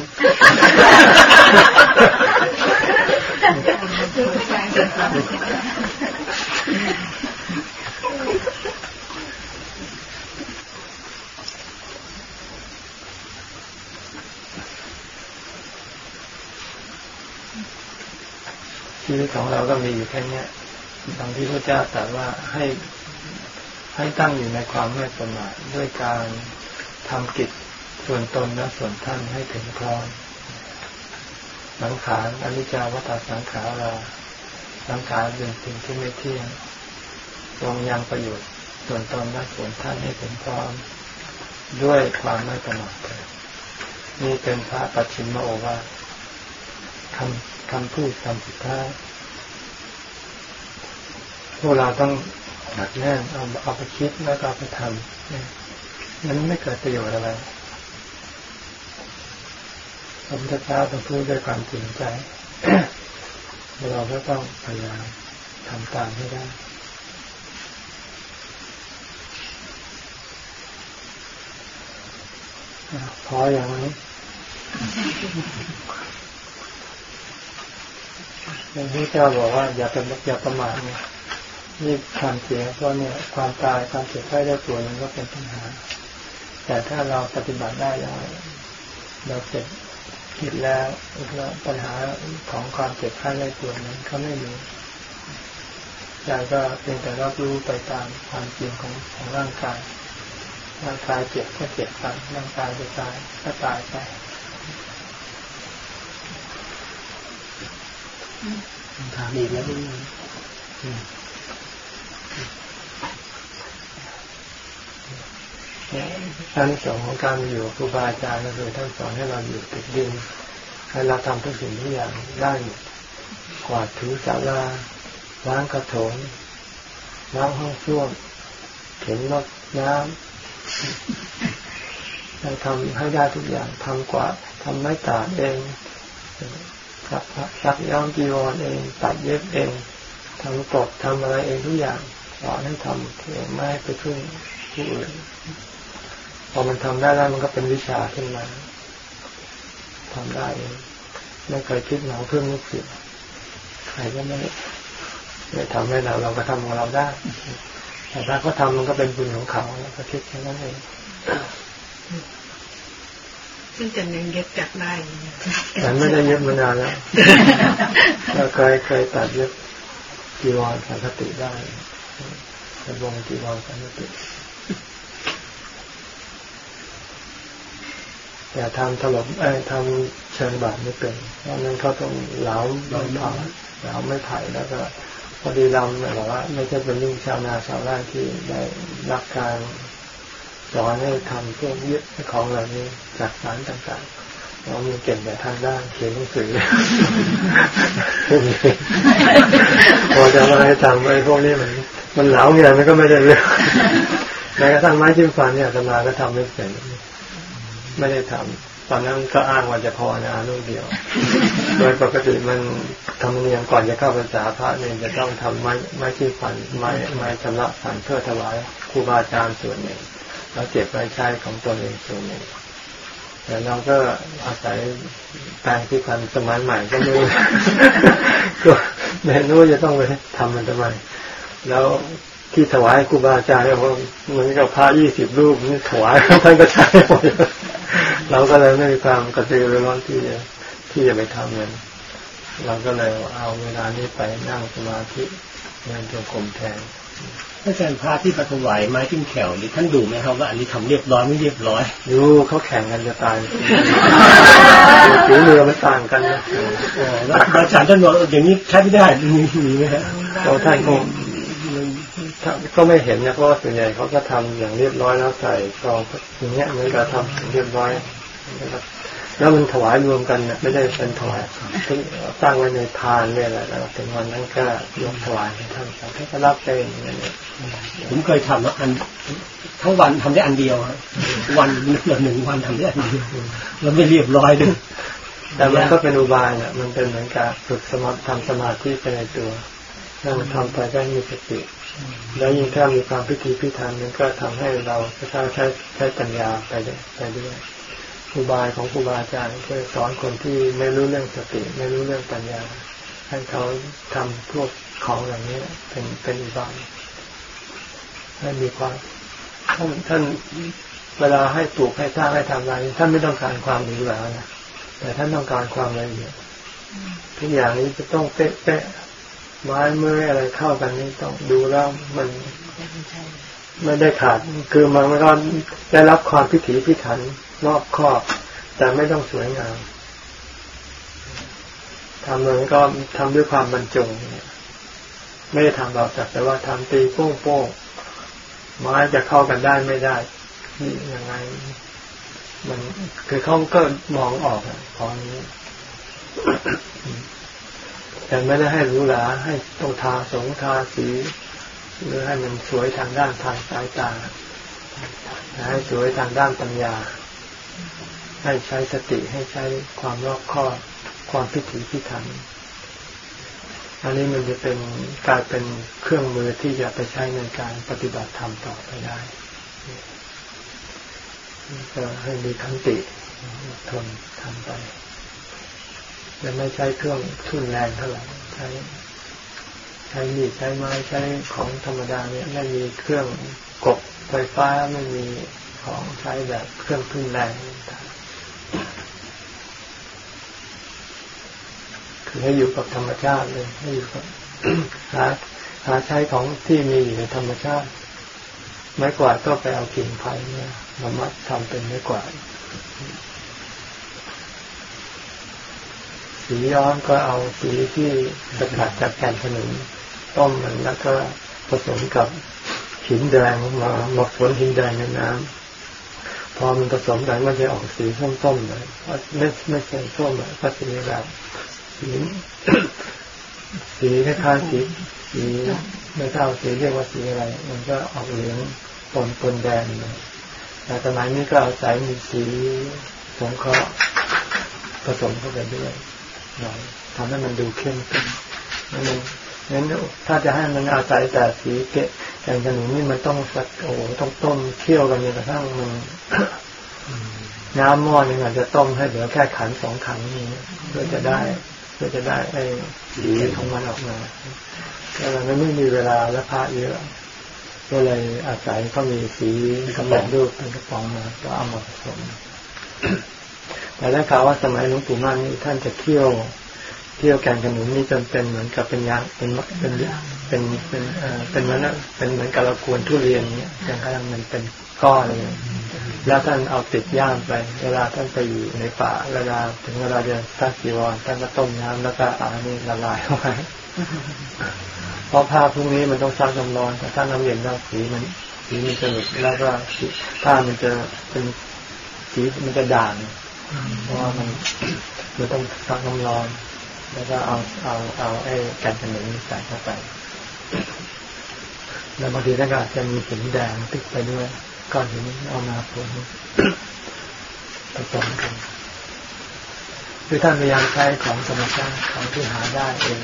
ชีวิตของเราก็มีอยู่แค่นี้ดังที่พระเจ้าตรัสว่าให้ให้ตั้งอยู่ในความไม่ประมาทด้วยการทำกิจส่วนตนและส่วนท่านให้ถึงพร้อมสังขารอนิจจาวัฏสังขาราสังขารเป็นสิ่งที่ไม่เที่ยงทรงยังประโยชน์ส่วนตนและส่วนท่านให้ถึงพร้อม ด้วยความไม่ประมาทนี่เป็นพระปัจฉิมโอวาคำ คำพูดคำสุดท้ายพวกเราต้องหนักแน่นเอาเอาไปคิดแล้วก็ไปทำนั้นไม่เกิดประโยชน์อะไรพระพุทธเจ้าต้องพูดด้วยความจริงใจเราก็ต้องพยายามทำตามให้ได้พออย่างนี้ อย่างที่เจ้าบอกว่าอย่าเป็นอย่าประมาทเนี่ยนี่ความเสียก็เนี่ยความตายความเจ็บไข้ได้ตัวนั้นก็เป็นปัญหา แต่ถ้าเราปฏิบัติได้แล้วเราเจ็บคิดแล้วปัญหาของความเจ็บไข้ได้ตัวนั้นเขาไม่มีใจก็เพียงแต่รับรู้ไปตามความจริงของของร่างกายร่างกายเจ็บก็เจ็บไปร่างกายจะตายก็ตายไป ถามอีกแล้วพี่ท่านสอนของการอยู่ครูบาอาจารย์ก็คือท่านสอนให้เราอยู่ติดดินให้เราทำทุกสิ่งทุกอย่างได้หมดคกวาดถูสาราล้างกระถนล้างห้องส้วมเข็นรถน้ำให้ทำให้ได้ทุกอย่างทำกวาดทำไม้ตาเอง ซักซักย้อมจีวรเองตัดเย็บเองทำกทำอะไรเองทุกอย่างสอนให้ทำเองไม่ให้ไปพึ่งผู้อื่นพอมันทำได้แล้วมันก็เป็นวิชาขึ้นมาทำได้เองไม่เคยคิดหนาเพื่อนลูกศิษย์ใครก็ไม่ไม่ทำให้เราเราก็ทำของเราได้ แต่ถ้าเขาทำมันก็เป็นบุญของเขาแล้วก็คิดแค่นั้นเอง ซึ่งจะยังเย็บจักได้ฉันไม่ได้เย็บมานานแล้วเราเคยเคยตัดเย็บจีวรสังคติได้จะวงจีวรสังคติแต่ทำถลบไอ้ทำเชิงบาทไม่เป็นเพราะนั้นเขาต้องเหลาไม้ผ่าเหลาไม่ไผ่แล้วก็พอดีลำบอกว่า ไม่ใช่เป็นลุงชาวนาชาวไร่ที่ได้รับการ สอนให้ทำพวกยึดของเหล่านี้จากสารต่างๆเรามีเก่งแต่ทางด้านเขียนหนังสือพอจะมาให้ทำไอ้พวกนี้มัน มันเหลาเนี่ยมันก็ไม่ได้เรื่องแม้กระทั่งไม้จิ้มฟันเนี่ยตมาก็ทำไม่เป็นไม่ได้ทำตอนนั้นก็อ้างว่าจะพอนาลูกเดียว โดยปกติมันทำเนียมก่อนจะเข้าภาษาพระเนี่ยจะต้องทำไม้ไม้ที่ฟันไม้ไม้ชำระสันเพื่อถวายครูบาอาจารย์ส่วนหนึ่ง แล้วเก็บไว้ใช้ของตนเองส่วนหนึ่งแต่เราก็อาศัยแปลงที่ฟันสมัยใหม่ก็ไม่ก็ไม่รู้จะต้องไปทำมันทำไมแล้วที่ถวายครูบาอาจารย์ว่าเหมือนกับพระยี่สิบรูปนี่ถวายท่านก็ใช้หมดเราก็เลยไม่มีความกระตือรือร้นที่จะที่จะไปทำเงินเราก็เลยเอาเวลานี้ไปนั่งสมาธิเงินจงกรมแทน อาจารย์พระที่ปฐวายไม้จิ้มแขวนี่ท่านดูไหมครับว่าอันนี้ทำเรียบร้อยไม่เรียบร้อยดูเขาแข่งกันจะตายฝีมือมันต่างกันนะแล้วอาจารย์ท่านบอกอย่างนี้ใช้ไม่ได้มีมีไหมฮะท่านคงก็ไม่เห็นนะเพราะว่าส่วนใหญ่เขาก็ทำอย่างเรียบร้อยแล้วใส่กองอย่างเงี้ยเหมือนกับทำเรียบร้อย แล้วมันถวายรวมกันไม่ได้เป็นถวายสร้างไว้ในทานเนี่ยแหละแล้วถึงวันนั้นก็ยกถวายให้ท่านท่านก็รับเองอย่างนี้ผมเคยทำอันทั้งวันทำได้อันเดียววันหนึ่งวันทำได้อันเดียวแล้วไม่เรียบร้อยด้วยแต่มันก็เป็นอุบายเนี่ยมันเป็นเหมือนกับฝึกสมาธิทำสมาธิไปในตัวถ้ามันทำไปได้มีสติ แล้วยิ่งถ้ามีความพิธีพิธันมันก็ทำให้เราใช้ใช้ใช้ปัญญาไปได้ไปด้วย ครูบาของครูบาอาจารย์ก็สอนคนที่ไม่รู้เรื่องสติ ไม่รู้เรื่องปัญญา ให้เขาทำพวกของอย่างนี้เป็นเป็นอุบายให้มีความท่านท่านเวลาให้ปลูกให้สร้างให้ทำอะไรท่านไม่ต้องการความหรูหรานะแต่ท่านต้องการความละเอียดทุกอย่างนี้จะต้องเป๊ะไม้เมื่ออะไรเข้ากันนี่ต้องดูแล้วมันไม่ได้ขาด คือมันก็ได้รับความพิถีพิถัน รอบครอบ แต่ไม่ต้องสวยงามทำเลยก็ทำด้วยความบรรจงไม่ได้ทำเราแต่ว่าทำตีโป้งโป้งไม้จะเข้ากันได้ไม่ได้นี่ยังไง มันคือเขาก็มองออกพอนี้ แต่ไม่ได้ให้รู้หลาให้ต้องทาสงทาสีหรือให้มันสวยทางด้านทางสายตาให้สวยทางด้านปัญญา ให้ใช้สติให้ใช้ความรอบคอบความพิถีพิถันอันนี้มันจะเป็นกลายเป็นเครื่องมือที่จะไปใช้ในการปฏิบัติธรรมต่อไปได้ก็ให้มีขันติทนทำไปจะไม่ใช้เครื่องทุนแรงเท่าไหร่ใช้ใช้มีดใช้ไม้ใช้ของธรรมดาเนี่ยไม่มีเครื่องกบไฟฟ้าไม่มีของใช้แบบเครื่องทุนแรง คือให้อยู่กับธรรมชาติเลย ให้อยู่กับหาหาใช้ของที่มีอยู่ในธรรมชาติ ไม้กวาดก็ไปเอากิ่งไผ่เนี่ยมามัดทำเป็นไม้กวาดสีย้อมก็เอาสีที่สกัดจากแก่นขนุนต้มมันแล้วก็ผสมกับหินแดงมาหมกฝนหินแดงในน้ำ พอมันผสมกันมันจะออกสีส้มๆเลยไม่ไม่ใช่ส้มเลยก็จะมีแบบสีสีคล้ายๆสีสีไม่เท่าสีเรียกว่าสีอะไร มันก็ออกเหลืองปนปนแดงเลยแต่สมัยนี้ก็เอาใส่มีสีสงเคราะห์ผสมเข้าไปด้วยหน่อยทำให้มันดูเข้มขึ้นนั่นเอ งั้นถ้าจะให้มันอาศัยแต่สีเกะแกงขนมนี่มันต้องสักโอ้ต้องต้มเคี่ยวกันจนกระทั่งมันน้ำหม้อนึงอาจจะต้มให้เหลือแค่ขันสองขันนี้เพื่อจะได้เพื่อจะได้ไอ้สีของมันออกมาแต่เราไม่มีเวลาและพระเยอะก็เลยอาศัยก็มีสีกระป๋องรูปเป็นกระป๋องมาก็เอามาผสมแต่ได้ข่าวว่าสมัยหลวงปู่มั่นนี่ท่านจะเคี่ยว เคี่ยวแกงขนุนนี่จนเป็นเหมือนกับเป็นยางเป็นเป็นเป็นเป็นเป็นเหมือนเป็นเหมือนกับเรากวนทุเรียนเนี่ยอย่างกำลังมันเป็นก้อนเลยแล้วท่านเอาติดย่ามไป เวลาท่านไปอยู่ในป่าเวลาถึงเวลาจะทักจีวรท่านก็ต้มน้ำแล้วก็อานนี้ละลายเข้าไปเพราะผ้าพวกนี้มันต้องซักน้ำร้อนแต่ถ้าน้ำเย็นแล้วสีมันสีมันจะหลุดแล้วก็ผ้ามันจะเป็นสีมันจะด่างเพราะว่ามันมันต้องซักน้ำร้อน แล้วก็เอาเอาเอาไอ้กันขนมใส่เข้าไป แล้วบางทีท่านก็อาจจะมีหินแดงติดไปด้วยก้อนหินเอามาผลผสมกันคือท่านพยายามใช้ของธรรมชาติของที่หาได้เอง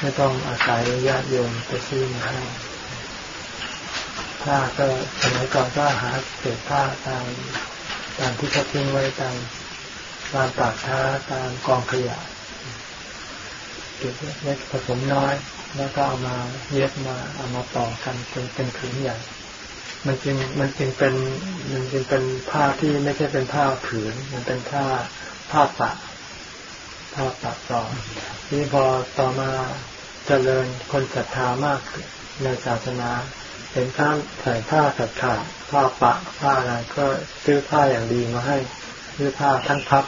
ไม่ต้องอาศัยญาติโยมไปซื้อมาให้ผ้าก็สมัยก่อนก็หาเศษผ้าตามตามที่เขาทิ้งไว้ตามตามปากท้าตามกองขยะ เก็บเล็กผสมน้อย แล้วก็เอามาเย็บมาเอามาต่อกันจนเป็นผืนใหญ่ มันจึงมันจึงเป็นมันจึงเป็นผ้าที่ไม่ใช่เป็นผ้าผืน มันเป็นผ้าผ้าปะผ้าปะต่อที่พอต่อมาเจริญคนศรัทธามากในศาสนาเห็นผ้าใส่ผ้าขัดขาผ้าปะผ้าอะไรก็ซื้อผ้าอย่างดีมาให้ซื้อผ้าทั้งพับ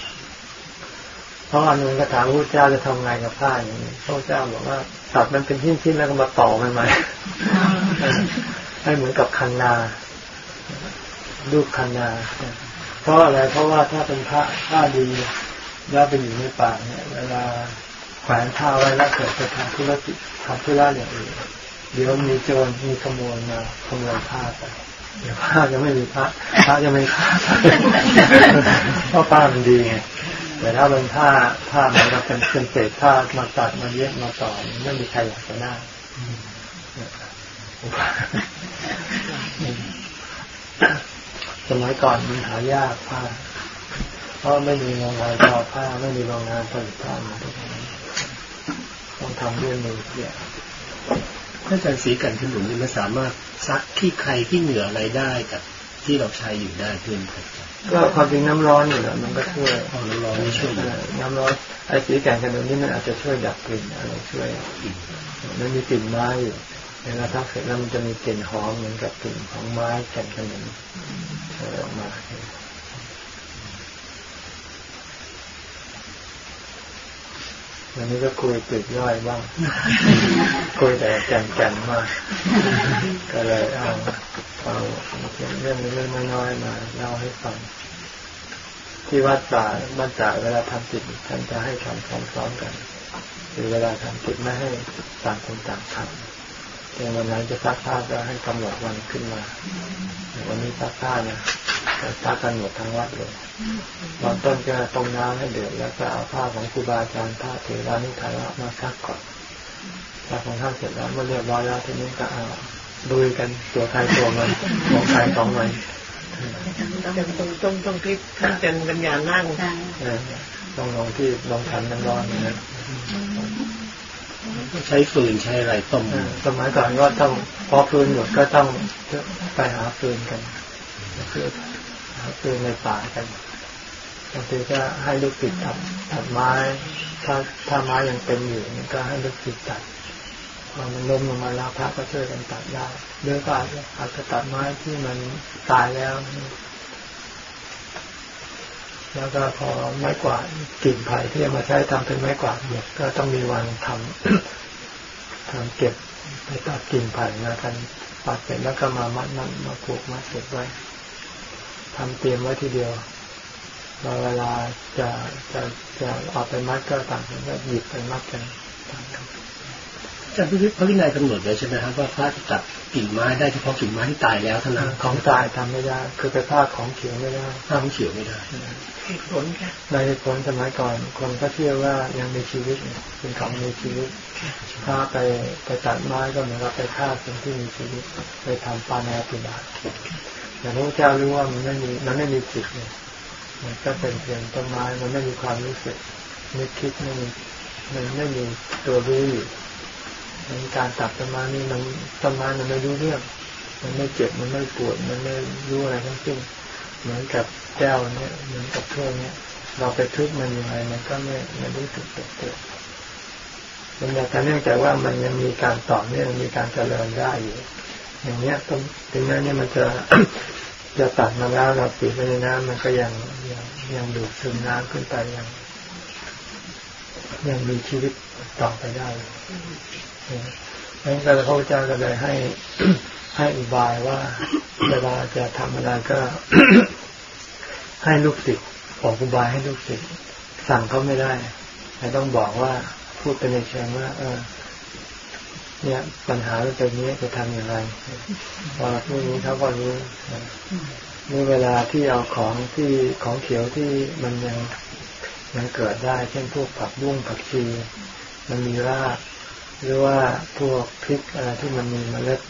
เพราะอันนึงก็ถามพระเจ้าจะทำไงกับผ้าอย่างนี้พระเจ้าบอกว่าตัดมันเป็นชิ้นๆแล้วก็มาต่อมันใหม่ให้เหมือนกับคันนารูปคันนาเพราะอะไรเพราะว่าถ้าเป็นผ้าผ้าดีแล้วไปอยู่ในป่าเนี่ย เวลาแขวนผ้าไว้แล้วเกิดไปทำธุรกิจทำธุระอย่างอื่นเดี๋ยวมีโจรมีขโมยมาขโมยผ้าไปเดี๋ยวผ้าจะไม่มีผ้าผ้าจะไม่ผ้าเพราะผ้ามันดีไง แต่ถ้าเป็นผ้าผ้ามันก็เป็นเป็นเศษผ้ามาตัดมาเย็บมาต่อไม่มีใครอยากจะได้สมัยก่อนมันหายากผ้า เพราะไม่มีโรงงานทอผ้า ไม่มีโรงงานผลิตผ้ามาทุกอย่างต้องทำด้วยมือเพียถ้าอาจารย์สีกันขนุนนี่มันสามารถซักขี้ใครที่เหนืออะไรได้กับที่เราใช้อยู่ได้เพื่อนครับ ก็ความจริงน้ำร้อนอยู่แล้วมันก็ช่วยน้ำร้อนนี่ช่วยน้ำร้อนไอ้สีแกงขนุนนี่มันอาจจะช่วยดับกลิ่นอะไรช่วยมันมีกลิ่นไม้อยู่เวลาทักเสร็จแล้วมันจะมีกลิ่นหอมเหมือนกับกลิ่นของไม้แก่นขนุนออกมา วันนี้ก็คุยปิดย่อยบ้าง คุยแต่แก่นๆมาก ก็เลยเอาเอาเรื่องเรื่องน้อยๆมาเล่าให้ฟัง ที่วัดป่าบ้านจ่าเวลาทำจิตท่านจะให้ทำพร้อมๆกันคือเวลาทำจิตไม่ให้ต่างคนต่างทำ แต่วันนั้นจะซักผ้าก็ให้กำหนดวันขึ้นมาวันนี้ซักผ้านะซักกันหมดทั้งวัดเลยตอนต้นก็ต้มน้ำให้เดือดแล้วก็เอาผ้าของครูบาอาจารย์ผ้าเทรานิทายะมาซักก่อนซักของท่านเสร็จแล้วเมื่อเรียบร้อยแล้วทีนี้ก็เอาดูกันตัวใครตัวมันของใครของมันตรงตรงตรงที่ท่านเจนกัญญานั่งต้องลงที่ลงขันน้ำร้อนนะ ใช้ฟืนใช้อะไรต้มสมัยก่อนก็ต้องพอฟืนหมดก็ต้องไปหาฟืนกันเพื่อหาฟืนในป่ากันบางทีก็ให้ลูกศิษย์ตัดตัดไม้ ถ้าถ้าไม้ยังเป็นอยู่ก็ให้ลูกศิษย์ตัดพอมันล้มลงมาแล้วพระก็ช่วยกันตัดได้เดือก็อาจจะตัดไม้ที่มันตายแล้ว แล้วก็พอไม้กวาดกิ่งไผ่ที่จะมาใช้ทำเป็นไม้กวาดหมดก็ต้องมีวันทำทำเก็บไปตัดกิ่งไผ่มากันปัดเสร็จแล้วก็มามัดมัดมาผูกมัดเสร็จไว้ทำเตรียมไว้ทีเดียวพอเวลาจะจะจะออกไปมัดก็ต่างกันก็หยิบไปมัดกันต่างกันจะพระวินัยกำหนดไว้ใช่ไหมครับว่าพระจะตัดกิ่งไม้ได้เฉพาะกิ่งไม้ที่ตายแล้วเท่านั้นของตายทำไม่ได้ คือไปพาดของเขียวไม่ได้ห้ามเขียวไม่ได้ เหตุผลค่ะในเหตุผลสมัยก่อนคนก็เชื่อว่ายังมีชีวิตอยู่เป็นของมีชีวิตถ้าไปไปตัดไม้ก็เหมือนกับไปฆ่าสิ่งที่มีชีวิต ไปทำปานาติบาตแต่พระเจ้ารู้ว่ามันไม่มีมันไม่มีจิตเลยมันก็เป็นเพียงต้นไม้มันไม่มีความรู้สึกนึกคิดไม่มีมันไม่มีตัวรู้อยู่ในการตัดต้นไม้นี่มันต้นไม้มันไม่รู้เรื่องมันไม่เจ็บมันไม่ปวดมันไม่รู้อะไรทั้งสิ้น เหมือนกับแก้วเนี่ยเหมือนกับถ้วยเนี่ย เราไปทุบมันยังไงมันก็ไม่ไม่รู้สึกเจ็บปวดมันแต่เนื่องจากว่ามันยังมีการต่อเนื่องมีการเจริญได้อยู่ อย่างเนี้ยต้นถึงแม้เนี่ยมันจะจะตัดมาแล้วเราปิดไว้ในน้ำมันก็ยังยังยังดูดซึมน้ำขึ้นไปยังยังมีชีวิตต่อไปได้ดังนั้นพระพุทธเจ้าก็เลยให้ ให้อุบายว่าเวลาจะทำอะไรก็ ให้ลูกศิษย์บอกอุบายให้ลูกศิษย์สั่งเขาไม่ได้แต่ต้องบอกว่าพูดเป็นในเชิงว่า เออ เนี่ย ปัญหาเป็นนี้จะทำอย่างไรพอพูดนี้เขาก็รู้นี่เวลาที่เอาของที่ของเขียวที่มันยังยังเกิดได้ เช่นพวกผักบุ้งผักชีมันมีรากหรือว่าพวกพริกอะไรที่มันมีเมล็ด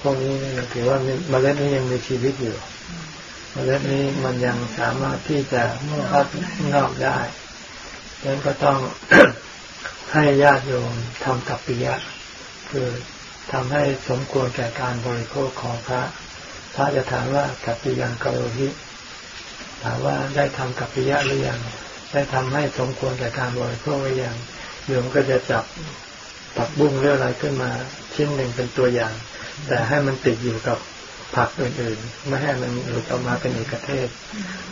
พวกนี้นี่ถือว่าเมล็ดนี้ยังมีชีวิตอยู่เมล็ดนี้มันยังสามารถที่จะพัดงอกได้ดังนั้นก็ต้องให้ญาติโยมทำกัปปิยะ คือทำให้สมควรแก่การบริโภคของพระ พระจะถามว่ากัปปิยังกโลหิถามว่าได้ทำกัปปิยะหรือยัง ได้ทำให้สมควรแก่การบริโภคหรือยังโยมก็จะจับผักบุ้งเรื่องอะไรขึ้นมา ชิ้นหนึ่งเป็นตัวอย่าง แต่ให้มันติดอยู่กับผักอื่นๆ ไม่ให้มันหลุดออกมาเป็นเอกเทศ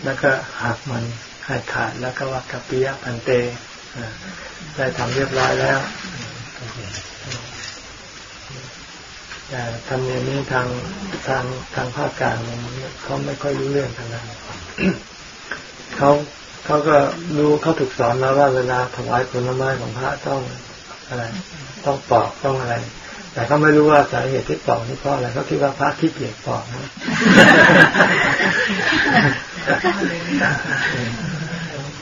แล้วก็หักมันให้ขาดแล้วก็ว่ากัปปิยะพันเตได้ทำเรียบร้อยแล้วแต่ทำอย่างนี้ทางทางทางภาคกลางเขาไม่ค่อยรู้เรื่องทางนั้นเขาเขาก็รู้เขาถูกสอนมาว่าเวลาถวายผลไม้ของพระต้องอะไร ต้องปอกต้องอะไร แต่เขาไม่รู้ว่าสาเหตุที่ปอกนี่เพราะอะไรเขาคิดว่าพระขี้เกียจปอกนะ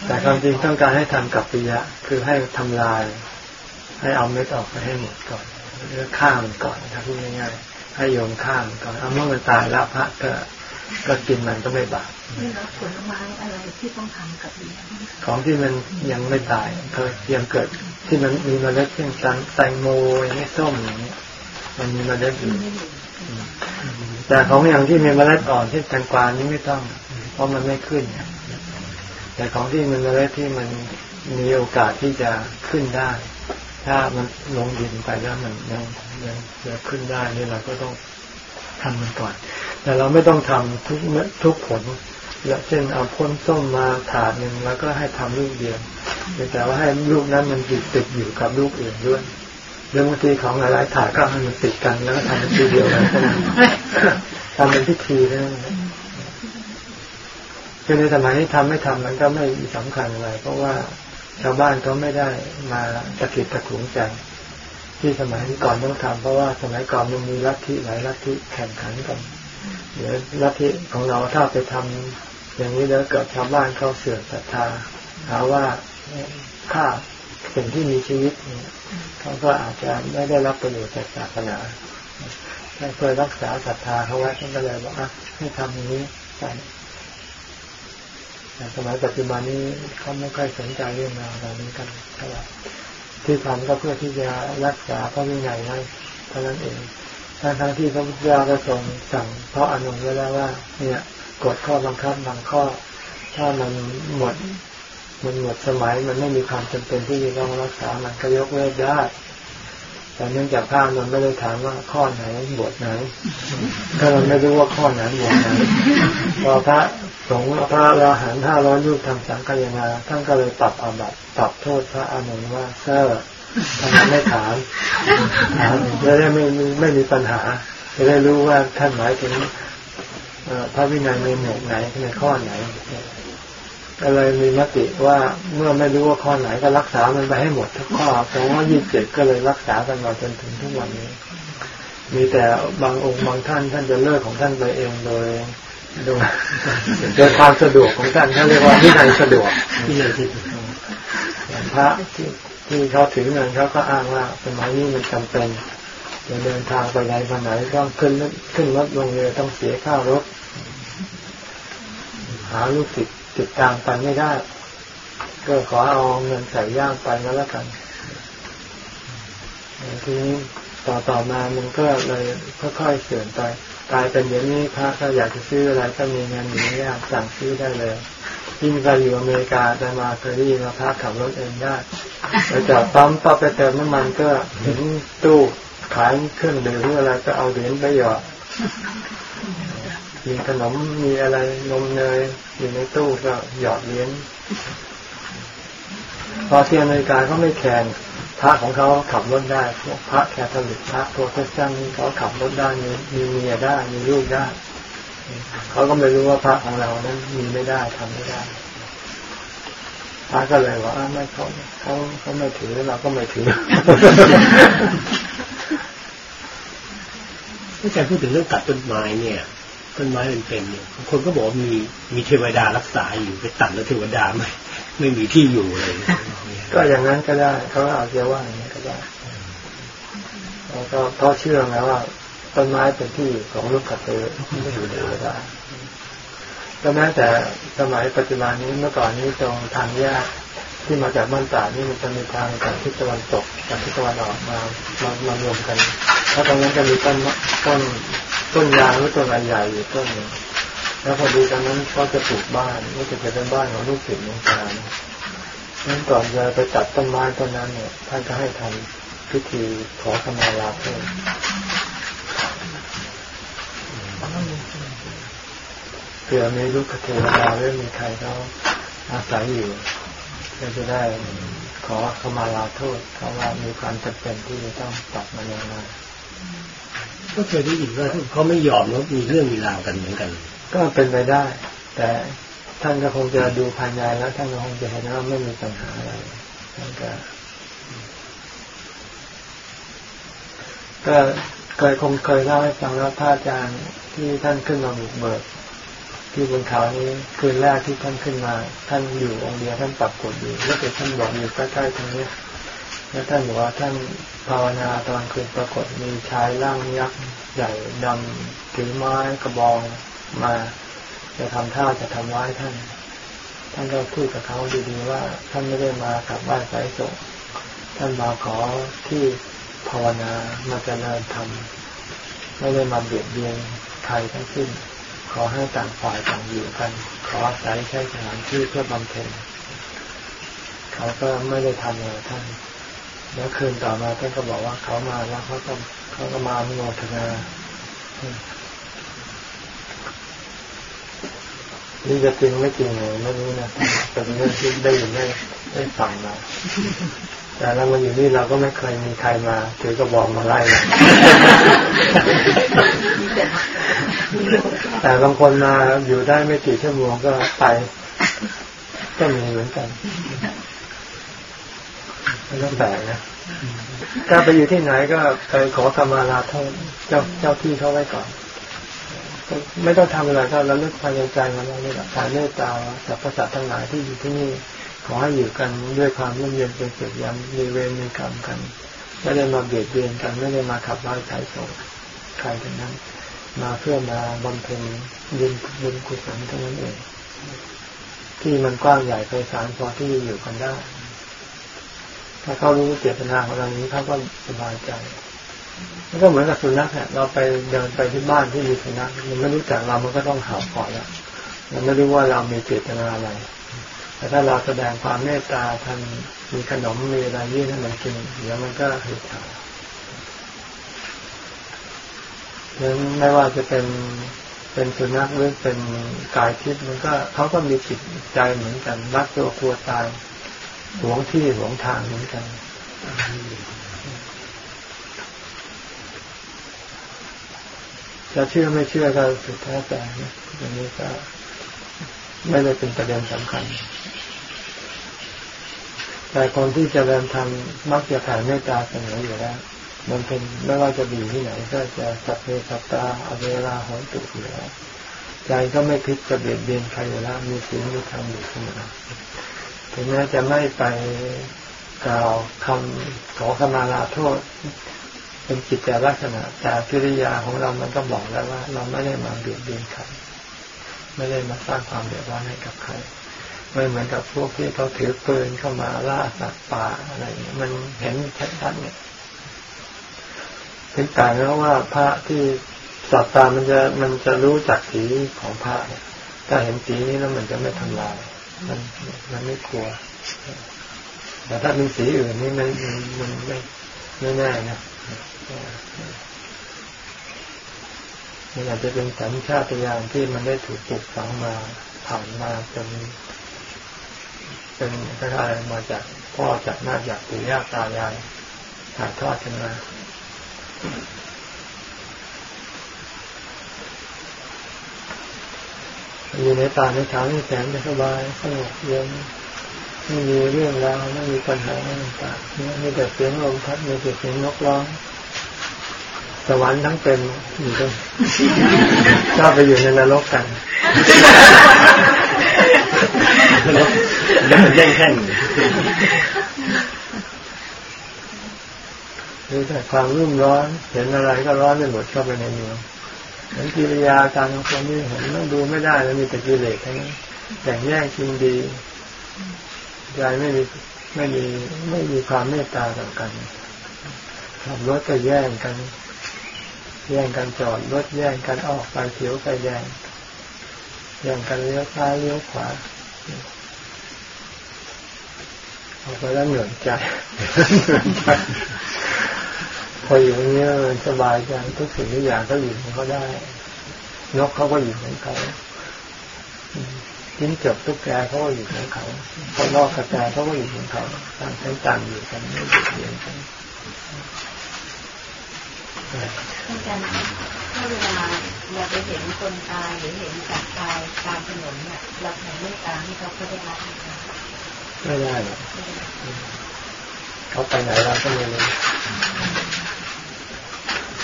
แต่ความจริงต้องการให้ทำกับปิยะ คือให้ทำลาย ให้เอาเม็ดออกไปให้หมดก่อนหรือฆ่ามันก่อนถ้าพูดง่ายๆให้โยมฆ่ามันก่อนเอาเมื่อมันตายแล้วพระก็ก็กินมันก็ไม่บาปนี่แล้วผลไม้อะไรที่ต้องทำกับเลี้ยงของที่มันยังไม่ตายเคยยังเกิดที่มันมีเมล็ดเช่นสันแตงโมอย่างนี้ส้มอย่างนี้ มันมีเมล็ดอยู่แต่ของอย่างที่มีเมล็ดอ่อนที่แตงกวานี่ไม่ต้อง เพราะมันไม่ขึ้นแต่ของที่มันเมล็ดที่มันมีโอกาสที่จะขึ้นได้ ถ้ามันลงดินไปแล้วมันยังยังจะขึ้นได้นี่เราก็ต้องทำมันก่อน แต่เราไม่ต้องทำทุกทุกผลแล้วเช่นเอาพ้นส้มมาถาดหนึ่งแล้วก็ให้ทำลูกเดียวแต่ว่าให้ลูกนั้นมันติดติดอยู่กับลูกอื่นด้วย เรื่องบางทีของหลายๆถาดก็ให้มันติดกันแล้วก็ทำเป็นทีเดียวกันทำเป็นพิธีนั่นคือในสมัยนี้ทำไม่ทำมันก็ไม่สำคัญอะไร เพราะว่าชาวบ้านเขาไม่ได้มาตะกิดตะขุงใจที่สมัยก่อนต้องทำเพราะว่าสมัยก่อนมันมีลัทธิหลายลัทธิแข่งขันกันเดี๋ยวลัทธิของเราถ้าไปทำอย่างนี้แล้วเกิดชาวบ้านเขาเสื่อมศรัทธาหาว่าฆ่าสิ่งที่มีชีวิตเเขาก็อาจจะไม่ได้รับประโยชน์จากศาสนาถ้าเคยรักษาศรัทธาเขาไว้ท่านก็เลยบอกอะให้ทำอย่างนี้ไปแต่สมัยปัจจุบันนี้เขาไม่ค่อยสนใจเรื่องราวเหล่านี้กันเท่าไหร่ที่ทำก็เพื่อที่จะรักษาพระวินัยให้เท่านั้นเองทั้งทั้งที่พระพุทธเจ้าก็ทรงสั่งเพราะอนุไว้แล้วว่า เนี่ยกฎข้อบังคับบางข้อ ถ้ามันหมด มันหมดสมัยมันไม่มีความจำเป็นที่จะต้องรักษา มันก็ยกเลิกได้ แต่เนื่องจากพระมันไม่ได้ถามว่าข้อไหนบทไหน ก็มันไม่รู้ว่าข้อไหนบทไหนพอพระสงฆ์พระราหันห้าร้อยรูปทำสังฆยนาท่านก็เลยปรับอาบัติปรับโทษพระอนุว่าเซอร์ทำไมไม่ถามถามจะได้ไม่ไม่มีปัญหา จะได้รู้ว่าท่านหมายถึงพระวินัยในหมวดไหนในข้อไหน ก็เลยมีมติว่าเมื่อไม่รู้ว่าข้อไหนก็รักษามันไปให้หมดทุกข้อสองร้อยี่สิบเจ็ดก็เลยรักษากันมาจนถึงทุกวันนี้ มีแต่บางองค์บางท่านท่านจะเลิกของท่านไปเองโดยโดยโดยความสะดวกของท่านท่านเรียกว่าวินัยสะดวกที่เราที่พระที่ที่เขาถือเงินเขาก็อ้างว่าสมัยนี้มันจำเป็นจะเดินทางไปไหนมาไหนต้องขึ้นขึ้นรถลงเรือต้องเสียค่ารถหาลูกศิษย์ ติดตามไปไม่ได้ ก็ขอเอาเงินใส่ย่างไปแล้วกันทีนี้ต่อต่อมามันก็เลยค่อยๆเสื่อมไปกลายเป็นอย่างนี้พระถ้าอยากจะซื้ออะไรก็มีเงินอยู่ไม่ยากสั่งซื้อได้เลย ยิ่งไปอยู่อเมริกาแต่มาเคยได้ยินมาพระขับรถเองได้ไปจอดปั๊มปั๊บไปเติมน้ำมันก็เห็นตู้ขายเครื่องดื่มหรืออะไรก็เอาเหรียญไปหยอด มีขนมมีอะไรนมเนยอยู่ในตู้ก็หยอดเหรียญพอเที่อเมริกาเขาไม่แข่งพระของเขาขับรถได้พวกพระแคทอลิกพระโปรเตสแตนต์เขาขับรถได้มีมีเมียได้มีลูกได้เขาก็ไม่รู้ว่าพระของเรานั้นมีไม่ได้ทำไม่ได้พระก็เลยว่าไม่เขาเขาเขาไม่ถือเราก็ไม่ถืออาจารย์พูดถึงเรื่องตัดต้นไม้เนี่ย ต้นไม้เป็นๆเนี่ยคนก็บอกว่ามีมีเทวดารักษาอยู่ไปตัดแล้วเทวดาไม่ไม่มีที่อยู่เลย ก็อย่างนั้นก็ได้เขาอาจจะว่าอย่างนี้ก็ได้แล้วก็เขาเชื่อแล้วว่าต้นไม้เป็นที่ของลูกกระเตยไม่อยู่เทวดาก็แม้แต่สมัยปัจจุบันนี้เมื่อก่อนนี้ตรงทางแยกที่มาจากบ้านตาดนี่มันจะมีทางจากทิศตะวันตกจากทิศตะวันออกมามามารวมกันแล้วตรงนั้นจะมีต้นต้น ต้นยางหรือต้นอะไรใหญ่อยู่ต้นหนึ่งแล้วพอดีตอนนั้นเขาจะปลูกบ้านนี่จะเป็นบ้านของลูกศิษย์หลวงตานั้นก่อนจะไปตัดต้นไม้ต้นนั้นเนี่ยท่านก็ให้ทำพิธีขอขมาลาเพื่อเผื่อมีลูกเทวดาหรือมีใครเขาอาศัยอยู่ก็จะได้ขอขมาลาโทษเขาะว่ามีความจำเป็นที่จะต้องตัดมันยังไง ก็เคยได้ยินว่าเขาไม่ยอมแล้วมีเรื่องมีราวกันเหมือนกัน ก็เป็นไปได้ แต่ท่านก็คงจะดูภายในแล้ว ท่านก็คงจะเห็นว่าไม่มีปัญหาอะไรท่านก็ก็เคยคงเคยเล่าให้ฟังว่าพระอาจารย์ที่ท่านขึ้นมาบุกเบิกที่บนเขานี้คืนแรกที่ท่านขึ้นมา ท่านอยู่องค์เดียวท่านปรับกดอยู่แล้วเกิดท่านบอกอยู่ใกล้ๆตรงนี้ แล้วท่านบอกว่าท่านภาวนาตอนคืนปรากฏมีชายร่างยักษ์ใหญ่ดำถือไม้กระบองมาจะทำท่าจะทำร้ายท่าน ท่านก็พูดกับเขาดีๆว่า ท่านไม่ได้มากับบ้านสายส่งท่านมาขอที่ภาวนามาเจริญธรรมไม่ได้มาเบียดเบียนใครทั้งสิ้น ขอให้ต่างฝ่ายต่างอยู่กัน ขออาศัยใช้สถานที่เพื่อบำเพ็ญเขาก็ไม่ได้ทำอะไรท่าน แล้วคืนต่อมาท่านก็บอกว่าเขามาแล้วเขาก็เขาก็มาโมทนานี่จะจริงไม่จริงเลยไม่รู้นะแต่เป็นเรื่องที่ได้ยินได้ได้ฟังมาแต่เรามาอยู่นี่เราก็ไม่เคยมีใครมาถือกระบอกมาไล่นะแต่บางคนมาอยู่ได้ไม่กี่ชั่วโมงก็ไป ก็มีเหมือนกัน ไม่ต้องแปลกนะถ้าไปอยู่ที่ไหนก็ไปขอธรรมาลาโทษเจ้าเจ้าที่เขาไว้ก่อน ไม่ต้องทำอะไรก็ระลึกภายในใจมาแล้วนี่แหละการเมตตาสรรพสัตว์ทั้งหลายที่อยู่ที่นี่ขอให้อยู่กันด้วยความร่มเย็นเป็นสุขยังมีเวรมีกรรมกันไม่ได้มาเบียดเบียนกันไม่ได้มาขับไล่ใครส่งใครทั้งนั้น มาเพื่อมาบำเพ็ญบุญบุญกุศลเท่านั้นเองที่มันกว้างใหญ่ไพศาลพอที่อยู่กันได้ ถ้าเขารู้เจตนาของเรานี้เขาก็สบายใจมันก็เหมือนกับสุนัขเนี่ยเราไปเดินไปที่บ้านที่มีสุนัขมันไม่รู้จักเรา มันก็ต้องเห่าก่อนแล้วมันไม่รู้ว่าเรามีเจตนาอะไร แต่ถ้าเราแสดงความเมตตาท่านมีขนมมีอะไรยื่นให้มันกินเดี๋ยวมันก็หืดหาดังนั้นไม่ว่าจะเป็นเป็นสุนัขหรือเป็นกายทิพย์มันก็เขาก็มีจิตใจเหมือนกันรักตัวกลัวตาย หวงที่หวงทางเหมือนกัน จะเชื่อไม่เชื่อก็สุดแท้แต่นะอย่างนี้ก็ไม่ได้เป็นประเด็นสำคัญ แต่คนที่จเจริญธรรมมักจะแผ่เมตตาเสมออยู่แล้วมันเป็นไม่ว่าจะดีที่ไหน ก็จะสัพเพสัตตาอเวลาหอนตุกอยู่แล้วใจก็ไม่คิดจะเบียดเบียนใครอยู่แล้วมีสิ่งมีธรรมอยู่เสมอ ถึงแม้จะไม่ไปกล่าวคำขอขมาลาโทษ เป็นจิตใจลักษณะแต่กิริยาของเรามันก็บอกแล้วว่า เราไม่ได้มาเบียดเบียนใครไม่ได้มาสร้างความเดือดร้อนให้กับใครไม่เหมือนกับพวกที่เขาถือปืนเข้ามาล่าสัตว์ป่าอะไรอย่างนี้มันเห็นชัดๆเนี่ยถึงต่างแล้วว่าพระที่สัตว์ตามันจะมันจะรู้จักสีของพระเนี่ยถ้าเห็นสีนี้แล้วมันจะไม่ทำลาย มันมันไม่กลัว แต่ถ้าเป็นสีอื่นนี่มันมันไม่ไม่แน่นะมันอาจจะเป็นสัญชาตญาณที่มันได้ถูกปลูกฝังมาผ่านมาจนเป็นอะไรมาจากพ่อจากแม่จากปู่ย่าตายายถ่ายทอดกันมา อยู่ในป่าในเขาที่แสนจะสบายสงบเย็นไม่มีเรื่องราวไม่มีปัญหาต่างๆมีแต่เสียงลมพัดมีแต่เสียงนกร้องสวรรค์ทั้งเป็นอยู่ด้วยชอบไปอยู่ในนรกกันแล้วมันแย่งแข่งมีแต่ความรุ่มร้อน เห็นอะไรก็ร้อนไปหมดเข้าไปในเมือง เห็นกิริยาการของคนนี่เห็นต้องดูไม่ได้แล้วมีแต่กิเลสทั้งนั้นแต่งแย่งชิงดีใจไม่มีไม่มีไม่มีความเมตตาต่อกันขับรถก็แย่งกัน แย่งกันจอดรถแย่งกันออกไปเขียวไฟแดงแย่งกันเลี้ยวซ้ายเลี้ยวขวาออกไปแล้วเหนื่อยใจ พออยู่อย่างนี้มันสบายใจทุกสิ่งทุกอย่างก็อยู่ของเขาได้ นกเขาก็อยู่ของเขายิ้มจบทุกแกเขาก็อยู่ของเขาเขาลอกกระแตเขาก็อยู่ของเขาต่างกันต่างอยู่กันไม่เบียนกันอาจารย์ถ้าเวลาเราไปเห็นคนตายหรือเห็นสัตว์ตายตามถนนเนี่ยเราแผ่เมตตาให้เขาเขาได้รับไม่ได้หรอกเขาไปไหนเราก็ไม่รู้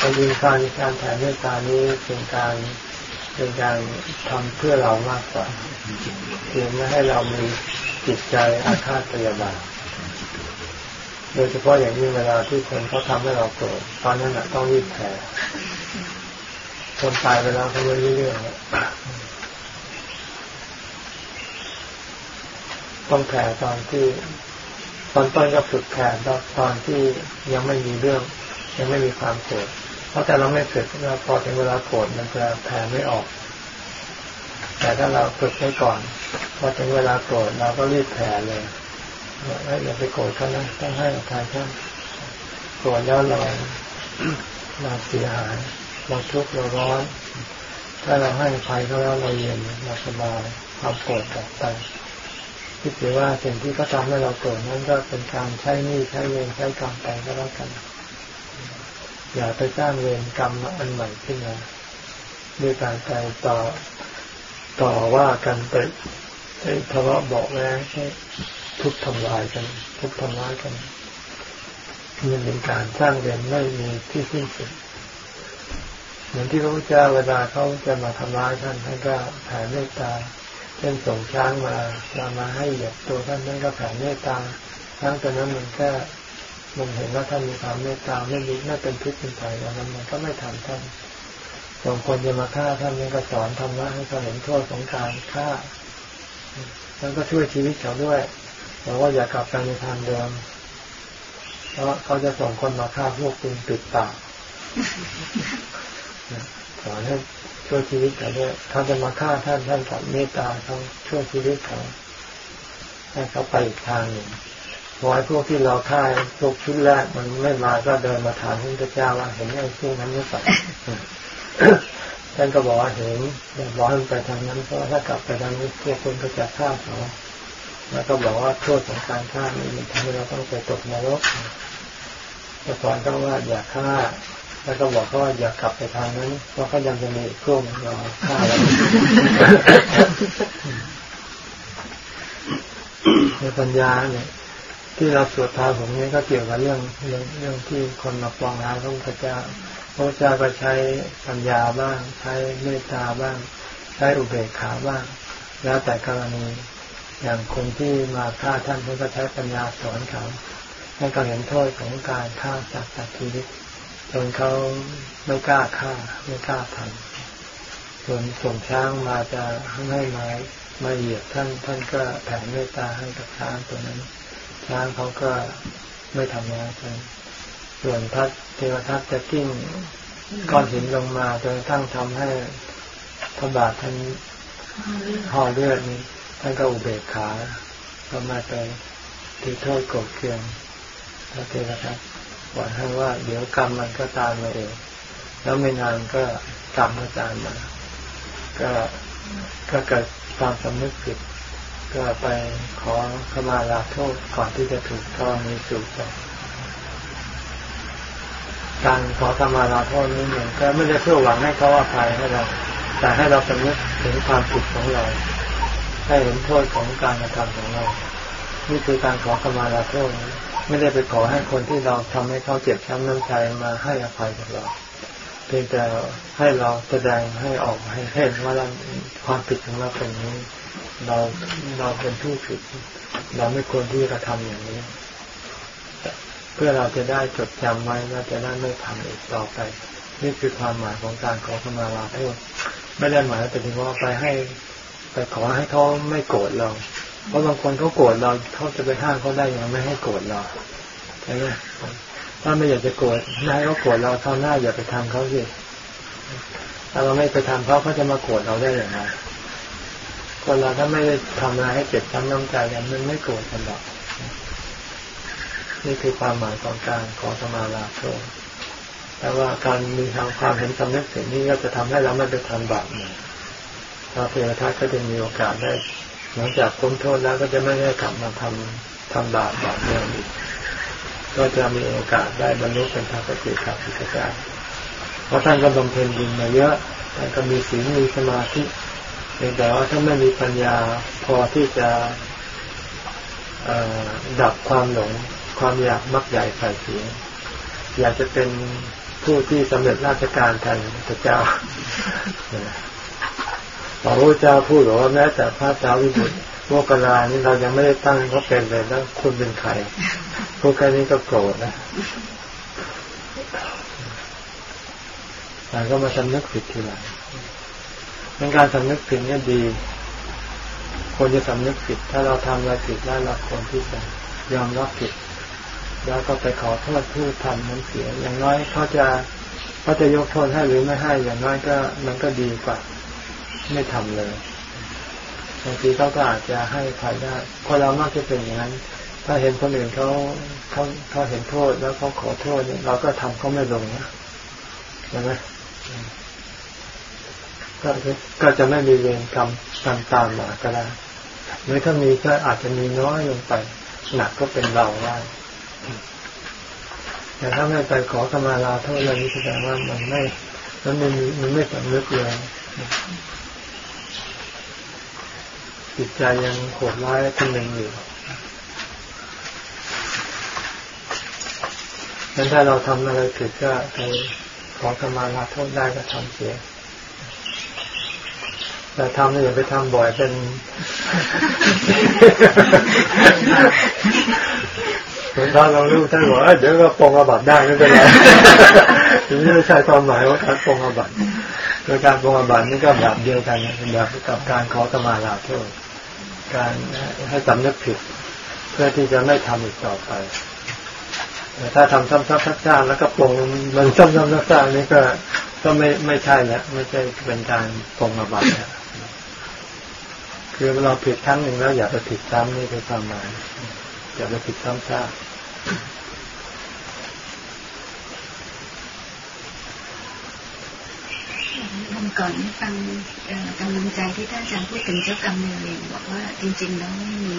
การยิงการการแผ่เมตตานี้เป็นการเป็นการทำเพื่อเรามากกว่าเพียงไม่ให้เรามีจิตใจอาฆาตพยาบาทโดยเฉพาะอย่างนี้เวลาที่คนเขาทำให้เราโกรธตอนนั้นต้องรีบแผ่คนตายไปแล้วเขาไม่รู้เรื่องต้องแผ่ตอนที่ ตอนต้นก็ฝึกแผ่ตอนที่ยังไม่มีเรื่อง ยังไม่มีความโกรธ เพราะแต่เราไม่ฝึกเราพอถึงเวลาโกรธมันจะแผ่ไม่ออก แต่ถ้าเราฝึกไว้ก่อน พอถึงเวลาโกรธเราก็รีบแผ่เลยอย่าไปโกรธเขานะต้องให้อภัยเขาโกรธแล้วเราเราเสียหายเราทุกข์เราร้อน ถ้าเราให้อภัยเขาแล้วเราเย็นเราสบายความโกรธออกไปคิดว่าสิ่งที่เขาทาให้เราโกรธนั้นก็เป็นการใช้หนี่ใช้เวรใช้กรรมไปก็แล้วกัน อย่าไปสร้างเวรกรรมอันใหม่ขึ้นมาด้วยการไปต่อต่อว่ากันไปทะเลาะบอกแว้งให้ทุบทำลายกัน ทุบทำลายกันนี่เป็นการสร้างเวรไม่มีที่สิ้นสุดเหมือนที่พระพุทธเจ้าเวลาเขาจะมาทำร้ายท่านท่านก็แผ่เมตตาเช่นส่งช้างมามามาให้เหยียบตัวท่านท่านก็แผ่เมตตาช้างตัวนั้นมันแค่ มันเห็นว่าท่านมีความเมตตาไม่มีไม่เป็นพิษเป็นภัยแล้วมันก็ไม่ทำท่านบางคนจะมาฆ่าท่านนี่ก็สอนทำว่าให้เขาเห็นโทษของการฆ่าท่านก็ช่วยชีวิตเขาด้วยบอกว่าอย่ากลับไปในทางเดิมเพราะเขาจะส่งคนมาฆ่าพวกคุณปิดปากสอนให้ช่วยชีวิตเขาด้วยถ้านจะมาฆ่าท่านท่านกับเมตตาเขาช่วยชีวิตเขาให้เขาไปอีกทางหนึ่ง พอไอ้พวกที่เราฆ่าพวกชุดแรกมันไม่มาก็เดินมาถามพระเจ้าว่าเห็นไอ้พวกนั้นหรือเปล่าท่านก็บอกว่าเห็นบอกให้ไปทางนั้นเพราะถ้ากลับไปทางนี้พวกคนก็จะฆ่าเขาแล้วก็บอกว่าโทษของการฆ่านี้ทำให้เราต้องไปตกนรกแต่สอนก็ว่าอย่าฆ่า แล้วก็บอกเขาว่าอย่ากลับไปทางนั้น เพราะเขายังจะมีพวกรอฆ่าเราในปัญญาเนี่ย ที่เราสวดพาผมนี้ก็เกี่ยวกับเรื่องเรื่องเรื่องที่คนมาปองร้ายพระพุทธเจ้าพระพุทธเจ้าก็ใช้ปัญญาบ้าง ใช้เมตตาบ้าง ใช้อุเบกขาบ้าง แล้วแต่กรณีอย่างคนที่มาฆ่าท่านเขาก็ใช้ปัญญาสอนเขาให้เขาเห็นโทษของการฆ่าสัตว์ตัดชีวิตจนเขาไม่กล้าฆ่าไม่กล้าทำส่วนส่งช้างมาจะให้ไม้มาเหยียบท่านท่านก็แผ่เมตตาให้กับช้างตัวนั้น ช้างเขาก็ไม่ทำร้ายท่านส่วนทัศเทวทัศจะกิ้งก้อนหินลงมาจนทั้งทำให้พระบาทท่านห่อเลือดนี้ท่านก็อุเบกขา ก็มาไปถือโทษกรธเคืองพระเทวทัตบอกให้ว่า เดี๋ยวกรรมมันก็ตามมาเองแล้วไม่นานก็กรรมก็ตามมา ก็ก็เกิดความสำนึกผิด ก็ไปขอขมาลาโทษก่อนที่จะถูกทอมีสูบต่อการขอขมาลาโทษนี้เนี่ยก็ไม่ได้เพื่อหวังให้เขาอภัยให้เรา แต่ให้เราสำนึกถึงความผิดของเรา ให้เห็นโทษของการกระทำของเรา นี่คือการขอขมาลาโทษไม่ได้ไปขอให้คนที่เราทำให้เขาเจ็บช้ำน้ำใจมาให้อภัยกับเราเพียงแต่ให้เราแสดงให้ออกให้เห็นว่าเราความผิดของเราเป็นนี้ เราเราเป็นผู้ผิด เราไม่ควรที่จะทำอย่างนี้ เพื่อเราจะได้จดจำไว้ว่าจะได้ไม่ทำอีกต่อไป นี่คือความหมายของการขอขมาลาโทษไม่ได้หมายแต่ถึงว่าไปให้ไปขอให้เขาไม่โกรธเรา เพราะบางคนเขาโกรธเราเขาจะไปห้ามเขาได้ยังไม่ให้โกรธเราใช่ไหมถ้าไม่อยากจะโกรธนายเขาโกรธเราเท่าหน้าอย่าไปทำเขาสิถ้าเราไม่ไปทำเขาเขาจะมาโกรธเราได้อย่างไร คนเราถ้าไม่ได้ทำอะไรให้เจ็บช้ำน้ำใจกันมันไม่โกรธกันหรอกนี่คือความหมายของการขอสมาลาโทษแต่ว่าการมีทางความเห็นสำนึกสิ่งนี้ก็จะทำให้เราไม่ไปทำบาปเนี่ยพระเทวทัตก็จะมีโอกาสได้หลังจากพ้นโทษแล้วก็จะไม่ได้กลับมาทำทำบาปบาปเดิมอีกก็จะมีโอกาสได้บรรลุเป็นพระปฏิขับพิจาเพราะท่านก็บำเพ็ญบุญมาเยอะท่านก็มีศีลมีสมาธิ แต่ว่าถ้าไม่มีปัญญาพอที่จะดับความหลงความอยากมักใหญ่ใส่เสียอยากจะเป็นผู้ที่สำเร็จราชการแทนพระเจ้าพระพุทธเจ้าพูดว่าแม้แต่พระเจ้าวิบุตรโมกขลานี่เรายังไม่ได้ตั้งเขาเป็นเลยแล้วคุณเป็นใครพวกแค่นี้ก็โกรธนะแต่ก็มาสำนึกผิดทีหลัง เป็นการสำนึกผิดเนี่ยดีควรจะสำนึกผิด ถ้าเราทำอะไรผิดแล้วเราควรที่จะยอมรับผิด แล้วก็ไปขอโทษผู้ทำมันเสีย อย่างน้อยเขาจะเขาจะยกโทษให้หรือไม่ให้ อย่างน้อยก็มันก็ดีกว่าไม่ทำเลยบางทีเขาก็อาจจะให้ใครได้พอเรามักจะเป็นอย่างนั้น ถ้าเห็นคนอื่นเขาเขาเขาเห็นโทษแล้วเขาขอโทษเนี่ยเราก็ทำเขาไม่ลงนะใช่ไหม ก็ก็จะไม่มีเวรกรรมตามตามมาก็ได้หรือถ้ามีก็อาจจะมีน้อยลงไป หนักก็เป็นเราได้แต่ถ้าไม่ไปขอขมาลาโทษอะไรนี้แสดงว่ามันไม่มันไม่มันไม่สำนึกเลยจิตใจยังโหดร้ายคนหนึ่งอยู่ดังนั้นถ้าเราทำอะไรผิดก็ไปขอขมาลาโทษได้ก็ทำเสีย แต่ทำนี่อย่าไปทำบ่อยเป็นเหมือนท่านเราลูกท่านบอกเดี๋ยวก็ปองอาบัตได้ไม่เป็นไรถึงไม่ใช่ความหมายว่าการปองอาบัตโดยการปองอาบัตนี่ก็แบบเดียวกันแบบกับการขอขมาลาโทษการให้สำนึกผิด เพื่อที่จะไม่ทำอีกต่อไปแต่ถ้าทำซ้ำๆซักๆแล้วก็ปองมันซ้ำๆซักๆนี่ก็ก็ไม่ไม่ใช่แล้วไม่ใช่เป็นการปองอาบัตแล้ว คือเราผิดครั้งหนึ่งแล้วอย่าไปผิดซ้ำนี่คือความหมายอย่าไปผิดซ้ำซากวันก่อนฟังกำลังใจที่ท่านอาจารย์พูดถึงเจ้ากรรมนายเวรบอกว่าจริงๆแล้วไม่มี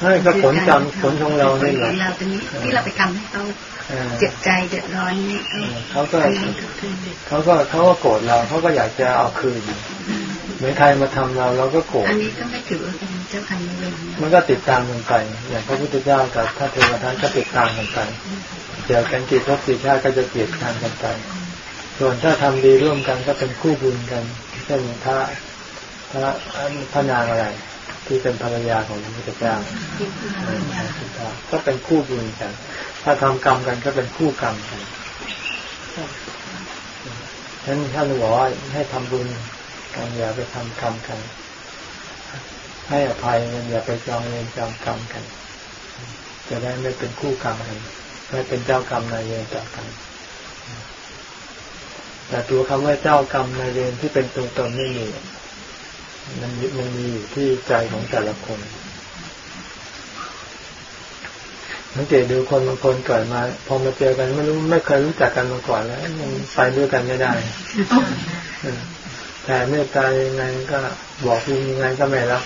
ใช่ก็ผลกรรมผลของเราเนี่ยแหละเราตรงนี้ที่เราไปทำให้เขาเจ็บใจเดือดร้อนนี่เขาก็เขาก็เขาก็โกรธเราเขาก็อยากจะเอาคืนเห มือนใครมาทำเราเราก็โกรธอันนี้ก็ไม่ถือว่าเป็นเจ้ากรรมนายเวรมันก็ติดตามกันไปอย่างพระพุทธเจ้ากับพระเทวทัตก็ติดตามกันไปเดี๋ยวกันกี่ภพกี่ชาติก็จะเกลียดชังกันไป ส่วนถ้าทำดีร่วมกันก็เป็นคู่บุญกันเช่นพระพระพระนางอะไร ที่เป็นภรรยาของพระพุทธเจ้าก็เป็นคู่บุญกัน ถ้าทำกรรมกันก็เป็นคู่กรรมกันฉะนั้นท่านบอกว่าให้ทำบุญ กันอย่าไปทำกรรมกัน ให้อภัยกันอย่าไปจองเวรจองกรรมกัน จะได้ไม่เป็นคู่กรรมกันไม่เป็นเจ้ากรรมนายเวรต่อกันแต่ตัวคำว่าเจ้ากรรมนายเวรที่เป็นตัวตนไม่มีมันมันมีอยู่ที่ใจของแต่ละคนสังเกตดูคนบางคนเกิดมา พอมาเจอกันไม่รู้ไม่เคยรู้จักกันมาก่อนแล้วยังไปด้วยกันไม่ได้ แต่เมตตายังไงก็บอกยังไงก็ไม่รับ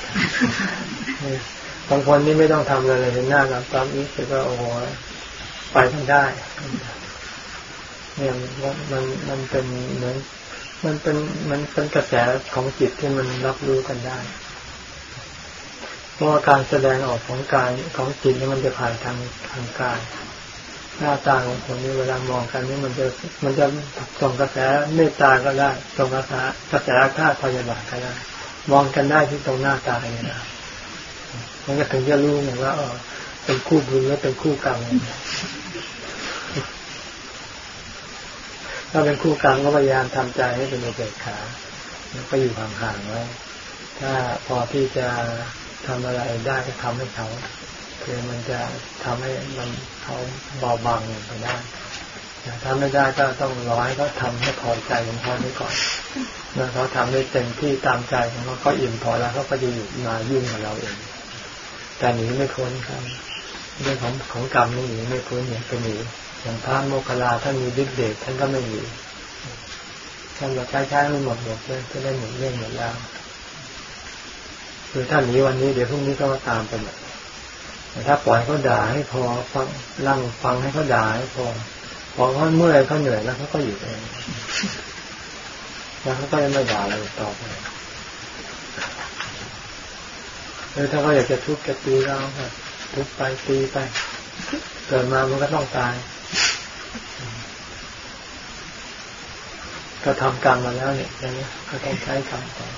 บางคนนี่ไม่ต้องทำอะไรเลยหน้ากับตามนี้ก็โอ้โหไปไม่ได้ เนี่ยมันมันมันเป็นเหมือนมันเป็นมันเป็นกระแสของจิตที่มันรับรู้กันได้ เพราะว่าการแสดงออกของกายของจิตนี่มันจะผ่านทางทางกาย หน้าตาของคนนี้เวลามองกันนี่มันจะมันจะส่งกระแสเมตตาก็ได้ส่งกระแสกระแสฆาตพยาบาทก็ได้ มองกันได้ที่ตรงหน้าตาเนี่ยนะมันก็ถึงจะรู้ไงว่าเออเป็นคู่บุญและเป็นคู่กรรมถ้าเป็นคู่กรรมก็พยายามทำใจให้เป็นอุเบกขาก็อยู่ห่างๆไว้ถ้าพอที่จะทำอะไรได้ก็ทำให้เขา คือมันจะทำให้มันเขาเบาบางไปได้ถ้าไม่ได้ก็ต้องร้อยก็ทำให้พอใจของเขาไว้ก่อนเมื่อเขาทำได้เต็มที่ตามใจของเขาก็อิ่มพอแล้วเขาก็จะหยุดมายุ่งกับเราเอง แต่หนีไม่พ้นครับเรื่องของของกรรมนี่หนีไม่พ้นอย่างเป็นหนีอย่างพระโมคคัลลาท่านมีฤทธิ์เดชท่านก็ไม่หนีท่านบอกใช้ใช้ไม่หมดหมดเลยจะได้หมดเรื่องหมดแล้วคือท่านหนีวันนี้เดี๋ยวพรุ่งนี้ก็มาตามไปหมด แต่ถ้าปล่อยเขาด่าให้พอฟังนั่งฟังให้เขาด่าให้พอพอเขาเมื่อยเขาเหนื่อยแล้วเขาก็หยุดเองแล้วเขาก็จะไม่ด่าเราต่อไปหรือถ้าเขาอยากจะทุบจะตีเราก็ทุบไปตีไปเกิดมามันก็ต้องตาย ก็ทำกรรมมาแล้วเนี่ยอย่างนี้ก็ต้องใช้กรรมต่อ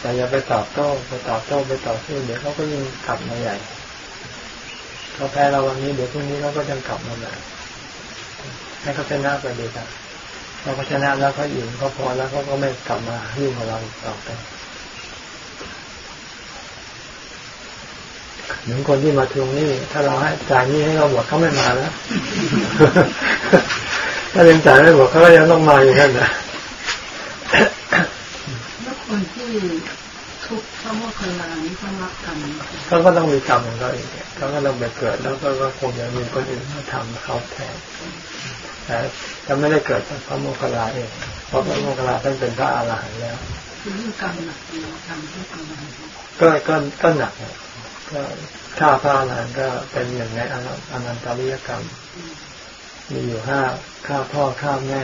แต่อย่าไปตอบโต้ไปตอบโต้ไปต่อสู้เดี๋ยวเขาก็ยิ่งกลับมาใหญ่ เขาแพ้เราวันนี้เดี๋ยวพรุ่งนี้เขาก็จะกลับมาใหม่ให้เขาชนะไปดีครับพอเขาชนะแล้วเขาอิ่มเขาพอแล้วเขาก็ไม่กลับมายุ่งกับเราต่อไปเหมือนคนที่มาทวงหนี้ถ้าเราให้จ่ายหนี้ให้เราหมดเขาไม่มาแล้วถ้าเรียนจ่ายไม่หมดเขาก็ยังต้องมาอยู่นั่นนะแล้วคนที่ ทุกข์เพราะว่าคนลานี่เขารับกรรมเขาก็ต้องมีกรรมของเขาเองเขาก็ต้องไปเกิดแล้วก็คงจะมีคนอื่นมาทำเขาแทนแต่จะไม่ได้เกิดจากพระโมคคัลลาเองเพราะพระโมคคัลลาท่านเป็นพระอาหารหันต์แล้วคือเรื่องกรรมหนักกรรมที่ทำมาก็ก็ก็หนักก็ฆ่าพระอาหารหันต์ก็เป็นหนึ่งในอนันตริยกรรม มีอยู่ห้าฆ่าพ่อฆ่าแม่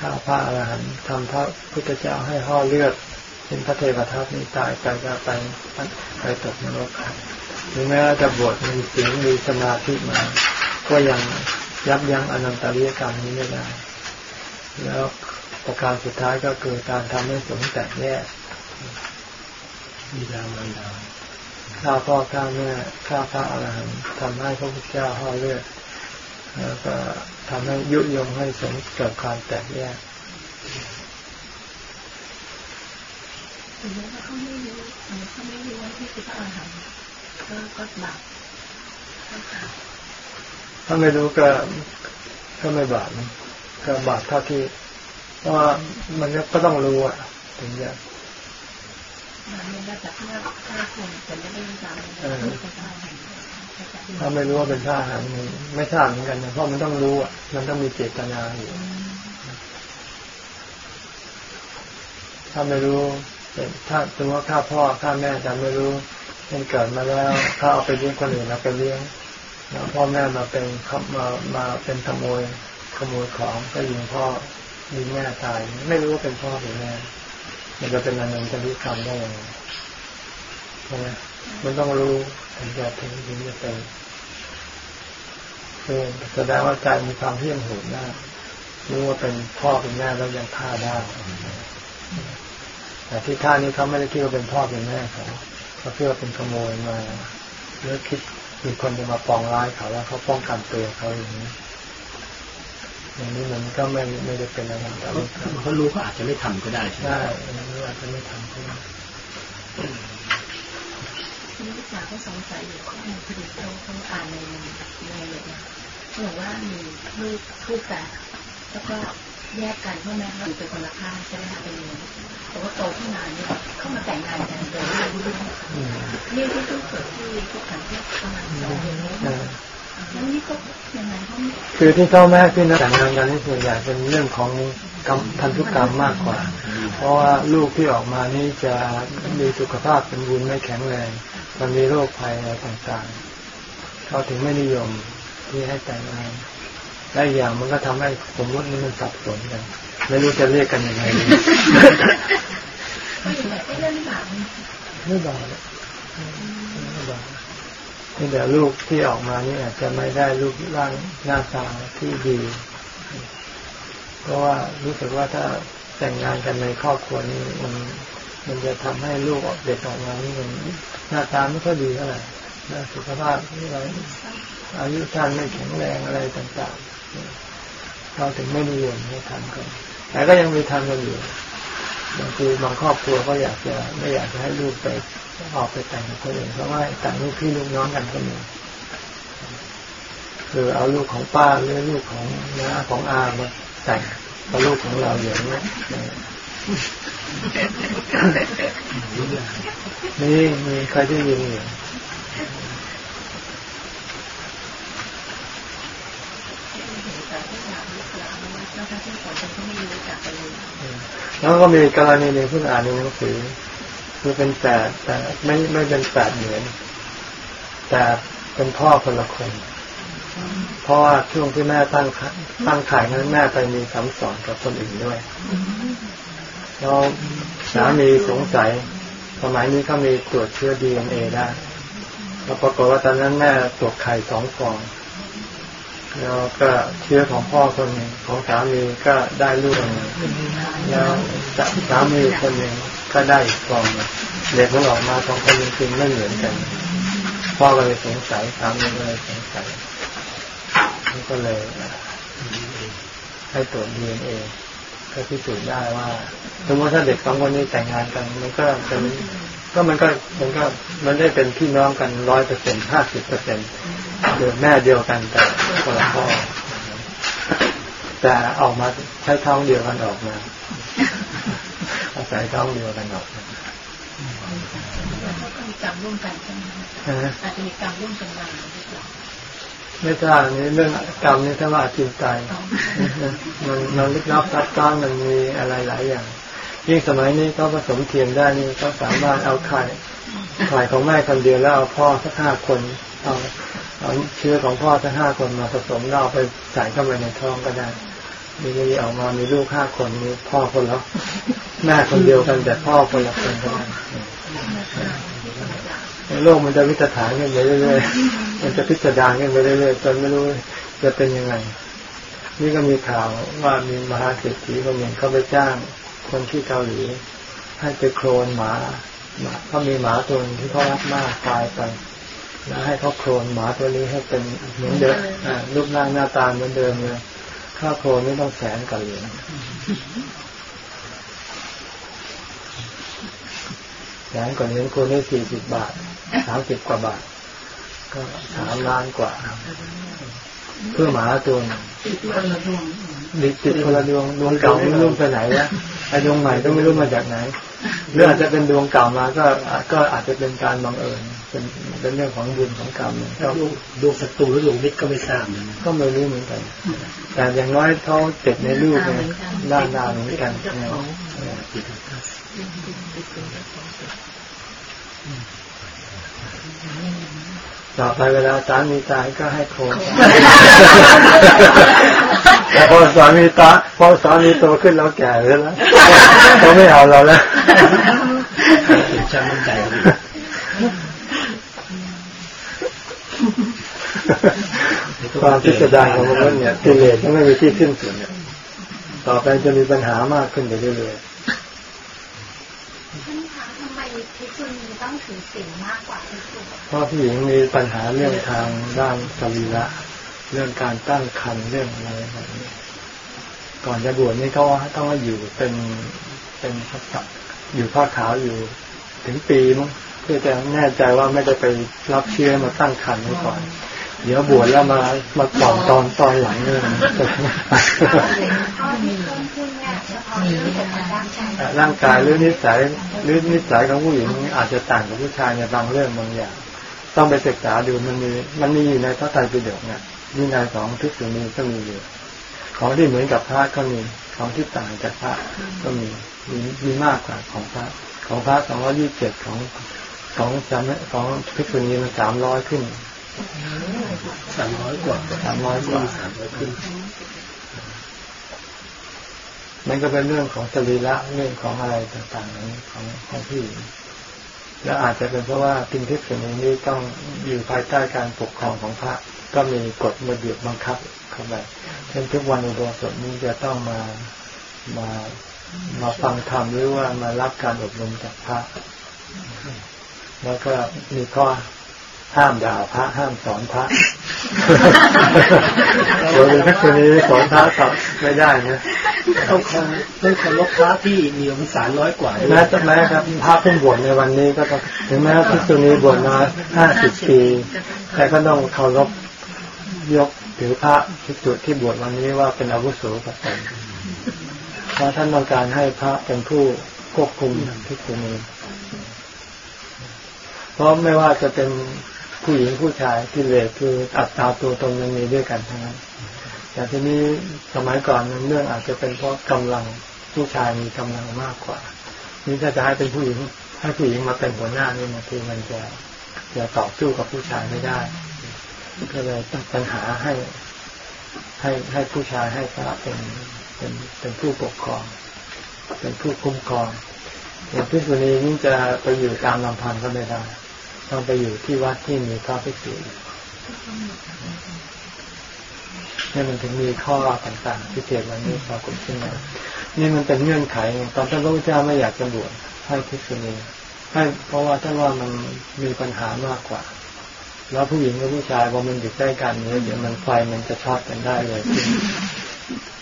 ฆ่าพระอรหันต์ทำพระพุทธเจ้าให้ห่อเลือด เป็นพระเทวทัตนี่ตายไปก็ไปไปตกนรกถึงแม้จะบวชมีศีลมีสมาธิมา ก็ยังยับยั้งอนันตริยกรรมนี้ไม่ได้ แล้วประการสุดท้ายก็คือการทำให้สงฆ์แตกแยกบิดามารดาฆ่าพ่อฆ่าแม่ฆ่าพระอรหันต์ทำให้พระพุทธเจ้าห่อเลือดแล้วก็ทำให้ยุยงให้สงฆ์เกิดความแตกแยก ถึงแม้ว่าเขาไม่รู้เขาไม่รู้ว่าที่คือพระอรหันต์ก็ก็บาปถ้าไม่รู้ก็ก็ไม่บาปนะก็บาปเท่าที่เพราะว่ามันก็ต้องรู้อะ ถึงจะมันก็จะเพื่อเพื่อคนจะไม่ได้จำเออจะได้เห็นถ้าไม่รู้ว่าเป็นท่าอาหารมันไม่ทราบเหมือนกันนะเพราะมันต้องรู้อะ มันต้องมีเจตนาอยู่ถ้าไม่รู้เป็น ถ้าสมมติว่าฆ่าพ่อฆ่าแม่แต่ไม่รู้เป็นเกิดมาแล้วถ้าเอาไปเลี้ยงคนอื่นเอาไปเลี้ยงแล้วพ่อแม่มาเป็นมามาเป็นขโมยขโมยของก็ยิงพ่อยิงแม่ตาย ไม่รู้ว่าเป็นพ่อหรือแม่มันจะเป็นอนันตริกรรมได้ยังไงใช่ไหมมันต้องรู้ถึงจะถึงถึงจะเป็นคือแสดงว่าใจมีความเพียรโหดได้รู้ว่าเป็นพ่อเป็นแม่แล้วยังฆ่าได้ แต่ที่ฆ่านี้เขาไม่ได้คิดว่าเป็นพ่อเป็นแม่เขาเขาคิดว่าเป็นขโมยมาหรือคิดมีคนจะมาปองร้ายเขาแล้วเขาป้องกันตัวเขาอย่างนี้อย่างนี้มันก็ไม่ไม่ได้เป็นอะไรแต่เขารู้เขาอาจจะไม่ทำก็ได้ใช่ไหมใช่อาจจะไม่ทำก็ได้ทีนี้พี่จ๋าก็สงสัยอยู่ข้อมูลพอดีเขาเขาอ่านในในเลยนะเขาบอกว่ามีลูกคู่กันแล้วก็แยกกันพ่อแม่เขาอยู่เป็นคนละข้างใช่ไหมคะเป็นอย่างนี้ แต่ว่าโตขึ้นมาเนี่ยเข้ามาแต่งงานกันโดยไม่รู้เรื่องนี่ที่เกิดที่ทุกขันที่ประมาณสองเดือนนี้แล้วนี่ก็ยังไงเขาคือที่เขาแม่ที่นัแต่งงานกันนี่ส่วนใหญ่เป็นเรื่องของกรรมพันธุกรรมมากกว่า เพราะว่าลูกที่ออกมานี่จะมีสุขภาพเป็นบุญไม่แข็งแรงมันมีโรคภัยอะไรต่างๆ เขาถึงไม่นิยมที่ให้แต่งงานและอย่างมันก็ทำให้สมมตินี้มันสับสนกัน ไม่รู้จะเรียกกันยังไงไม่บอกไม่บอกนี่เดี๋ยวลูกที่ออกมาเนี่อาจะไม่ได้ลูกร่างหน้าตาที่ดี เพราะว่ารู้สึกว่าถ้าแต่งงานกันในครอบครัวนี้มันมันจะทำให้ลูกเด็กออกมานี่มันหน้าตาไม่ค่อยดีเท่าไหร่สุขภาพอะไรอายุสั้นไม่แข็งแรงอะไรต่างๆเราถึงไม่นิยมให้ทำกัน แต่ก็ยังมีทำกันอยู่บางทีบางครอบครัวก็อยากจะไม่อยากจะให้ลูกไปออกไปแต่งกับคนอื่นเพราะว่าแต่งลูกพี่ลูกน้องกันคนหนึ่งคือเอาลูกของป้าหรือลูกของน้าของอามาแต่งกับลูกของเราอย่างนี้นี่มีใครที่ยินอยู่ แล้วก็มีกรณีหนึ่งเพิ่อ่านในหนังสือคือเป็นแฝดแต่ไม่ไม่เป็นแฝดเหมือนแต่เป็นพ่อคนละคนเพราะว่าช่วงที่แม่ตั้งตั้งขายนั้นแม่ไปมีคำสอนกับคนอื่นด้วยแล้วสามีสงสัยสมัยนี้เขามีตรวจเชื้อดีเอ็นเอได้แล้วปรากฏว่าตอนนั้นแม่ตรวจไข่สองฟอง แล้วก็เชื้อของพ่อคนหนึ่งของสามีก็ได้ลูกหนึ่งแล้วสามีคนหนึ่งก็ได้อีกฟองเด็กมันออกมาสองคนจริงๆไม่เหมือนกัน พ่อก็เลยสงสัยสามีก็เลยสงสัยก็เลยให้ตรวจดีเอ็นเอก็พิสูจน์ได้ว่าสมมติถ้าเด็กสองคนนี้แต่งงานกันมันก็เป็น ก็มันก็มันก็มันได้เป็นพี่น้องกันร้อยเปอร์เซ็นห้าสิบเปอร์เซ็นต์เดือแม่เดียวกันแต่คนละพ่อแต่ออกมาใช้ท้องเดียวกันออกมาอาศัยท้องเดียวกันออกมาจำร่วมกันใช่ไหมอาจจะมีกรรมร่วมกันมาไม่ทราบนี้เรื่องกรรมนี่ถ้าว่าจิตใจมันมันลึกลับซับซ้อนมันมีอะไรหลายอย่าง ยิ่งสมัยนี้ก็ผสมเทียมได้นี่ก็สามารถเอาไข่ไข่ของแม่คนเดียวแล้วเอาพ่อสักห้าคนเอาเอาเชื้อของพ่อทั้งห้าคนมาผสมเราไปใส่เข้าไปในท้องก็ได้มีมีออกมามีลูกห้าคนมีพ่อคนแล้วแม่คนเดียวกันแต่พ่อคนละคนก็ได้โลกมันจะวิจารณ์กันไปเรื่อยๆ มันจะพิจารณากันไปเรื่อยๆจนไม่รู้จะเป็นยังไง นี่ก็มีข่าวว่ามีมหาเศรษฐีคนหนึ่งเขาไปจ้าง คนที่เกาหลี ให้ไปโคลนหมาเขามีหมาตัวนึงที่เขารักมากตายไปแล้วให้เขาโคลนหมาตัวนี้ให้เป็นเหมือนเดิมรูปร่างหน้าตาเหมือนเดิมเลยค่าโคลนไม่ต้องแสนกันเลยแสนกว่านี้โคลนได้สี่สิบบาทสามสิบกว่าบาท ก็สามล้านกว่า เพื่อหมาตัวนึง ติดคนละดวงดวงเก่าไม่รู้ไปไหนแล้วไอ้ดวงใหม่ก็ไม่รู้มาจากไหนหรืออาจจะเป็นดวงเก่ามาก็ก็อาจจะเป็นการบังเอิญเป็นเป็นเรื่องของบุญของกรรมดวงศัตรูหรือดวงมิตรก็ไม่ทราบก็ไม่รู้เหมือนกัน แต่อย่างน้อยเขาเจ็บในลูกเนี่ยด้านดานเหมือนกันต่อไปเวลาสามีตายก็ให้โคแต่ พอสามีตาพอสามีโตขึ้นเราแก่แล้วเขาไม่เอาเราแล้วช่างมั่นใจความพิสดารของมนุษย์เนี่ยกิเลสก็ไม่มีที่สิ้นสุดเนี่ยต่อไปจะมีปัญหามากขึ้นไปเรื่อยๆทำไมพิจุนีต้องถือสิ่งมากกว่าพิจุเพราะผู้หญิงมีปัญหาเรื่องทางด้านสรีระเรื่องการตั้งครรภ์เรื่องอะไรแบบนี้ ก่อนจะบวชนี่เขาต้องอยู่เป็นเป็นอยู่ผ้าขาวอยู่ถึงปีมั้งเพื่อจะแน่ใจว่าไม่ได้ไปรับเชื้อมาตั้งครรภ์ไว้ก่อน เดี๋ยวบวชแล้วมามาก่อนตอนตอนหลังเนี่ยร่างกายหรือนิสัยหรือนิสัยของผู้หญิงอาจจะต่างกับผู้ชายในบางเรื่องบางอย่างต้องไปศึกษาดูมันมีมันมีอยู่ในพระไตรปิฎกเนี่ยวินัยของทิศมีก็มีอยู่ ของที่เหมือนกับพระก็มี ของที่ต่างจากพระก็มีมีมีมากกว่าของพระ ของพระสองร้อยี่สิบเจ็ดของของจำของพิษุนีมันสามร้อยขึ้นสามร้อยกว่าสามร้อยกว่าสามร้อยขึ้นมันก็เป็นเรื่องของสรีระเรื่องของอะไรต่างๆนี้ของของพี่แล้วอาจจะเป็นเพราะว่าพิมพิสุนีนี้ต้องอยู่ภายใต้การปกครองของพระ ก็มีกฎระเบียบบังคับ เข้าไปเช่นทุกวันอุโบสถนี้จะต้องมามามาฟังธรรมหรือว่ามารับการอบรมจากพระ แล้วก็มีข้อห้ามด่าพระห้ามสอนพระโดยทัศนีสอนพระต่อไม่ได้นะต้องต้องเคารพพระที่มีองศาน้อยกว่าแม้แม้ครับพระเพิ่งบวชในวันนี้ก็ต้องถึงแม้ทัศนีบวชมาห้าสิบปี แต่ก็ต้องเคารพยก ถือพระที่จุดที่บวชวันนี้ว่าเป็นอาวุโสกับตนเพราะท่านต้องการให้พระเป็นผู้ควบคุมทิศนีเพราะไม่ว่าจะเป็นผู้หญิงผู้ชายที่เลสคืออัตตาตัวตนมันมีด้วยกันทั้งนั้นแต่ทีนี้สมัยก่อนเรื่องอาจจะเป็นเพราะกำลังผู้ชายมีกำลังมากกว่า นี่ถ้าจะให้เป็นผู้หญิงให้ผู้หญิงมาเป็นหัวหน้านี่บางทีมันจะจะต่อสู้กับผู้ชายไม่ได้ ก็เลยต้องปัญหาให้ ให้ให้ผู้ชายให้พระเป็นเป็นเป็นผู้ปกครอง เป็นผู้คุ้มครองอย่างพิษุณีนี่จะไปอยู่ตามลำพังก็ไม่ได้ต้องไปอยู่ที่วัดที่มีพระภิกษุนี่มันถึงมีข้อต่างๆที่เกิดวันนี้ปรากฏขึ้นมานี่มันเป็นเงื่อนไขตอนท่านพระพุทธเจ้าไม่อยากจะบวชให้ภิกษุณีให้เพราะว่าท่านว่ามันมีปัญหามากกว่า แล้วผู้หญิงกับผู้ชายพอมันอยู่ใกล้กันเนี่ยเดี๋ยวมันไฟมันจะช็อตกันได้เลย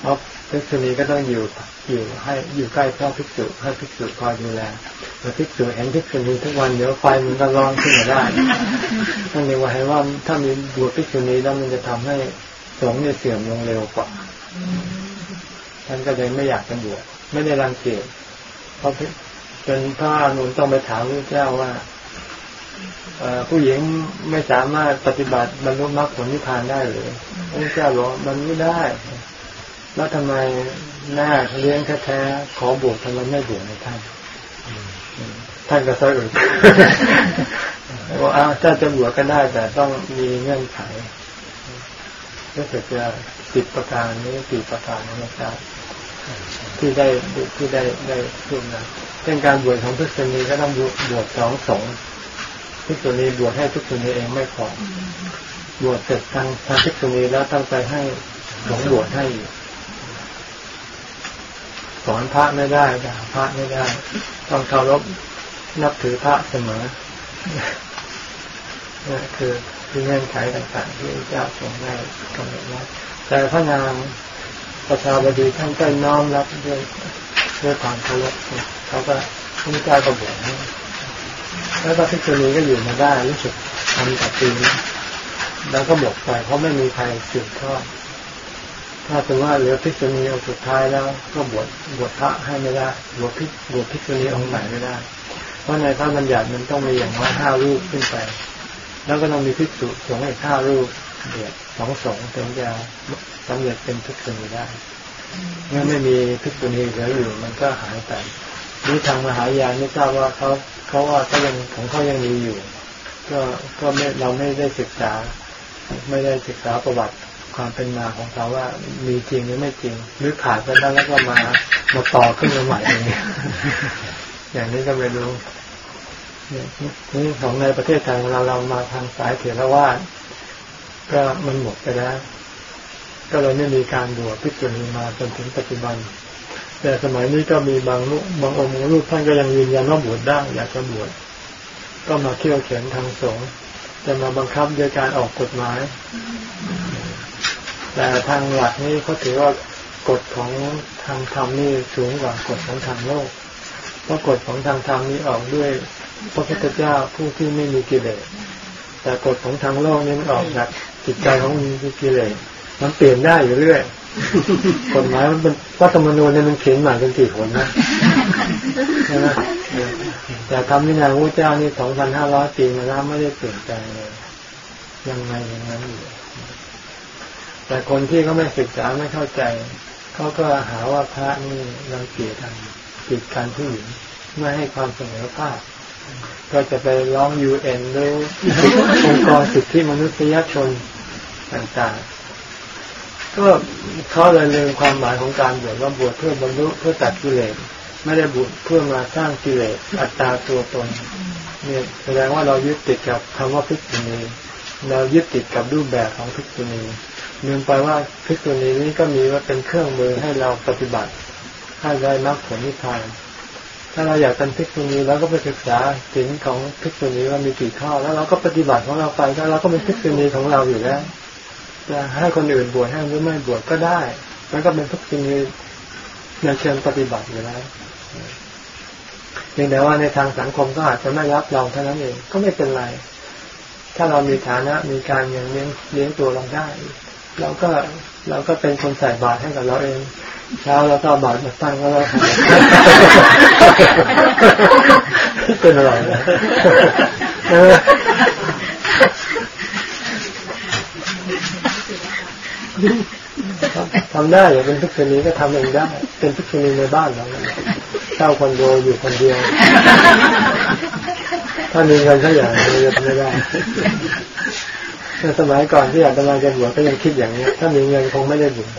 เพราะภิกษุณีก็ต้องอยู่อยู่ให้อยู่ใกล้พระภิกษุให้ภิกษุคอยดูแลแต่ภิกษุเห็นภิกษุณีทุกวันเดี๋ยวไฟมันก็ร้อนขึ้นมาได้ท่านเรียกว่าให้ว่าถ้ามีบวชภิกษุณีแล้วมันจะทำให้สงฆ์เนี่ยเสื่อมลงเร็วกว่าท่านก็เลยไม่อยากจะบวชไม่ได้รังเกียจเพราะเป็นพระอนุนต้องไปถามพระเจ้าว่า ผู้หญิงไม่สามารถปฏิบัติบรรลุมรรคผลนิพพานได้หรือพระเจ้าบอกมันไม่ได้ แล้วทำไมแม่เลี้ยงแท้ๆขอบวชทำไมไม่บวชในท่านท่านก็สะอึกว่าอ้าวถ้าจะบวชก็ได้แต่ต้องมีเงื่อนไขก็จะจะสิบประการนี้สี่ประการนะครับที่ได้ที่ได้ได้พูดนะเช่นการบวชของพิษุณีก็ต้องบวชสองสง พิษุณีบวชให้พิษุณีเองไม่พอบวชเสร็จทางทางพิษุณีแล้วตั้งใจให้สงบวชให้สอนพระไม่ได้ด่าพระไม่ได้ ต้องเคารพนับถือพระเสมอนี่คือคือเงื่อนไขต่างๆ ที่เจ้าทรงได้กำหนดไว้แต่พระนางประชาบดีท่านก็น้อมรับด้วยด้วยความเคารพเขาก็พระเจ้าก็บอก แล้วก็พิจารณีก็อยู่มาได้รู้สึกทำกับปีนี้แล้วก็หมดไปเพราะไม่มีใครสืบทอดถ้าถือว่าเหลือพิษุณีองค์สุดท้ายแล้ว ก็บวชบวชพระให้ไม่ได้บวชพิบวชพิษุณีองค์ไหนไม่ได้ เพราะในพระบัญญัติมันต้องมีอย่างน้อยห้ารูปขึ้นไป แล้วก็ต้องมีพิสุสงฆ์อีกห้ารูปเดียดสองสงฆ์ถึงจะสำเร็จเป็นพิษุณีได้เมื่อไม่มีพิษุณีเหลืออยู่มันก็หายไป นี่ทางมหายานไม่ทราบว่าเขาเขาว่าเขายังของเขายังมีอยู่ ก็ก็ไม่เราไม่ได้ศึกษา ไม่ได้ศึกษาประวัติความเป็นมาของเขาว่ามีจริงหรือไม่จริง หรือขาดไปแล้วแล้วก็มามาต่อขึ้นมาใหม่อย่างนี้อย่างนี้ก็ไม่รู้นี่ของในประเทศไทยเราเรามาทางสายเถรวาทก็มันหมดไปแล้ว ก็เลยไม่มีการบวชพิจารณามาจนถึงปัจจุบัน แต่สมัยนี้ก็มีบางบางองค์รูปท่านก็ยังยืนยันว่าบวชได้อยากจะบวชก็มาเที่ยวเขียนทางสงฆ์จะมาบังคับโดยการออกกฎหมาย แต่ทางหลักนี่เขาถือว่ากฎของทางธรรมนี่สูงกว่ากฎของทางโลก เพราะกฎของทางธรรมนี้ออกด้วยพระพุทธเจ้าผู้ที่ไม่มีกิเลส แต่กฎของทางโลกนี่มันออกจากจิตใจของมีกิเลส มันเปลี่ยนได้อยู่เรื่อย กฎหมายมันเป็นวัฒธรรมนูญเนี่ยมันเขียนใหม่กันกี่หนนะใช่ไหมแต่ทำวินัยพระเจ้านี่สองพันห้าร้อยปีมาแล้วไม่ได้เปลี่ยนแปลงเลยยังไงอย่างนั้นอยู่แต่คนที่เขาไม่ศึกษาไม่เข้าใจเขาก็หาว่าพระนี่รังเกียจกันกีดการผู้หญิงไม่ให้ความเสมอภาคก็จะไปร้องยูเอ็นหรือองค์กรสิทธิมนุษยชนต่างๆ ก็เขาเลยลืมความหมายของการบวชว่าบวชเพื่อบรรลุเพื่อตัดกิเลสไม่ได้บวชเพื่อมาสร้างกิเลสอัตตาตัวตนเนี่ยแสดงว่าเรายึดติดกับคำว่าพิจิณีเรายึดติดกับรูปแบบของพิจิณีลืมไปว่าพิจิณีนี้ก็มีว่าเป็นเครื่องมือให้เราปฏิบัติให้ได้มรรคผลนิพพานถ้าเราอยากเป็นพิจิณีเราก็ไปศึกษาสิ่งของพิจิณีว่ามีกี่ข้อแล้วเราก็ปฏิบัติของเราไปแล้วเราก็เป็นพิจิณีของเราอยู่แล้ว จะให้คนอื่นบวชให้หรือไม่บวชก็ได้มันก็เป็นพิจิณีในเชิงปฏิบัติอยู่แล้วเพียงแต่ว่าในทางสังคมก็อาจจะไม่รับเราเท่านั้นเองก็ไม่เป็นไร ถ้าเรามีฐานะมีการเงินเลี้ยงเลี้ยงตัวเราได้เราก็เราก็เป็นคนใส่บาตรให้กับเราเอง เช้าเราก็บาตรมาตั้งแล้วเราเป็นอะไรนะ ทำได้อย่าเป็นพิกษุณีก็ทำเองได้ เป็นพิกษุณีในบ้านเราเช่าคอนโดอยู่คนเดียว ถ้ามีเงินสักอย่างมันจะทำไม่ได้ในสมัยก่อนที่อยากจะมาจะบวชก็ยังคิดอย่างนี้ถ้ามีเงินคงไม่ได้บวช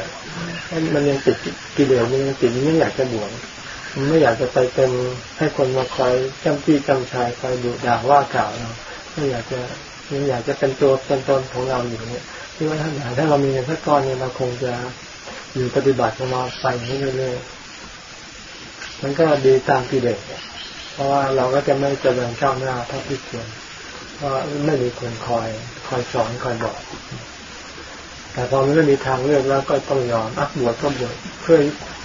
มันยังติดกิเลสมันยังติดไม่อยากจะบวชมันไม่อยากจะไปเป็นให้คนมาคอยจำจี้จำชายคอยดุด่าว่ากล่าวเราไม่อยากจะยังอยากจะเป็นตัวเป็นตนของเราอยู่เนี่ย ที่ว่าถ้าถ้าเรามีเงินสักก้อนเนี่ยเราคงจะอยู่ปฏิบัติของเราไปเรื่อยๆมันก็ดีตามกิเลสเพราะว่าเราก็จะไม่เจริญก้าวหน้าเท่าที่ควรเพราะไม่มีคนคอย คอยสอนคอยบอกแต่พอมันไม่มีทางเลือกแล้วก็ต้องยอมอักบวชก็บวชเพื่อ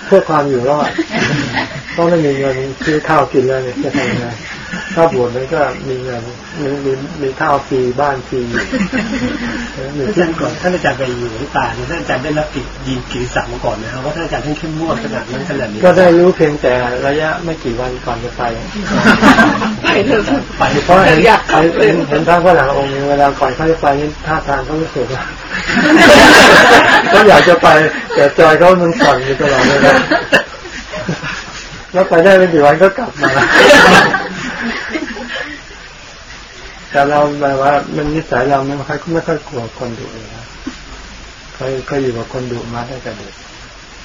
เพื่อความอยู่รอดเพราะไม่มีเงินซื้อข้าวกินแล้วเนี่ยจะทำยังไงถ้าบวชมันก็มีเงินมีมีมีข้าวฟรีบ้านฟรีหรือท่านก่อนท่านอาจารย์ไปอยู่ที่ป่าเนี่ยท่านอาจารย์ได้รับกิจยินกิจสั่งมาก่อนนะครับว่าท่านอาจารย์ท่านเข้มงวดขนาดนั้นขนาดนี้ก็ได้รู้เพียงแต่ระยะไม่กี่วันก่อนจะไปไปเลยไปเพราะเห็นเห็นพระฝรั่งองค์นึงเวลาก่อนเขาจะไปนี่ท่าทางเขารู้สึกว่าเขาอยากจะไปแต่ใจเขามันสั่นอยู่ตลอดเลยนะแล้วไปได้ไม่กี่วันก็กลับมาแต่เราแบบว่า มันนิสัยเราไม่ค่อยไม่ค่อยกลัวคนดุเลยนะเคยเคยอยู่กับคนดุมาตั้งแต่เด็ก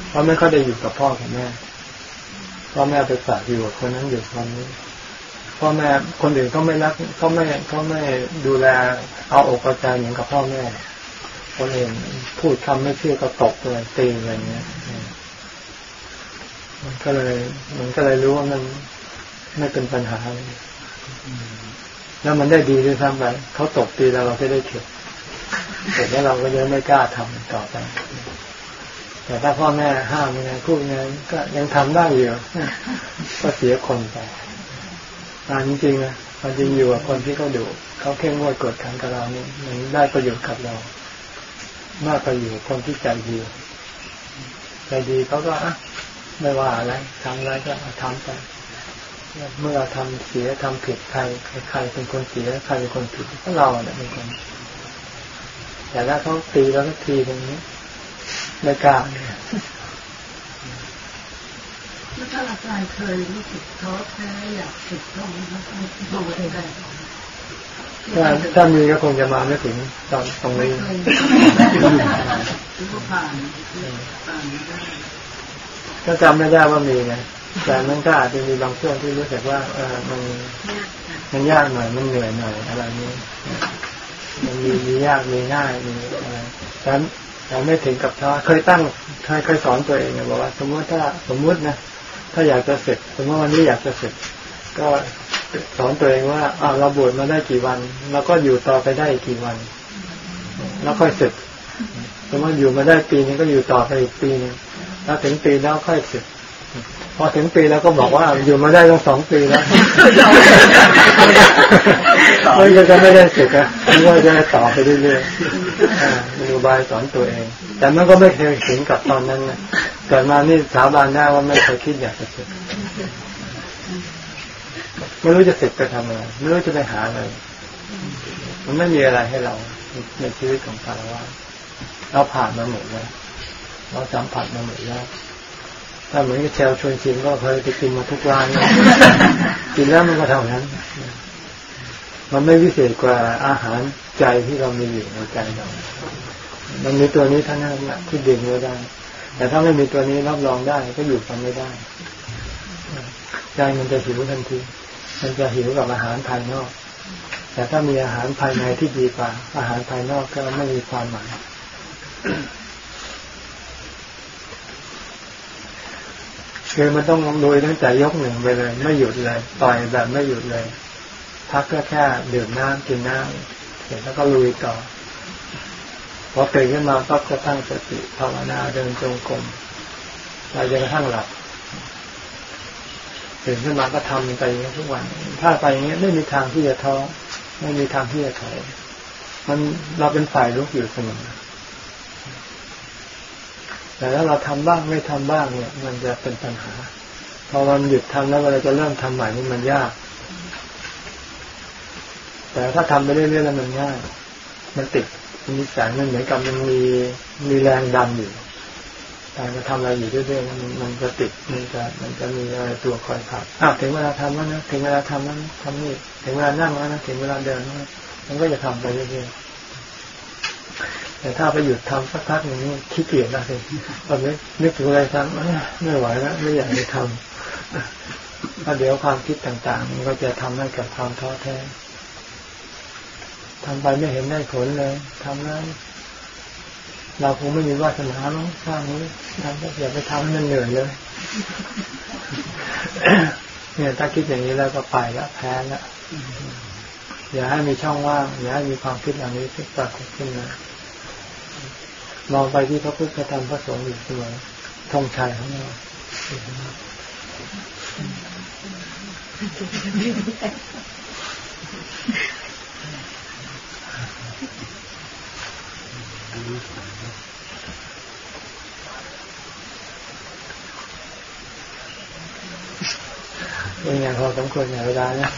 เพราะไม่ค่อยได้อยู่กับพ่อกับแม่พ่อแม่ไปฝากอยู่กับคนนั้นอยู่คนนี้พ่อแม่คนอื่นเขาไม่รักเขาไม่เขาไม่ดูแลเอาอกเอาใจเหมือนกับพ่อแม่คนอื่นพูดคำไม่เชื่อก็ตกเลยตีอะไรเงี้ย มันก็เลย มันก็เลยรู้ว่ามันไม่เป็นปัญหาเลยแล้วมันได้ดีด้วยซ้ำไปเขาตกตีเราเราก็ได้เข็ดเสร็จแล้วเราก็ยังไม่กล้าทำต่อไป แต่ถ้าพ่อแม่ห้ามยังไงพูดยังไงก็ยังทำได้อยู่ก็เสียคนไปตามจริงๆนะจริงอยู่กับคนที่เขาดุเขาเข้มงวดกดขันกับเรานี่มันได้ประโยชน์กับเรา มากกว่าอยู่คนที่ใจดีใจดีเขาก็อะ ไม่ว่าอะไรทำอะไรก็ทำไปเมื่อเราทำเสียทำผิดใครใครเป็นคนเสียใครเป็นคนผิดก็เราเนี่ยเป็นคนแต่ถ้าเขาตีแล้วก็ทีตรงนี้ไม่กล้าเนี่ยถ้าอาจารย์เคยรู้สึกท้อแท้อยากติดตรงนี้ดูได้ถ้าถ้ามีก็คงจะมาไม่ถึงตอนตรงนี้ ก็จำไม่ได้ว่ามีไงแต่มันก็อาจจะมีบางช่วงที่รู้สึกว่า เออมันมันยากหน่อยมันเหนื่อยหน่อยอะไรนี้มันมีมียากมีง่ายมีอะไรแต่แต่ไม่ถึงกับท้อเคยตั้งเคยเคยสอนตัวเองบอกว่า สมมติถ้าสมมุตินะถ้าอยากจะเสร็จสมมติวันนี้อยากจะเสร็จ ก็สอนตัวเองว่าอ่าเราบวชมาได้กี่วันเราก็อยู่ต่อไปได้กี่วัน แล้วค่อยเสร็จสมมติอยู่มาได้ปีนึงก็อยู่ต่อไปอีกปีนึง แล้วถึงปีแล้วค่อยเสร็จพอถึงปีแล้วก็บอกว่าอยู่มาได้ตั้งสองปีแล้วมันก็จะไม่ได้เสร็จนะมันก็จะต่อไปเรื่อยๆมีอุบายสอนตัวเอง แต่มันก็ไม่เคยถึงกับตอนนั้นนะเกิดมานี่สาบานได้ว่าไม่เคยคิดอยากจะเสร็จไม่รู้จะเสร็จไปทำอะไรไม่รู้จะไปหาอะไรมันไม่มีอะไรให้เราในชีวิตของเราว่าเราผ่านมาหมดแล้ว เราสัมผัสมาหมดแล้วถ้าเหมือนกับเชลชวนชิมก็เคยไปกินมาทุกร้านกินแล้วมันก็เท่านั้น มันไม่วิเศษกว่าอาหารใจที่เรามีอยู่ในใจเรา มันมีตัวนี้เท่านั้นแหละที่ดึงไว้ได้ แต่ถ้าไม่มีตัวนี้รับรองได้ก็อยู่กันไม่ได้ ใจมันจะหิวทันที มันจะหิวกับอาหารภายนอก แต่ถ้ามีอาหารภายในที่ดีกว่า อาหารภายนอกก็ไม่มีความหมาย คือมันต้องโดยตั้งแต่ยกหนึ่งไปเลย ไม่หยุดเลย ต่อยแบบไม่หยุดเลย พักก็แค่ดื่มน้ำกินน้ำเสร็จแล้วก็ลุยต่อพอตื่นขึ้นมาก็จะตั้งสติภาวนาเดินจงกรมเราจะกระทั่งหลับตื่นขึ้นมาก็ทำไปอย่างนี้ทุกวัน ถ้าไปอย่างนี้ไม่มีทางที่จะท้อไม่มีทางที่จะถอยมันเราเป็นฝ่ายลุกอยู่เสมอ แต่ถ้าเราทำบ้างไม่ทำบ้างเนี่ย มันจะเป็นปัญหา พอมันหยุดทำแล้วเวลาจะเริ่มทำใหม่นี่มันยาก แต่ถ้าทำไปเรื่อยๆแล้วมันง่าย มันติดมีแสงมันเหมือนกับมันมีมีแรงดันอยู่การจะทำอะไรอยู่เรื่อยๆมันมันจะติดมันจะมันจะมีอะไรตัวคอยผลักอ้าวถึงเวลาทำแล้วนะถึงเวลาทำแล้วทำนี่ถึงเวลานั่งแล้วนะถึงเวลาเดินแล้วมันก็จะทำไปเรื่อยๆ แต่ถ้าไปหยุดทำสักพักหนึ่งขี้เกียจนะสิตอนนี้นึกถึงอะไรทำไม่ไหวแล้วไม่อยากจะทำถ้าเดี๋ยวความคิดต่างๆ มันก็จะทำให้กับความท้อแท้ทำไปไม่เห็นได้ผลเลยทำแล้วเราคงไม่มีวาสนาล้องสร้างนี้ทำก็อย่าไปทำให้มันเหนื่อยเลย เนี่ยถ้าคิดอย่างนี้แล้วก็ไปแล้วแพ้แล้วอย่าให้มีช่องว่างอย่าให้มีความคิดอย่างนี้ที่ปรากฏขึ้นมา มองไปที่พระพุทธธรรมพระสงฆ์อยู่เสมองชัยของเราเป็นไงพอสมควรอย่างเวลาเนี่ย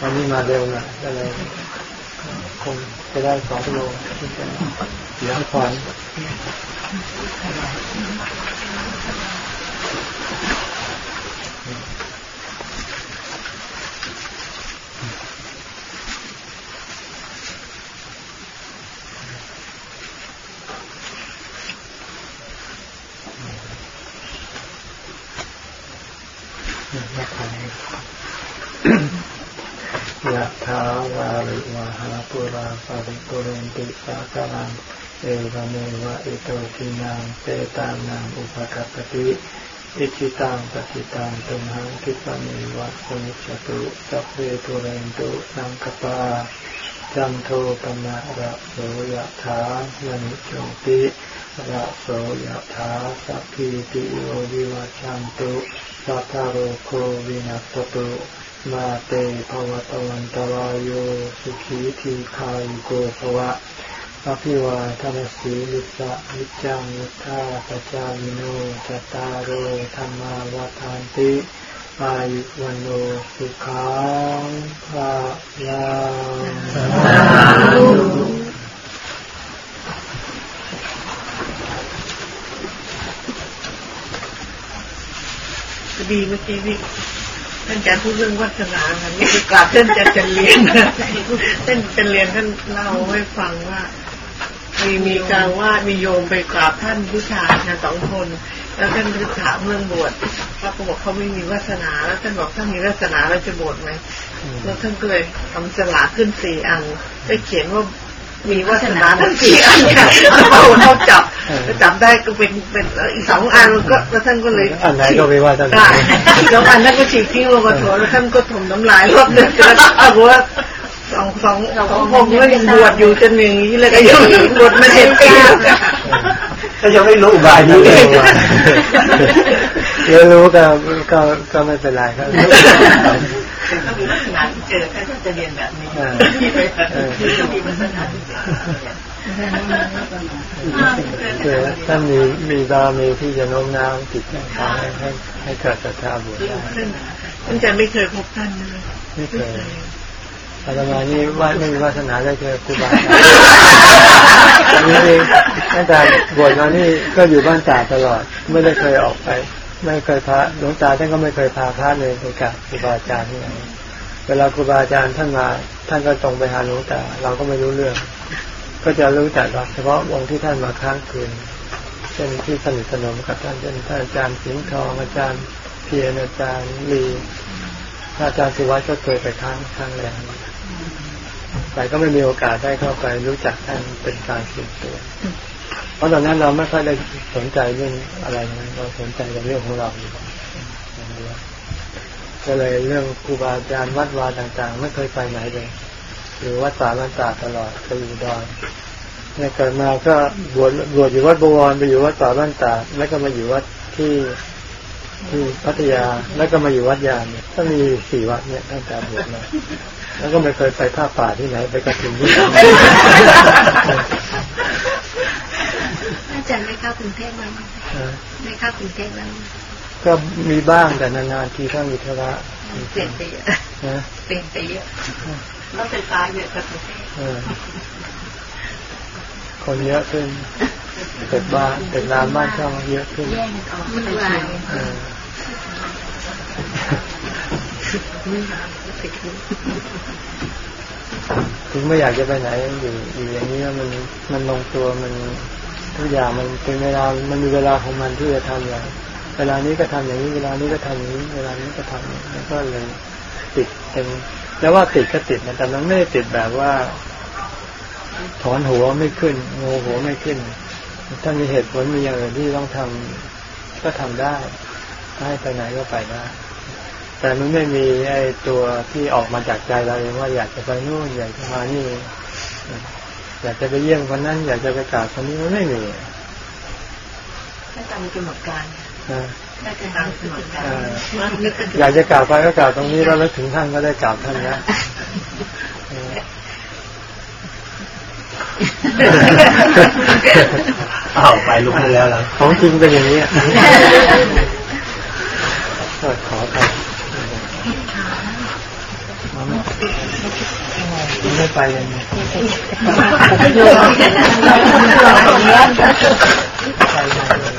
วันนี้มาเร็วนะก็เลย คงจะได้สองโลที่จะเดี๋ยวพร ยะถาวาริวะหาปุราปาริปุเรนติสาคารังเอวเมวะอิโตทินังเตตานังอุปกัปติอิจิตังปฏิตังตุมหังคิปะเมวะโมิจตุสัพเพปุเรนตุสังกปาจันโทปนะระโสยะถามณิโชติระโสยะถาสัพพิติโยวิวัชันตุสัทธาโรโควินัสตุ มาเตภวตวันตรายโยสุขีทีคายโกภวะอภิวาทนสีลิสะนิจังมุทาปจามิโนจตารโอธรรมาวาทานติอายุวันโอสุขังภาลังดีเมื่อกี้นี่ ท่านอาจารย์พูดเรื่องวัฒนาค่ะนี่คือกราบท่านอาจารย์จะเรียนท่านเป็นเรียนท่านเล่าให้ฟังว่า มีมีการว่ามีโยมไปกราบท่านผู้ชายนะสองคน แล้วท่านก็ถามเรื่องบวชพระก็บอกเขาไม่มีวาสนาแล้วท่านบอกถ้ามีวาสนาเราจะบวชไหมแล้วท่านก็เลยทำสลากขึ้นสี่อันได้เขียนว่า มีวาสนาทั้งสี่อันค่ะเอาเขาจับจับได้ก็เป็นเป็นอีกสองอันก็แล้วท่านก็เลยอันไหนก็ไม่ว่าจะได้แล้วอันนั้นก็ฉีกทิ้งลงกระโถนแล้วท่านก็ถมน้ำลายรอบเดียวแล้วเอาว่าสองสองสองผมก็ยังบวชอยู่จนอย่างนี้เลยก็ยังบวชไม่เสร็จปี ก็ยังไม่รู้อุบายนี้เองว่าเรียนรู้ก็ก็ก็ไม่เป็นไรครับถ้ามีลักษณะที่เจอท่านก็จะเรียนแบบนี้อ่าที่ไปที่ก็มีลักษณะที่เจอคือถ้ามีมีบารมีที่จะโน้มน้าวจิตใจให้ให้ให้เกิดศรัทธาบวชได้ท่านท่านจะไม่เคยพบท่านเลยไม่เคย อาตมานี่ว่าไม่มีวาสนาได้เจอครูบาอาจารย์จริงตั้งแต่บวชมานี่ก็อยู่บ้านตาตลอด ไม่ได้เคยออกไป ไม่เคยพาหลวงตาท่านก็ไม่เคยพาพระเลยไปกับครูบาอาจารย์ที่ไหนเวลาครูบาอาจารย์ท่านมา ท่านก็ตรงไปหาหลวงตา เราก็ไม่รู้เรื่อง ก็จะรู้แต่เฉพาะองค์ที่ท่านมาค้างคืนเช่นที่สนิทสนมกับท่านเช่นท่านอาจารย์สิงห์ทองอาจารย์เพียรอาจารย์ลีอาจารย์สุวัสดิ์ก็เคยไปค้างค้างแรง แต่ก็ไม่มีโอกาสได้เข้าไปรู้จักท่านเป็นการส่วนตัว เพราะตอนนั้นเราไม่ค่อยได้สนใจเรื่องอะไรนะเราสนใจในเรื่องของเราอยู่อย่างเดียวก็เลยเรื่องครูบาอาจารย์วัดวาต่างๆ ไม่เคยไปไหนเลยอยู่วัดป่าบ้านตาตลอดไปอยู่ดอนเนี่ยเกิดมาก็บวชบวชอยู่วัดบวรไปอยู่วัดป่าบ้านตาแล้วก็มาอยู่วัดที่ที่พัทยาแล้วก็มาอยู่วัดยานเนี่ยก็มีสี่วัดเนี่ยตั้งแต่บวชมา แล้วก็ไม่เคยไปผ้าป่าที่ไหนไปกระถิ่นที่ไหนอาจารย์ไม่เข้ากรุงเทพบ้างไหมไม่เข้ากรุงเทพบ้างไหมก็มีบ้างแต่นานๆทีถ้ามีธุระเปลี่ยนไปเยอะนะเปลี่ยนไปเยอะแล้วไฟฟ้าเยอะกว่าทุกที่เออคนเยอะขึ้นเต็ดบ้านเต็ดร้านบ้านช่องเยอะขึ้นแย่งกันออกมันวายเออ ถึงไม่อยากจะไปไหนอยู่อยู่อย่างนี้มันมันลงตัวมันทุกอย่างมันเป็นเวลามันมีเวลาของมันที่จะทำอย่างเวลานี้ก็ทำอย่างนี้เวลานี้ก็ทำอย่างนี้ เวลานี้ก็ทำแล้วก็เลยติดเต็มแล้วว่าติดก็ติดนะแต่มันไม่ได้ติดแบบว่า ถอนหัวไม่ขึ้นงอหัวไม่ขึ้น ถ้ามีเหตุผลมีอย่างอื่นที่ต้องทำก็ทำได้ถ้าให้ไปไหนก็ไปได้ แต่มันไม่มีไอ้ตัวที่ออกมาจากใจเราเองว่าอยากจะไปนู่นอยากจะมานี่ อยากจะไปเยี่ยมคนนั้น อยากจะไปกราบคนนี้มันไม่มีถ้าจำกำหนดการนะถ้าจะตามกำหนดการเอ่อมันนึกถึงอยากจะกราบไปก็กราบตรงนี้แล้วแล้วถึงท่านก็ได้กราบท่านนะเอออ้าวไปลุกไปแล้วเหรอของจริงเป็นอย่างนี้อะก็ขอไปเอา ไม่ไปกันไป